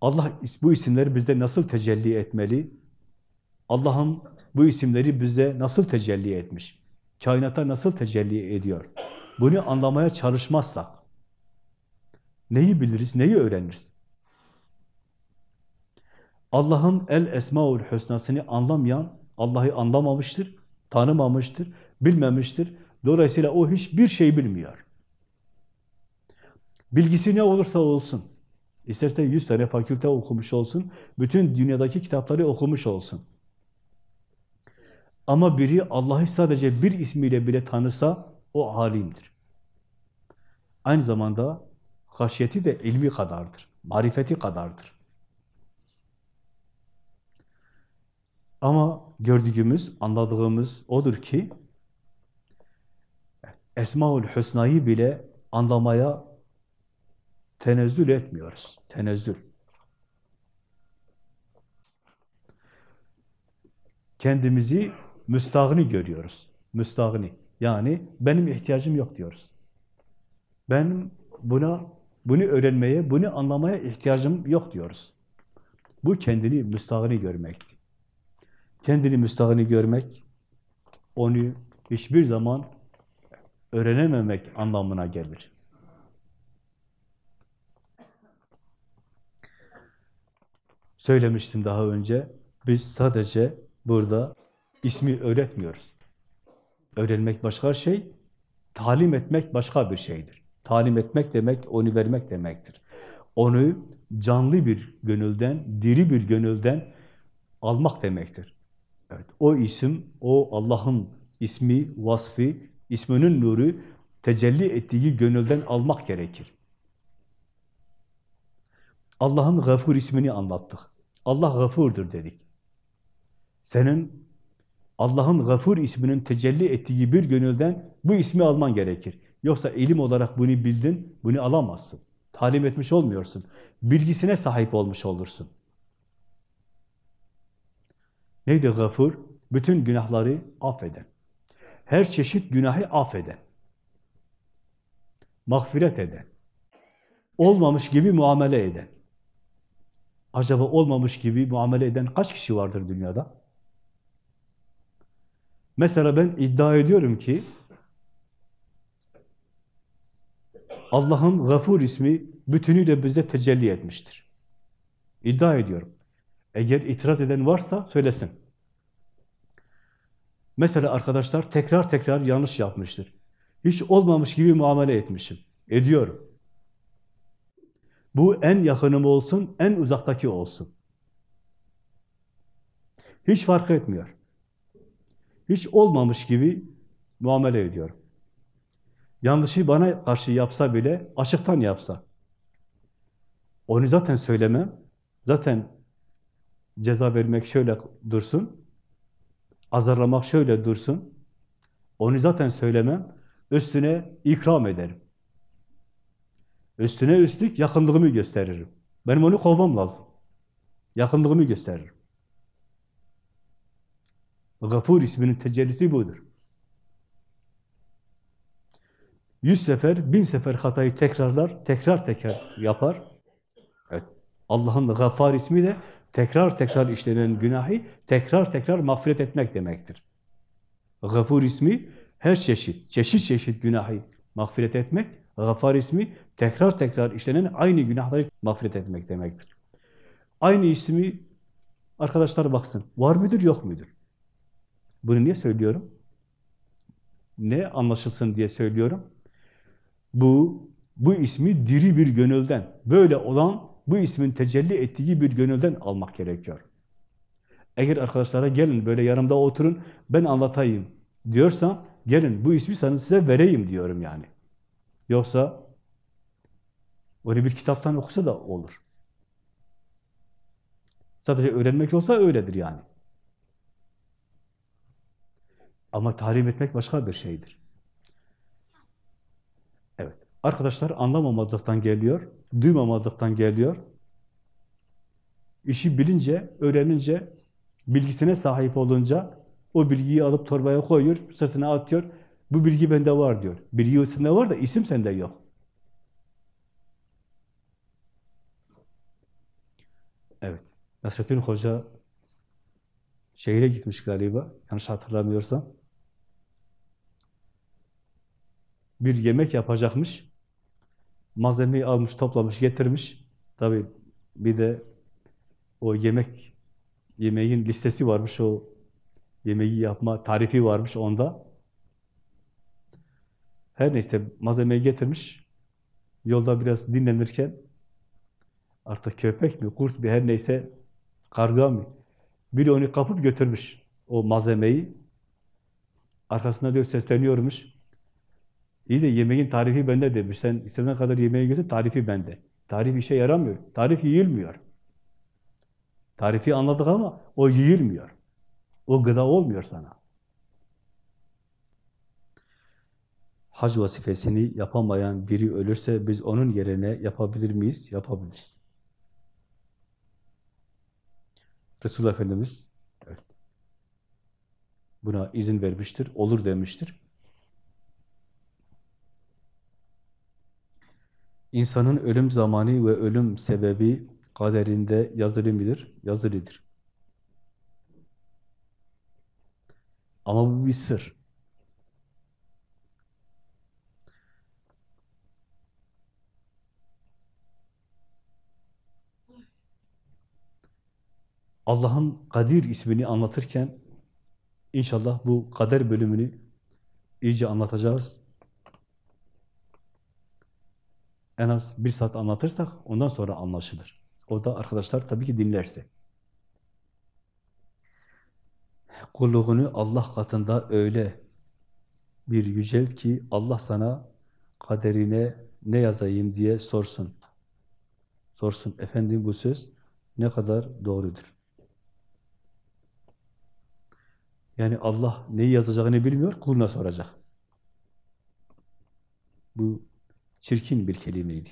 Allah bu isimleri bizde nasıl tecelli etmeli? Allah'ın bu isimleri bize nasıl tecelli etmiş? Kainata nasıl tecelli ediyor? Bunu anlamaya çalışmazsak neyi biliriz, neyi öğreniriz? Allah'ın el esmaül hüsnasını anlamayan Allah'ı anlamamıştır, tanımamıştır, bilmemiştir. Dolayısıyla o hiçbir şey bilmiyor. Bilgisi ne olursa olsun, isterse yüz tane fakülte okumuş olsun, bütün dünyadaki kitapları okumuş olsun. Ama biri Allah'ı sadece bir ismiyle bile tanısa o alimdir. Aynı zamanda haşyeti de ilmi kadardır, marifeti kadardır. Ama gördüğümüz, anladığımız odur ki Esmaül Hüsna'yı bile anlamaya tenezzül etmiyoruz. Tenezzül. Kendimizi müstahni görüyoruz. Müstahni. Yani benim ihtiyacım yok diyoruz. Ben buna, bunu öğrenmeye, bunu anlamaya ihtiyacım yok diyoruz. Bu kendini müstahni görmektir. Kendini müstahni görmek, onu hiçbir zaman öğrenememek anlamına gelir. Söylemiştim daha önce, biz sadece burada ismi öğretmiyoruz. Öğrenmek başka şey, talim etmek başka bir şeydir. Talim etmek demek, onu vermek demektir. Onu canlı bir gönülden, diri bir gönülden almak demektir. Evet, o isim, o Allah'ın ismi, vasfı, isminin nuru tecelli ettiği gönülden almak gerekir. Allah'ın gafur ismini anlattık. Allah gafurdur dedik. Senin Allah'ın gafur isminin tecelli ettiği bir gönülden bu ismi alman gerekir. Yoksa ilim olarak bunu bildin, bunu alamazsın. Talim etmiş olmuyorsun. Bilgisine sahip olmuş olursun. Neydi gafur? Bütün günahları affeden. Her çeşit günahı affeden. Mağfiret eden. Olmamış gibi muamele eden. Acaba olmamış gibi muamele eden kaç kişi vardır dünyada? Mesela ben iddia ediyorum ki Allah'ın gafur ismi bütünüyle bize tecelli etmiştir. İddia ediyorum. Eğer itiraz eden varsa söylesin. Mesela arkadaşlar tekrar tekrar yanlış yapmıştır. Hiç olmamış gibi muamele etmişim. Ediyorum. Bu en yakınım olsun, en uzaktaki olsun. Hiç fark etmiyor. Hiç olmamış gibi muamele ediyorum. Yanlışı bana karşı yapsa bile, açıktan yapsa. Onu zaten söylemem. Zaten ceza vermek şöyle dursun. Azarlamak şöyle dursun. Onu zaten söylemem. Üstüne ikram ederim. Üstüne üstlük yakınlığımı gösteririm. Benim onu kovmam lazım. Yakınlığımı gösteririm. Gafur isminin tecellisi budur. Yüz sefer, bin sefer hatayı tekrarlar, tekrar tekrar yapar. Allah'ın Gaffar ismi de tekrar tekrar işlenen günahı tekrar tekrar mağfiret etmek demektir. Gafur ismi her çeşit, çeşit çeşit günahı mağfiret etmek, Gafar ismi tekrar tekrar işlenen aynı günahları mağfiret etmek demektir. Aynı ismi arkadaşlar baksın. Var mıdır yok mudur? Bunu niye söylüyorum? Ne anlaşılsın diye söylüyorum. Bu bu ismi diri bir gönülden, böyle olan bu ismin tecelli ettiği bir gönülden almak gerekiyor. Eğer arkadaşlara gelin böyle yanımda oturun, ben anlatayım diyorsa gelin bu ismi sana size vereyim diyorum yani. Yoksa öyle bir kitaptan okusa da olur. Sadece öğrenmek olsa öyledir yani. Ama tahrim etmek başka bir şeydir. Arkadaşlar anlamamazlıktan geliyor, duymamazlıktan geliyor. İşi bilince, öğrenince, bilgisine sahip olunca o bilgiyi alıp torbaya koyuyor, sırtına atıyor. Bu bilgi bende var diyor. Bilgi sende var da isim sende yok. Evet. Nasrettin Hoca şehire gitmiş galiba. Yanlış hatırlamıyorsam. Bir yemek yapacakmış. Malzemeyi almış, toplamış, getirmiş. Tabii bir de o yemek yemeğin listesi varmış. O yemeği yapma tarifi varmış onda. Her neyse malzemeyi getirmiş. Yolda biraz dinlenirken artık köpek mi, kurt mi, her neyse karga mı? Biri onu kapıp götürmüş o malzemeyi. Arkasında diyor sesleniyormuş. İyi de yemeğin tarifi bende demiş. Sen istediğin kadar yemeği götür, tarifi bende. Tarif işe yaramıyor. Tarif yiyilmiyor. Tarifi anladık ama o yiyilmiyor. O gıda olmuyor sana. Hac vazifesini yapamayan biri ölürse biz onun yerine yapabilir miyiz? Yapabiliriz. Resulullah Efendimiz evet, buna izin vermiştir, olur demiştir. İnsanın ölüm zamanı ve ölüm sebebi kaderinde yazılı mıdır? Yazılıdır. Ama bu bir sır. Allah'ın Kadir ismini anlatırken inşallah bu kader bölümünü iyice anlatacağız. En az bir saat anlatırsak ondan sonra anlaşılır. O da arkadaşlar tabii ki dinlerse. Kulluğunu Allah katında öyle bir yücelt ki Allah sana kaderine ne yazayım diye sorsun. Sorsun, efendim bu söz ne kadar doğrudur. Yani Allah neyi yazacağını bilmiyor, kuluna soracak. Bu çirkin bir kelimeydi.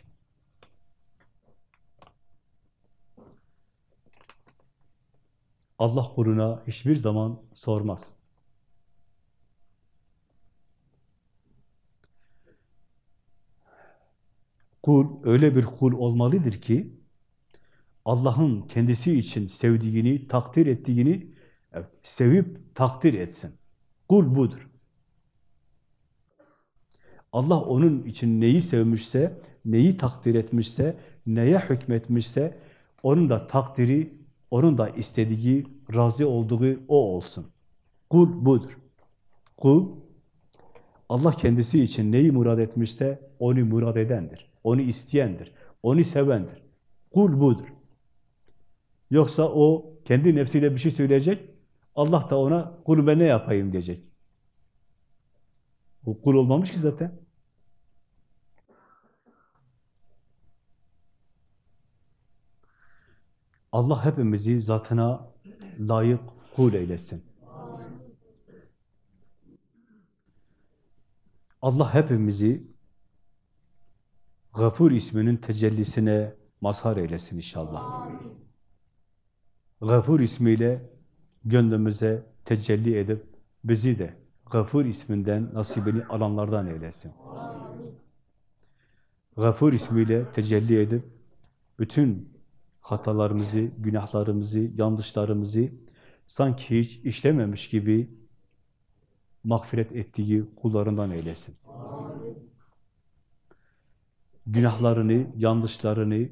Allah kuluna hiçbir zaman sormaz. Kul öyle bir kul olmalıdır ki Allah'ın kendisi için sevdiğini, takdir ettiğini sevip takdir etsin. Kul budur. Allah onun için neyi sevmişse, neyi takdir etmişse, neye hükmetmişse, onun da takdiri, onun da istediği, razı olduğu o olsun. Kul budur. Kul, Allah kendisi için neyi murad etmişse, onu murad edendir. Onu isteyendir. Onu sevendir. Kul budur. Yoksa o kendi nefsiyle bir şey söyleyecek, Allah da ona kulu ben ne yapayım diyecek. O kul olmamış ki zaten. Allah hepimizi zatına layık kul eylesin. Allah hepimizi Gafur isminin tecellisine mazhar eylesin inşallah. Gafur ismiyle gönlümüze tecelli edip bizi de Gafur isminden nasibini alanlardan eylesin. Gafur ismiyle tecelli edip bütün hatalarımızı, günahlarımızı, yanlışlarımızı sanki hiç işlememiş gibi mağfiret ettiği kullarından eylesin. günahlarını, yanlışlarını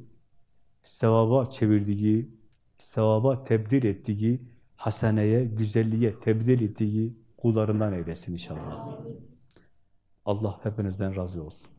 sevaba çevirdiği, sevaba tebdil ettiği, haseneye, güzelliğe tebdil ettiği kullarından eylesin inşallah. Allah hepinizden razı olsun.